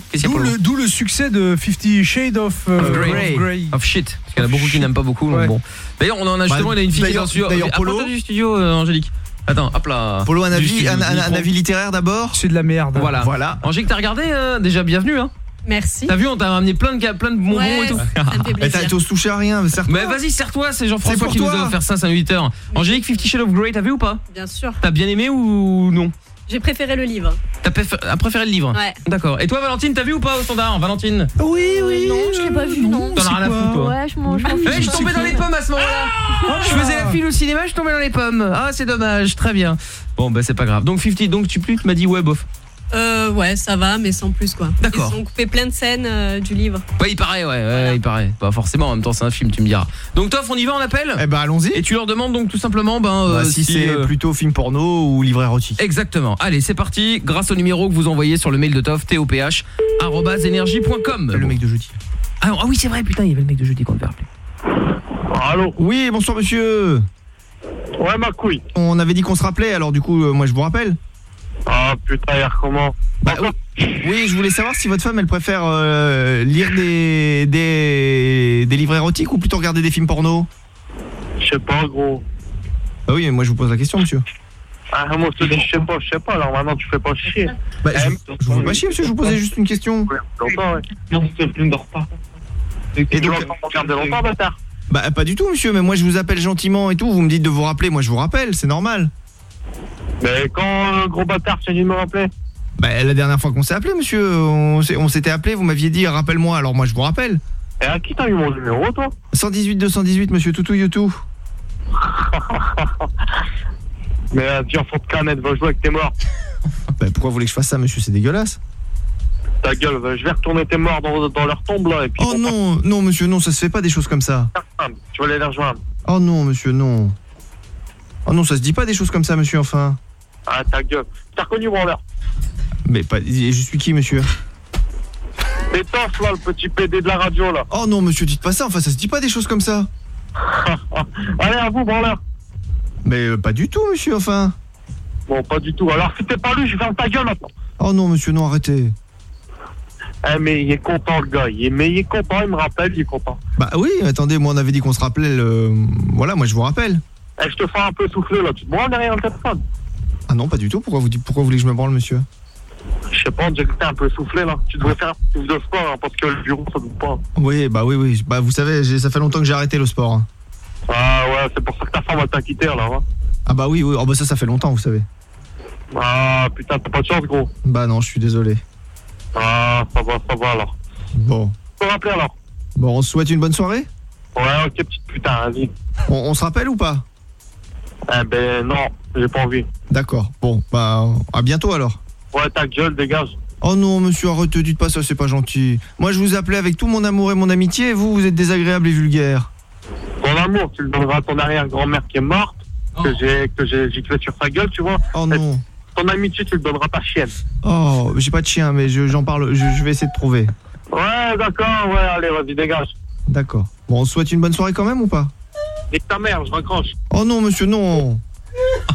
D'où le, succès de Fifty Shades of, euh, Of Grey. of Grey. Of shit. Parce qu'il y en a beaucoup qui n'aiment pas beaucoup. Ouais. bon. D'ailleurs, on en a justement, Bah, il y a une fille qui est Polo- Approche-toi du studio, euh, Angélique. Attends, hop là. Polo, un avis, un, avis littéraire d'abord C'est de la merde. Voilà. Voilà. Angélique, t'as regardé euh, Déjà, bienvenue. Hein. Merci. T'as vu, on t'a ramené plein de, plein de bonbons Ouais, et tout. ça me fait Mais plaisir. t'as- t'oses toucher à rien, mais certes. Mais vas-y, serre-toi, c'est Jean-François qui nous toi. a offert ça, c'est un 8 heures. Angélique, Fifty Shades of Grey, t'as vu ou pas? Bien sûr. T'as bien aimé ou non? J'ai préféré le livre. T'as préféré, as préféré le livre Ouais. D'accord. Et toi, Valentine, t'as vu ou pas au standard Valentine? Oui, oui. non, je l'ai pas vu, non. T'en as rien à foutre, toi Ouais, je m'en je m'en Eh, fiche. je tombais dans les pommes à ce moment-là. Je faisais la file au cinéma, je tombais dans les pommes. Ah, c'est dommage. Très bien. Bon, bah c'est pas grave. Donc 50, donc tu plus tu m'as dit ouais bof. Euh, ouais, ça va, mais sans plus quoi. D'accord. Ils ont coupé plein de scènes euh, du livre. Ouais, il paraît, ouais, ouais, il paraît. Pas forcément, en même temps, c'est un film, tu me diras. Donc Toff, on y va, on appelle Eh ben allons-y. Et tu leur demandes donc tout simplement ben euh, Bah, si, c'est euh, plutôt film porno ou livre érotique. Exactement. Allez, c'est parti. Grâce au numéro que vous envoyez sur le mail de Toff, toph @energie.com. Le mec de jeudi. Ah, ah oui, c'est vrai, putain, il y avait le mec de jeudi qu'on devait appeler. Allô Oui, bonsoir monsieur. Ouais, ma couille. On avait dit qu'on se rappelait, alors du coup, euh, moi je vous rappelle. Ah putain, hier comment Bah, oui. oui, je voulais savoir si votre femme, elle préfère euh, lire des, des, des livres érotiques ou plutôt regarder des films porno? Je sais pas, gros. Bah oui, mais moi je vous pose la question, monsieur. Ah, moi, je te dis, je sais pas, je sais pas, alors maintenant, tu fais pas chier. Bah, je, je vous fais pas chier, monsieur, je vous posais juste une question. Longtemps, ouais. Non, plaît, ne dors pas. Et donc- donc, regarder longtemps, bâtard. Bah pas du tout, monsieur, mais moi je vous appelle gentiment et tout, vous me dites de vous rappeler, moi je vous rappelle, c'est normal. Mais quand, euh, gros bâtard, tu dit de me rappeler Bah la dernière fois qu'on s'est appelé, monsieur, on s'était appelé, vous m'aviez dit rappelle-moi, alors moi je vous rappelle. Et à qui t'as eu mon numéro, toi 118 218, monsieur Toutou Youtou. Mais euh, viens, fond de canette, va jouer avec tes morts. Bah pourquoi vous voulez que je fasse ça, monsieur, c'est dégueulasse. Ta gueule, je vais retourner tes morts dans, dans leur tombe, là, et puis... Oh non, non monsieur, non, ça se fait pas des choses comme ça. Tu vas aller les rejoindre. Oh non, monsieur, non. Oh non, ça se dit pas des choses comme ça, monsieur, enfin. Ah, ta gueule. T'as reconnu, branleur Mais pas, je suis qui, monsieur C'est Toff, là, le petit PD de la radio, là. Oh non, monsieur, dites pas ça, enfin, ça se dit pas des choses comme ça. Allez, à vous, branleur. Mais euh, pas du tout, monsieur, enfin. Bon, pas du tout. Alors, si t'es pas lui, je ferme ta gueule, maintenant. Oh non, monsieur, non, arrêtez. Eh, mais il est content, le gars. Il est, mais il est content, il me rappelle, il est content. Bah oui, attendez, moi on avait dit qu'on se rappelait le... Voilà, moi je vous rappelle. Eh, je te fais un peu souffler, là? Tu te branles derrière le téléphone? Ah non, pas du tout, pourquoi vous, dites, pourquoi vous voulez que je me branle, monsieur? Je sais pas, on dirait que t'es un peu soufflé, là. Tu devrais faire plus de sport, hein, parce que le bureau, ça doute pas. Oui, bah oui, oui, bah vous savez, ça fait longtemps que j'ai arrêté le sport. hein. Ah, ouais, c'est pour ça que ta femme va t'a quitté, là, hein. Ah bah oui, oui, oh bah ça, ça fait longtemps, vous savez. Ah, putain, t'as pas de chance, gros. Bah non, je suis désolé. Ah, ça va, ça va, alors. Bon. Peux rappeler, alors Bon, on se souhaite une bonne soirée? Ouais, ok, petite putain, vas-y. on, on se rappelle ou pas? Eh ben, non, j'ai pas envie. D'accord, bon, bah à bientôt alors. Ouais, ta gueule, dégage. Oh non, monsieur, arrêtez, dites pas ça, c'est pas gentil. Moi, je vous appelais avec tout mon amour et mon amitié, et vous, vous êtes désagréable et vulgaire. Ton amour, tu le donneras à ton arrière-grand-mère qui est morte, que j'ai que j'ai giclé sur sa gueule, tu vois. Oh non. Ton amitié, tu le donneras à ta chienne. Oh, j'ai pas de chien, mais je- j'en parle, je, je vais essayer de trouver. Ouais, d'accord, ouais, allez, vas-y, dégage. D'accord. Bon, on se souhaite une bonne soirée quand même ou pas? Nique ta mère, je raccroche. Oh non, monsieur, non.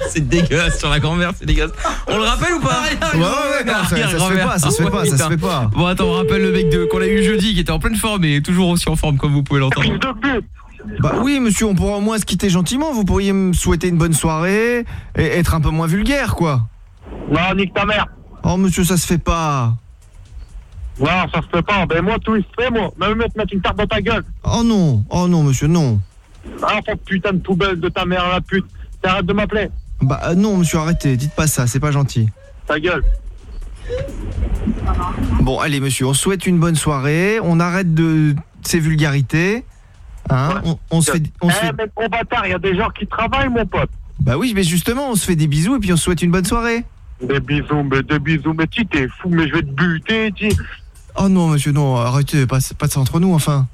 C'est dégueulasse sur la grand-mère, c'est dégueulasse. On le rappelle ou pas Ouais, ouais, ouais, non, ça- ça se fait pas, ça se fait pas, ça se fait pas. Bon, attends, on rappelle le mec de qu'on a eu jeudi qui était en pleine forme et toujours aussi en forme comme vous pouvez l'entendre. Bah oui, monsieur, on pourra au moins se quitter gentiment. Vous pourriez me souhaiter une bonne soirée et être un peu moins vulgaire, quoi. Non, nique ta mère. Oh, monsieur, ça se fait pas. Non, ça se fait pas. Ben, moi, tout, il se fait, moi. Même mettre mettre une tarte dans ta gueule. Oh non, oh non, monsieur, non. Ah, ton putain de poubelle de ta mère, la pute. T'arrêtes de m'appeler. Bah euh, non, monsieur, arrêtez, dites pas ça, c'est pas gentil. Ta gueule. Bon, allez, monsieur, on souhaite une bonne soirée. On arrête de ces vulgarités. Hein on, on se fait, on se eh, fait- mais bâtard, il y a des gens qui travaillent, mon pote. Bah oui, mais justement, on se fait des bisous et puis on se souhaite une bonne soirée. Des bisous, mais des bisous, mais tu t'es fou, mais je vais te buter, tu. Oh non, monsieur, non, arrêtez, pas, pas de ça entre nous, enfin.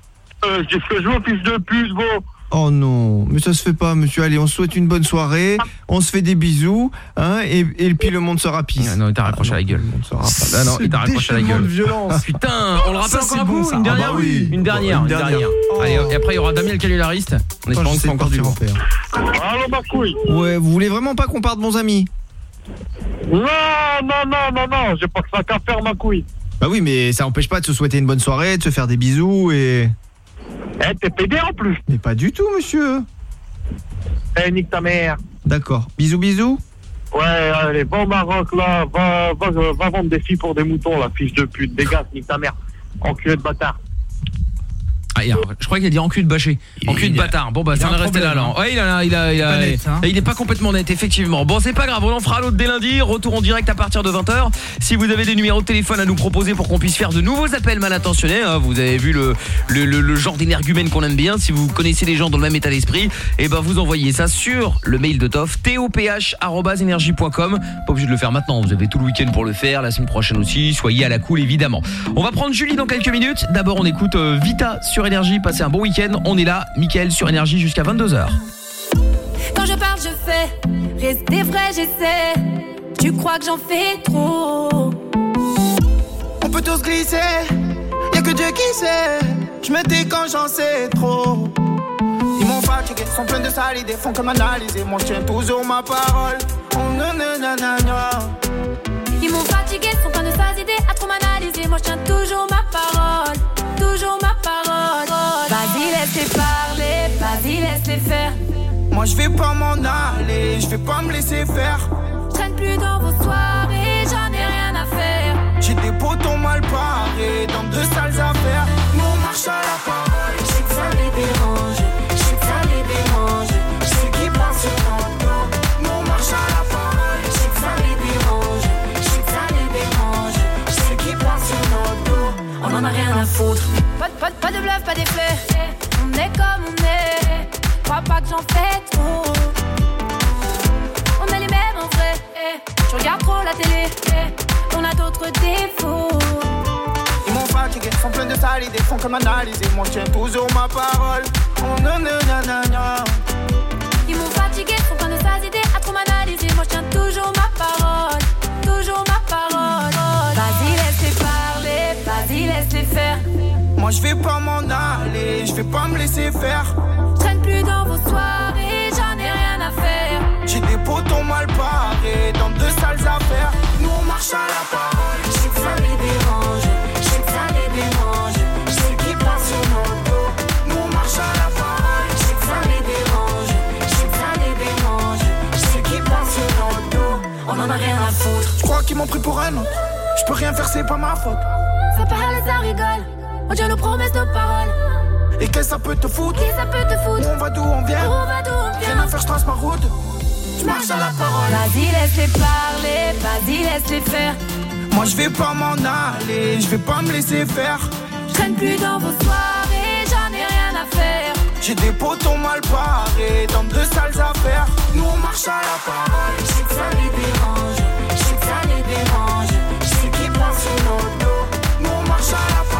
Euh, je dis ce que je veux, fils de pute, gros? Oh non, mais ça se fait pas, monsieur. Allez, on se souhaite une bonne soirée, on se fait des bisous, hein, et, et puis le monde se rapisse. Ah non, il t'a raccroché à la gueule. Ah non, il t'a raccroché à la gueule. violence. Putain, on le rappelle Ça, encore c'est un bon, coup. Une Ah dernière bah oui. Une dernière, Une une dernière. Allez, et après il y aura Damien le canulariste. En espérant que c'est encore du lourd. Allô, ma couille. Ouais, vous voulez vraiment pas qu'on parte, bons amis Non, non, non, non, non, j'ai pas que ça qu'à faire, ma couille. Bah oui, mais ça empêche pas de se souhaiter une bonne soirée, de se faire des bisous et... Eh, t'es pédé en plus. Mais pas du tout, monsieur. Eh, nique ta mère. D'accord. Bisous, bisous. Ouais, allez, va au Maroc, là, va, va, va vendre des filles pour des moutons, la fiche de pute. Dégage, nique ta mère. Enculé de bâtard. Ah, je crois qu'il a dit en cul de bâché. En cul de bâtard. Bon bah ça est resté là alors. hein. Ouais, il a il a il a Pas net, hein. il est pas complètement net effectivement. Bon, c'est pas grave, on en fera l'autre dès lundi. Retour en direct à partir de 20h. Si vous avez des numéros de téléphone à nous proposer pour qu'on puisse faire de nouveaux appels mal intentionnés, hein, vous avez vu le le, le- le genre d'énergumène qu'on aime bien, si vous connaissez des gens dans le même état d'esprit, et ben vous envoyez ça sur le mail de Toff toph@energie.com. Pas obligé de le faire maintenant, vous avez tout le week-end pour le faire, la semaine prochaine aussi, soyez à la cool évidemment. On va prendre Julie dans quelques minutes. D'abord, on écoute euh, Vita sur énergie, passez un bon week-end. On est là, Mickaël sur énergie jusqu'à 22h. Quand je parle, je fais. Rester vrai, j'essaie. Tu crois que j'en fais trop? On peut tous glisser, y'a que Dieu qui sait. Je me dis quand j'en sais trop. Ils m'ont fatigué, sont pleins de sales idées, font comme analyser. Moi je tiens toujours ma parole. Oh. Ils m'ont fatigué, sont pleins de sales idées à trop m'analyser. Moi je tiens toujours ma je vais pas m'en aller, je vais pas me laisser faire. Je traîne plus dans vos soirées, j'en ai rien à faire. J'ai des potons mal parés dans de sales affaires. Nous on marche à la parole, je sais que ça les dérange. Je sais que ça les dérange. Je sais qu'ils pensent sur notre dos. Nous on marche à la parole, je sais que ça les dérange. Je sais que ça les dérange. Je sais qu'ils pensent sur. On en a rien à foutre. Pas, pas, pas de bluff, pas d'effet. On est comme on est. Crois pas que j'en fais trop. On est les mêmes en vrai. Je regarde trop la télé. On a d'autres défauts. Ils m'ont fatigué, sont pleins de sales idées, font comme analyser. Moi je tiens toujours ma parole. Oh nananana. Ils m'ont fatigué, sont plein de sales idées à trop m'analyser. Moi je tiens toujours ma parole, toujours ma parole. Vas-y, laisse-les parler, vas-y, laisse-les faire. Moi je vais pas m'en aller, je vais pas me laisser faire. Plus dans vos soirées, j'en ai rien à faire. J'ai des potons mal parés dans de sales affaires. Nous on marche à la parole. Je sais que ça les dérange. Je sais que ça les dérange. Je sais qu'ils passent sur notre dos. Nous on marche à la parole. Je sais que ça les dérange. Je sais que ça les dérange. Je sais qu'ils passent sur notre dos. On en a rien à foutre. Je crois qu'ils m'ont pris pour un autre. Je peux rien faire, c'est pas ma faute. Ça parle, ça rigole. On tient nos promesses, nos paroles. Et qu'est-ce que ça peut te foutre Qui ça peut te foutre On va d'où on vient On va d'où on Rien vient à faire, je trace ma route. Je marche à la parole. Vas-y, laisse-les parler, vas-y, laisse-les faire. Moi je vais pas m'en aller, je vais pas me laisser faire. Je traîne plus dans vos soirées, j'en ai rien à faire. J'ai des potons mal parés dans de sales affaires. Nous on marche à la parole. Je sais que ça les dérange. Je sais que ça les dérange. Je sais qu'ils passent sur notre dos. Nous on marche à la parole.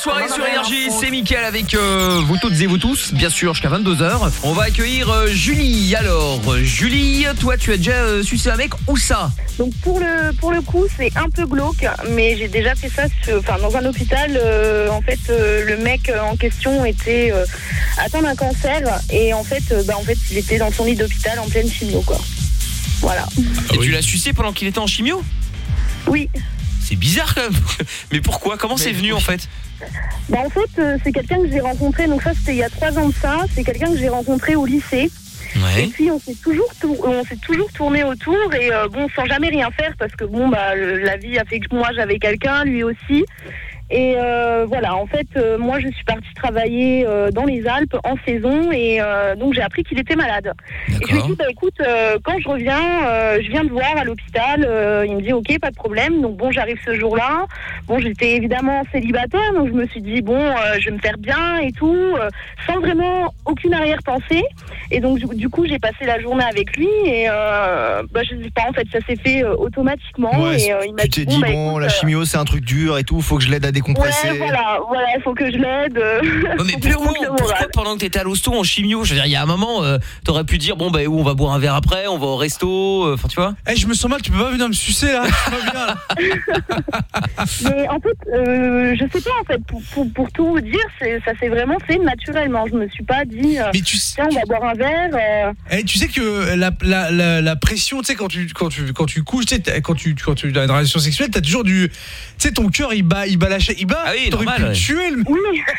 Soirée sur Énergie, c'est Mickaël avec euh, vous toutes et vous tous, bien sûr jusqu'à 22h. On va accueillir euh, Julie. Alors, Julie, toi tu as déjà euh, sucé un mec où ça? Donc pour le pour le coup c'est un peu glauque, mais j'ai déjà fait ça, sur- enfin dans un hôpital. euh, en fait, euh, le mec en question était euh, atteint d'un cancer et en fait, euh, bah en fait, il était dans son lit d'hôpital en pleine chimio quoi. Voilà. Et tu l'as sucé pendant qu'il était en chimio? Oui. C'est bizarre quand même. Mais pourquoi? Comment c'est venu en fait? Bah en fait, euh, c'est quelqu'un que j'ai rencontré. Donc ça c'était il y a trois ans de ça. C'est quelqu'un que j'ai rencontré au lycée. Et puis on s'est toujours tour- on s'est toujours tourné autour et euh, bon sans jamais rien faire parce que bon bah le- la vie a fait que moi j'avais quelqu'un, lui aussi. Et euh, voilà, en fait, euh, moi, je suis partie travailler euh, dans les Alpes en saison et euh, donc j'ai appris qu'il était malade. Et je lui ai dit, bah, écoute, euh, quand je reviens, euh, je viens te voir à l'hôpital. Euh, il me dit, ok, pas de problème. Donc bon, j'arrive ce jour-là. Bon, j'étais évidemment célibataire, donc je me suis dit, bon, euh, je vais me faire bien et tout, euh, sans vraiment aucune arrière-pensée. Et donc, du, coup, j'ai passé la journée avec lui et euh, bah, je sais pas, en fait, ça s'est fait euh, automatiquement. Ouais, et euh, il m'a dit, bah, bon, écoute, la chimio, c'est un truc dur et tout, faut que je l'aide à décompresser. Ouais, voilà, voilà, il faut que je l'aide. euh, Ouais, mais pourquoi, pourquoi pendant que t'étais à l'hosto en chimio, je veux dire, il y a un moment, euh, t'aurais pu dire, bon, bah, où on va boire un verre après, on va au resto, euh, enfin, tu vois Eh, je me sens mal, tu peux pas venir me sucer là. Je suis pas bien, là. Mais en fait, euh, je sais pas, en fait, pour, pour, pour tout vous dire, c'est- ça s'est vraiment fait naturellement. Je me suis pas dit, euh, tiens, on va boire un verre. euh, Eh, tu sais que la, la, la, la pression, tu sais, quand tu, quand tu, quand tu couches, tu quand tu, quand tu as une relation sexuelle, t'as toujours du. Tu sais, ton cœur, il bat, il bat la chaîne. Il bat. Ah oui, T'aurais normal, pu le ouais. tuer, le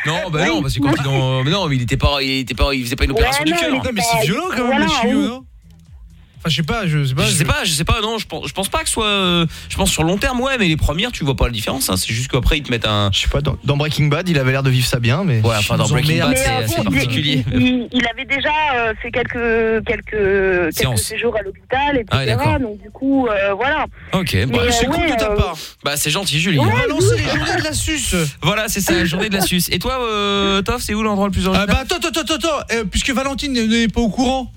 Non, bah non, parce que quand il en... mais non, mais il était pas, il était pas, il faisait pas une opération Ouais, du cœur. Non, mais c'est violent, quand même, Voilà, la chimio, oui. non Enfin, je sais pas, je sais pas. Je sais pas, je sais pas, non, je pense, je pense pas que ce soit. euh, je pense sur long terme, ouais, mais les premières, tu vois pas la différence. Hein, c'est juste qu'après ils te mettent un. Je sais pas, dans, dans Breaking Bad, il avait l'air de vivre ça bien, mais. Ouais, enfin dans Breaking Bad, c'est particulier. Il, il- il avait déjà euh, fait quelques, quelques, quelques séjours à l'hôpital, etc. Ah donc du coup, euh, voilà. Ok, Mais, bah, c'est cool ouais, de ta part. Bah c'est gentil, Julie. Ouais, On va lancer les journées de la suce. Voilà, c'est ça, la journée de la suce. Et toi, euh, Toff, c'est où l'endroit le plus Ah original bah attends, attends, attends, attends, puisque Valentine n'est pas au courant.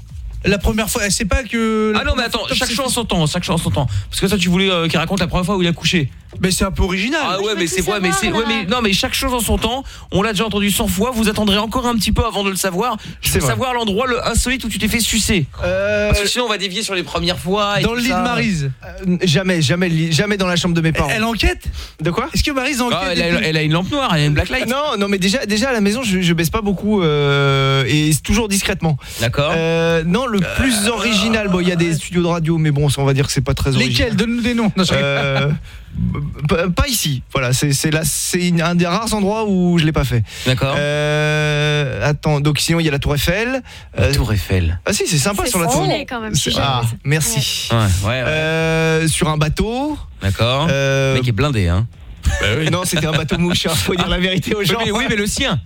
La première fois, elle sait pas que. la Ah non, mais attends, chaque chose en son temps, chaque chose en son temps. Parce que toi, tu voulais euh, qu'il raconte la première fois où il a couché. Mais c'est un peu original. Ah ouais, mais c'est vrai, mais c'est ouais, mais non, mais chaque chose en son temps. On l'a déjà entendu 100 fois. Vous attendrez encore un petit peu avant de le savoir. Je veux savoir l'endroit le insolite où tu t'es fait sucer. Parce que sinon, on va dévier sur les premières fois. et Dans tout le lit ça. de Marise. Euh, jamais, jamais, jamais dans la chambre de mes parents. Elle enquête De quoi Est-ce que Marise enquête Ah, elle, a, elle une lampe noire, elle a une blacklight. Non, non, mais déjà, déjà à la maison, je, je baisse pas beaucoup euh, et c'est toujours discrètement. D'accord. Euh, non, le plus original, bon, il y a des studios de radio, mais bon, on va dire que c'est pas très original. Lesquels? Donne-nous des noms. Non, je rigole. Euh, pas ici. Voilà, c'est là, un des rares endroits où je l'ai pas fait. D'accord. Euh, attends, donc sinon il y a la Tour Eiffel. Euh, Tour Eiffel. Ah si, c'est sympa sur la Tour. stylé, quand même, Ah, merci. Ouais, ouais, ouais. Euh, sur un bateau. D'accord. Euh, Le mec est blindé, hein. non, c'était un bateau mouche. hein, faut dire la vérité aux gens. mais, oui, mais le sien.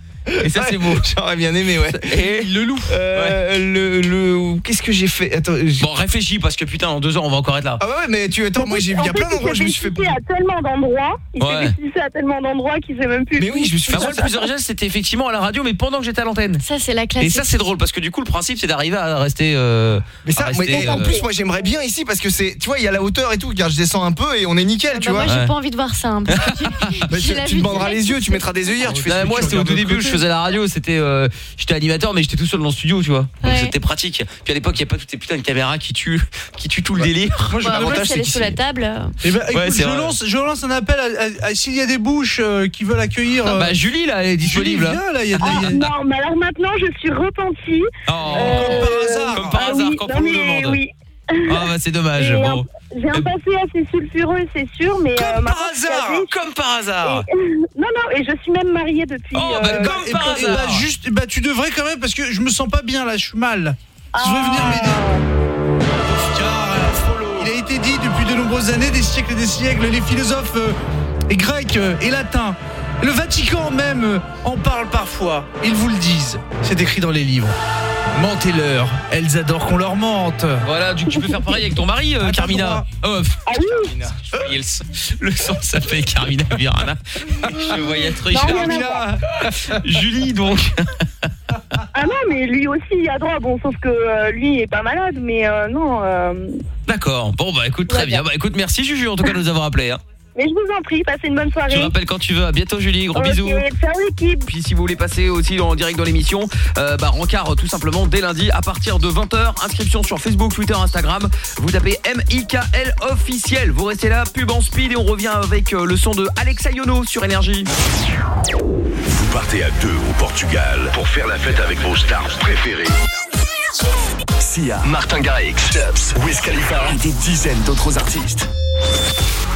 Et ça, c'est beau. J'aurais bien aimé, ouais. Et le loup. Euh, le, le- qu'est-ce que j'ai fait? Attends. Bon, réfléchis parce que putain, en deux heures, on va encore être là. Ah ouais, ouais, mais tu attends, moi j'ai il y a plein d'endroits je me suis fait. Il à tellement d'endroits. Il s'est déplacé à tellement d'endroits qu'il sait même plus. Mais oui, je me suis Bah, fait. moi, le plus original, c'était effectivement à la radio, mais pendant que j'étais à l'antenne. Ça, c'est la Et classique. ça, c'est drôle parce que du coup, le principe, c'est d'arriver à rester. euh, Mais ça, rester, et en euh, plus, moi j'aimerais bien ici parce que c'est, tu vois, il y a la hauteur et tout. Regarde, je descends un peu et on est nickel, tu Bah, vois. moi, j'ai pas envie de voir ça. hein, parce que tu- Bah, tu, tu directe. les yeux, tu mettras des œillères, tu fais. Que moi tu c'était au tout début, je faisais la radio, c'était euh, j'étais animateur mais j'étais tout seul dans le studio, tu vois. Donc Ouais. c'était pratique. Puis à l'époque, il y a pas toutes ces putains de caméras qui tuent qui tuent tout le délire. Moi, je- Bah, moi, L'avantage, si c'est elle est qu'ici- sous la table. euh, Eh ben, Ouais, écoute, c'est je, vrai. lance, je lance un appel à, à- à- s'il y a des bouches euh, qui veulent accueillir. Ah, euh, bah Julie là, elle est Julie, disponible. là. viens, là, il y a de la- Ah, il y a- non, mais alors maintenant, je suis repentie. Oh, Euh, par hasard. Comme par ah hasard oui, quand non, on mais demande. Oui. Ah bah c'est dommage. J'ai Bon. un, j'ai un passé assez sulfureux, c'est sûr, mais euh, Comme ma par hasard, comme par hasard. Et- non, non, et je suis même mariée depuis. Oh, bah, euh, comme Et par bah, et bah, hasard. juste, bah, tu devrais quand même parce que je me sens pas bien là, je suis mal. Tu devrais venir Ah. m'aider. Euh, il a été dit depuis de nombreuses années, des siècles et des siècles, les philosophes euh, et grecs euh, et latins, le Vatican même euh, en parle parfois. Ils vous le disent. C'est écrit dans les livres. Mentez-leur, elles adorent qu'on leur mente. Voilà, du coup, tu peux faire pareil avec ton mari, euh, Carmina. Oh, pff, Ah oui Carmina. Ils- Le son s'appelle Carmina Virana. Je voyais Carmina. Julie, donc. Ah non, mais lui aussi, il a droit. Bon, sauf que euh, lui il est pas malade, mais euh, non. euh, D'accord. Bon, bah écoute, très Ouais, bien. Bah écoute, merci Juju en tout cas de nous avoir appelé. Hein. Mais je vous en prie, passez une bonne soirée. Tu rappelles quand tu veux. À bientôt, Julie. Gros bisous. Ciao l'équipe. Puis si vous voulez passer aussi en direct dans l'émission, euh, bah rencard tout simplement dès lundi à partir de 20h. Inscription sur Facebook, Twitter, Instagram. Vous tapez M-I-K-L officiel. Vous restez là, pub en speed et on revient avec euh, le son de Alexa Yono sur Énergie. Vous partez à deux au Portugal pour faire la fête avec vos stars préférées. Sia, Martin Garrix, Stubbs, Wiz Khalifa et des dizaines d'autres artistes.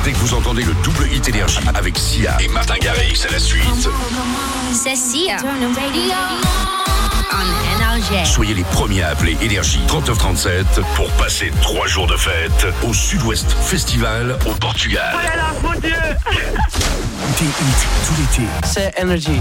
Dès que vous entendez le double hit énergie avec Sia et Martin Garrix à la suite, C'est Sia. Soyez les premiers à appeler Énergie 3937 pour passer trois jours de fête au Sud-Ouest Festival au Portugal. là là, mon Dieu Des hits tout l'été. C'est Energy.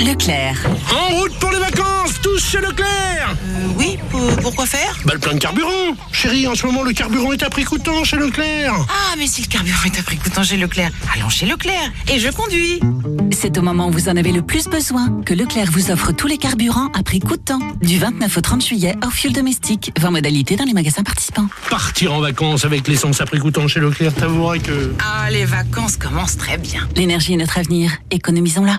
Leclerc. En route pour les vacances, tous chez Leclerc Pourquoi faire Bah le plein de carburant Chérie, en ce moment, le carburant est à prix coûtant chez Leclerc Ah, mais si le carburant est à prix coûtant chez Leclerc, allons chez Leclerc. Et je conduis. C'est au moment où vous en avez le plus besoin que Leclerc vous offre tous les carburants à prix coûtant. Du 29 au 30 juillet, hors fuel domestique. 20 modalités dans les magasins participants. Partir en vacances avec l'essence à prix coûtant chez Leclerc, t'avoueras que... Ah, les vacances commencent très bien. L'énergie est notre avenir. Économisons-la.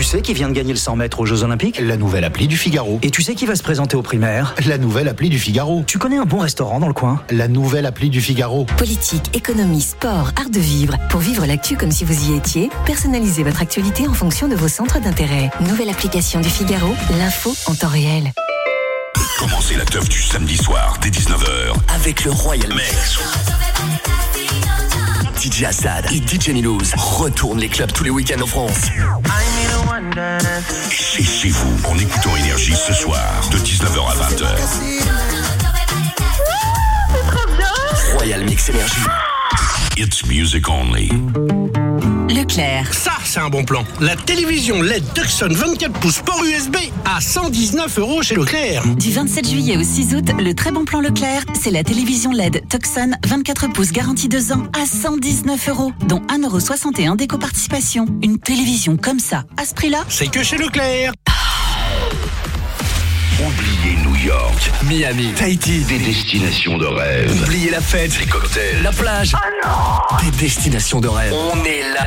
Tu sais qui vient de gagner le 100 mètres aux Jeux Olympiques La nouvelle appli du Figaro. Et tu sais qui va se présenter aux primaires La nouvelle appli du Figaro. Tu connais un bon restaurant dans le coin La nouvelle appli du Figaro. Politique, économie, sport, art de vivre. Pour vivre l'actu comme si vous y étiez, personnalisez votre actualité en fonction de vos centres d'intérêt. Nouvelle application du Figaro, l'info en temps réel. Commencez la teuf du samedi soir dès 19h Avec le Royal Mix. DJ Assad et DJ Milouz retournent les clubs tous les week-ends en France. Et chez vous, en écoutant Énergie ce soir de 19h à 20h. Royal Mix Énergie. It's music only. Leclerc. Ça, c'est un bon plan. La télévision LED Tucson 24 pouces port USB à 119 euros chez Leclerc. Du 27 juillet au 6 août, le très bon plan Leclerc, c'est la télévision LED Tucson 24 pouces garantie 2 ans à 119 euros, dont 1,61€ d'éco-participation. Une télévision comme ça, à ce prix-là C'est que chez Leclerc. Oubliez New York, Miami, Tahiti, des destinations de rêve. Oubliez la fête, Les cocktails, la plage. Des destinations de rêve. On est là.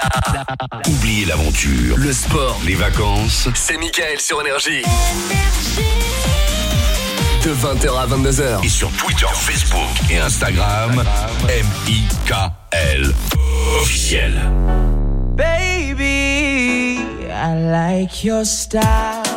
oubliez l'aventure, Le sport. les vacances. C'est Michael sur Énergie. De 20h à 22h. Et sur Twitter, Facebook et Instagram, M-I-K-L officiel. Baby, I like your style.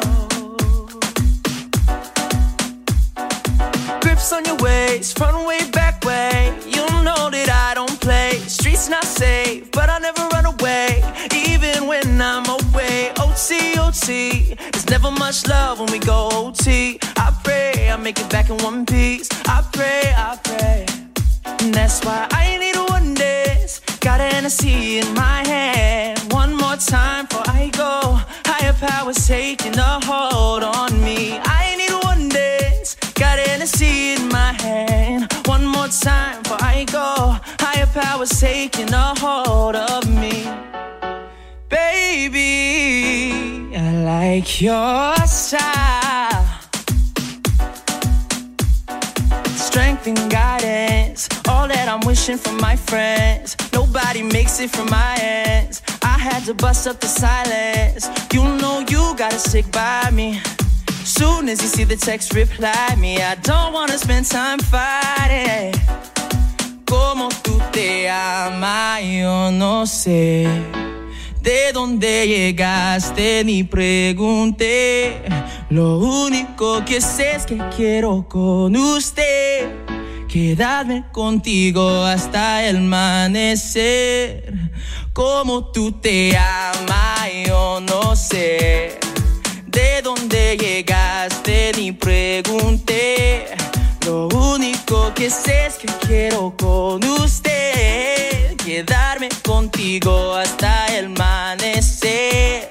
On your waist, front way, back way. You know that I don't play. Streets not safe, but I never run away, even when I'm away. OT, OT. There's never much love when we go OT. I pray I make it back in one piece. I pray, I pray. And that's why I need one dance. Got an Hennessy in my hand. One more time before I go. Higher powers taking a hold on me. I Time for I go. Higher powers taking a hold of me. Baby, I like your style. strength and guidance. All that I'm wishing for my friends. Nobody makes it from my ends. I had to bust up the silence. You know you gotta stick by me. Soon as you see the text, reply me. I don't wanna spend time fighting. Como tú te amas, yo no sé. De dónde llegaste ni pregunté. Lo único que sé es que quiero con usted quedarme contigo hasta el amanecer. Como tú te amas, yo no sé de dónde llegaste ni pregunté. Lo único que sé es que quiero con usted quedarme contigo hasta el amanecer.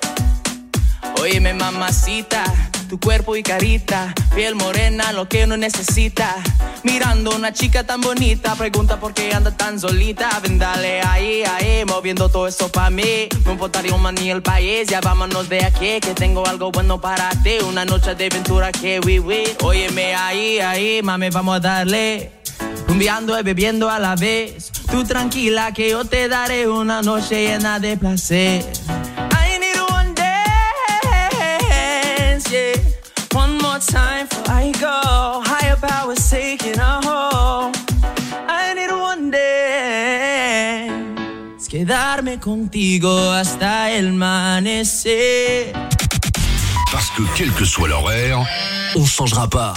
Óyeme, mamacita tu cuerpo y carita, piel morena, lo que uno necesita. Mirando una chica tan bonita, pregunta por qué anda tan solita. Ven, dale ahí, ahí, moviendo todo eso pa' mí. No importaría un man ni el país, ya vámonos de aquí, que tengo algo bueno para ti. Una noche de aventura que we. Óyeme ahí, ahí, mami, vamos a darle. Rumbeando y bebiendo a la vez. Tú tranquila que yo te daré una noche llena de placer. Yeah. One more time before I go. Higher powers taking a hold. I need one dance. Quedarme contigo hasta el amanecer. Parce que quel que soit l'horaire, on changera pas.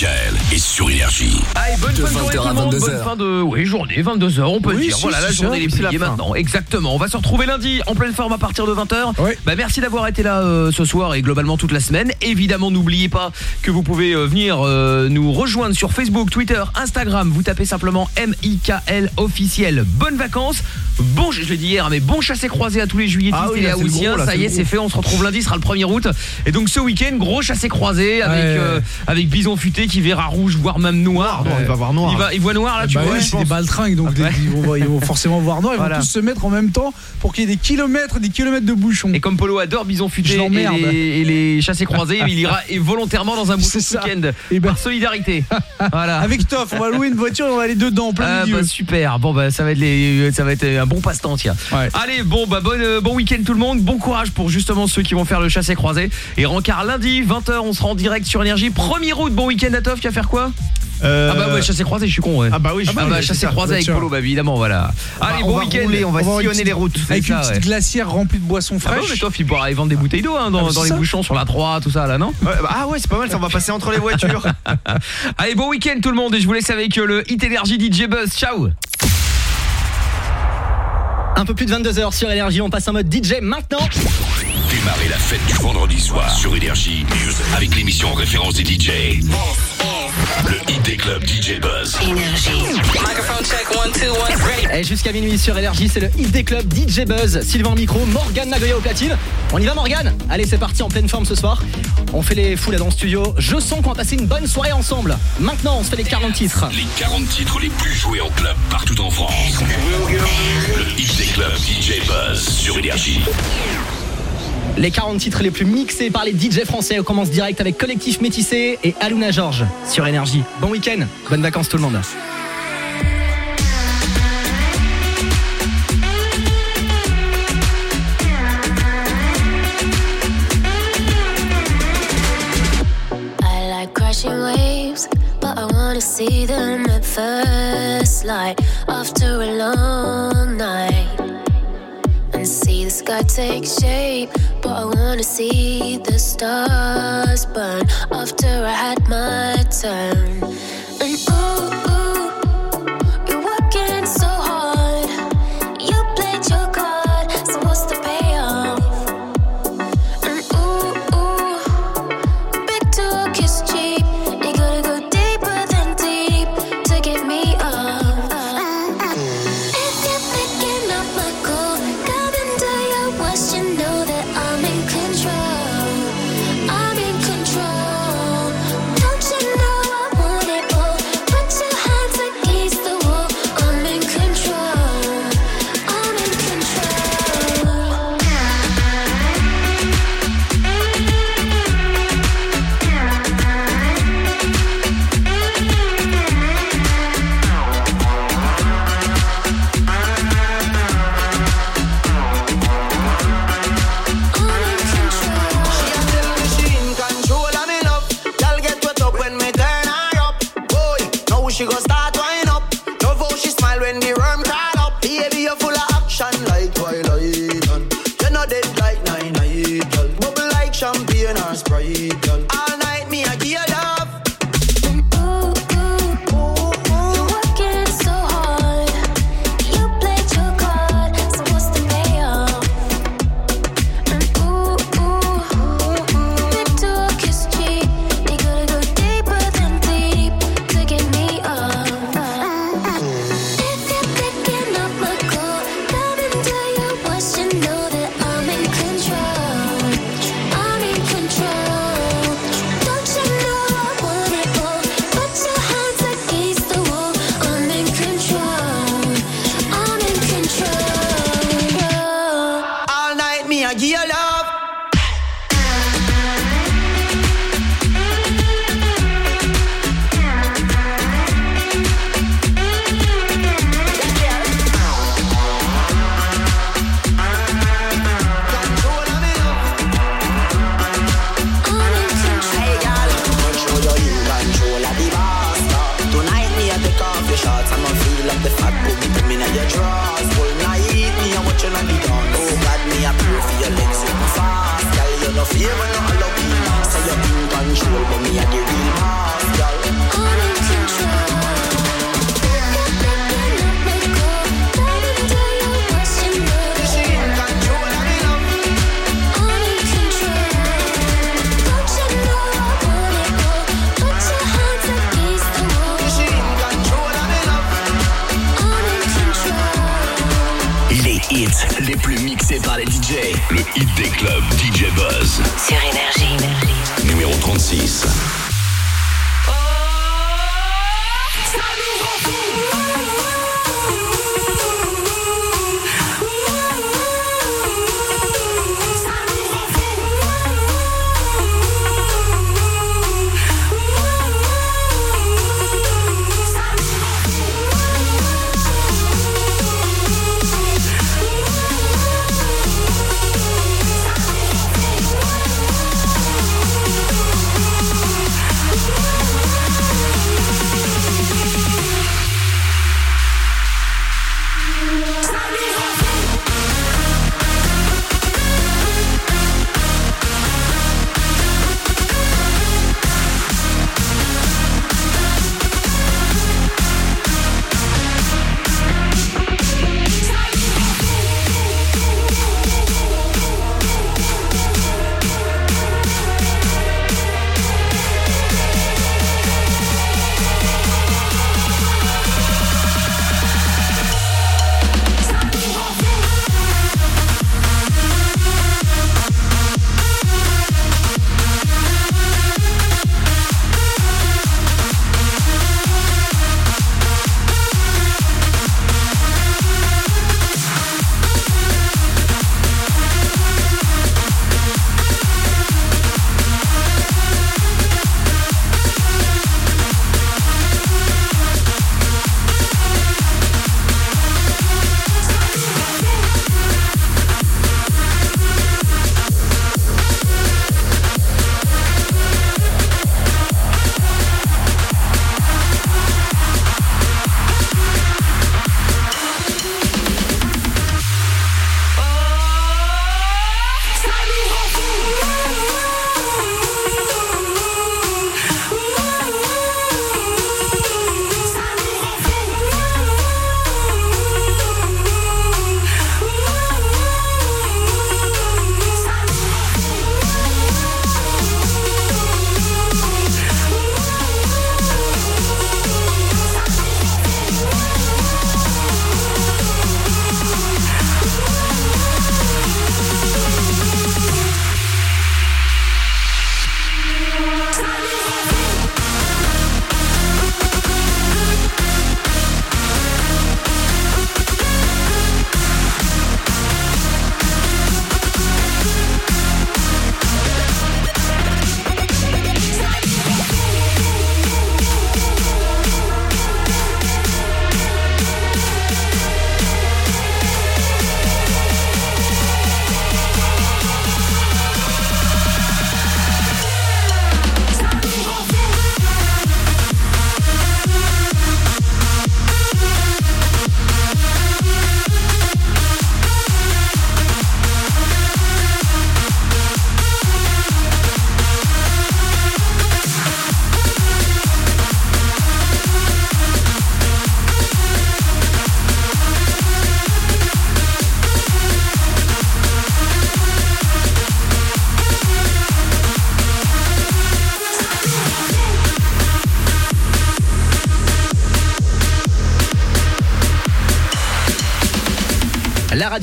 Michael est sur Énergie. Allez, bonne De fin de journée 20h tout le monde, 22h. bonne fin de oui, journée, 22h, on peut Oui, dire. si, voilà, la journée est c'est la pliée maintenant. Exactement. On va se retrouver lundi en pleine forme à partir de 20h. Bah merci d'avoir été là euh, ce soir et globalement toute la semaine. Évidemment, n'oubliez pas que vous pouvez euh, venir euh, nous rejoindre sur Facebook, Twitter, Instagram. Vous tapez simplement MIKL officiel. Bonnes vacances. Bon, je l'ai dit hier, mais bon chassé croisé à tous les juilletistes Ah oui, et Ça y est, c'est fait. On se retrouve lundi, ce sera le 1er août. Et donc ce week-end, gros chassé croisé avec Ouais. euh, avec Bison futé qui verra rouge, voire même noir. Non, il va voir noir. Il, va, il voit noir là, tu bah vois. c'est des baltringues, donc des- ils, vont, ils vont forcément voir noir. Ils Voilà. vont tous se mettre en même temps pour qu'il y ait des kilomètres et des kilomètres de bouchons. Et comme Polo adore Bison futé et les, et les chassés croisés, il ira et volontairement dans un bouchon ce week-end par solidarité. Voilà. Avec Toff, on va louer une voiture et on va aller dedans en plein Ah milieu. bah super. Bon bah ça va être les ça va être un bon passe-temps tiens. Allez, bon bah bon euh, bon week-end tout le monde. Bon courage pour justement ceux qui vont faire le chassé croisé et rencard lundi 20h, on sera en direct sur énergie. 1er août, bon week-end à Toff qui va faire quoi Euh, Ah bah ouais, chassé croisé, je suis con ouais. Ah bah oui, je ah suis bah, chassé ça, croisé avec. Polo bah évidemment voilà. Allez, on bon week-end. on va sillonner petite- les routes. Avec une petite ouais. glacière remplie de boissons Ah bah fraîches. mais Toff, il pourra aller vendre des bouteilles d'eau hein, dans, Ah bah, dans les bouchons sur la 3 tout ça là, non Ouais, bah, ah ouais, c'est pas mal, ça on va passer entre les voitures. Allez, bon week-end tout le monde et je vous laisse avec euh, le Hit Energy DJ Buzz. Ciao Un peu plus de 22h sur Énergie, on passe en mode DJ maintenant. Démarrez la fête du vendredi soir sur Énergie avec l'émission en référence des DJ. Le Hit des clubs DJ Buzz. Microphone check, one, two, one, Et jusqu'à minuit sur Énergie, c'est le hit des clubs DJ Buzz. Sylvain au micro, Morgane Nagoya au platine. On y va Morgane Allez, c'est parti en pleine forme ce soir. On fait les fous là dans le studio. Je sens qu'on va passer une bonne soirée ensemble. Maintenant, on se fait les 40 titres. Les 40 titres les plus joués en club partout en France. Le Hit des clubs DJ Buzz sur Énergie. Les 40 titres les plus mixés par les DJ français. On commence direct avec Collectif Métissé et Aluna Georges sur Énergie. Bon week-end, bonnes vacances tout le monde. See the sky take shape, but I wanna see the stars burn after I had my turn. And ooh,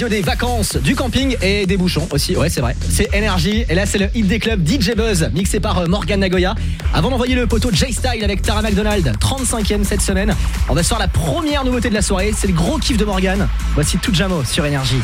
des vacances, du camping et des bouchons aussi. Ouais, c'est vrai. C'est énergie. Et là, c'est le hit des clubs DJ Buzz, mixé par euh, Morgan Nagoya. Avant d'envoyer le poteau J-Style avec Tara McDonald, 35e cette semaine, on va se faire la première nouveauté de la soirée. C'est le gros kiff de Morgan. Voici tout Jamo sur énergie.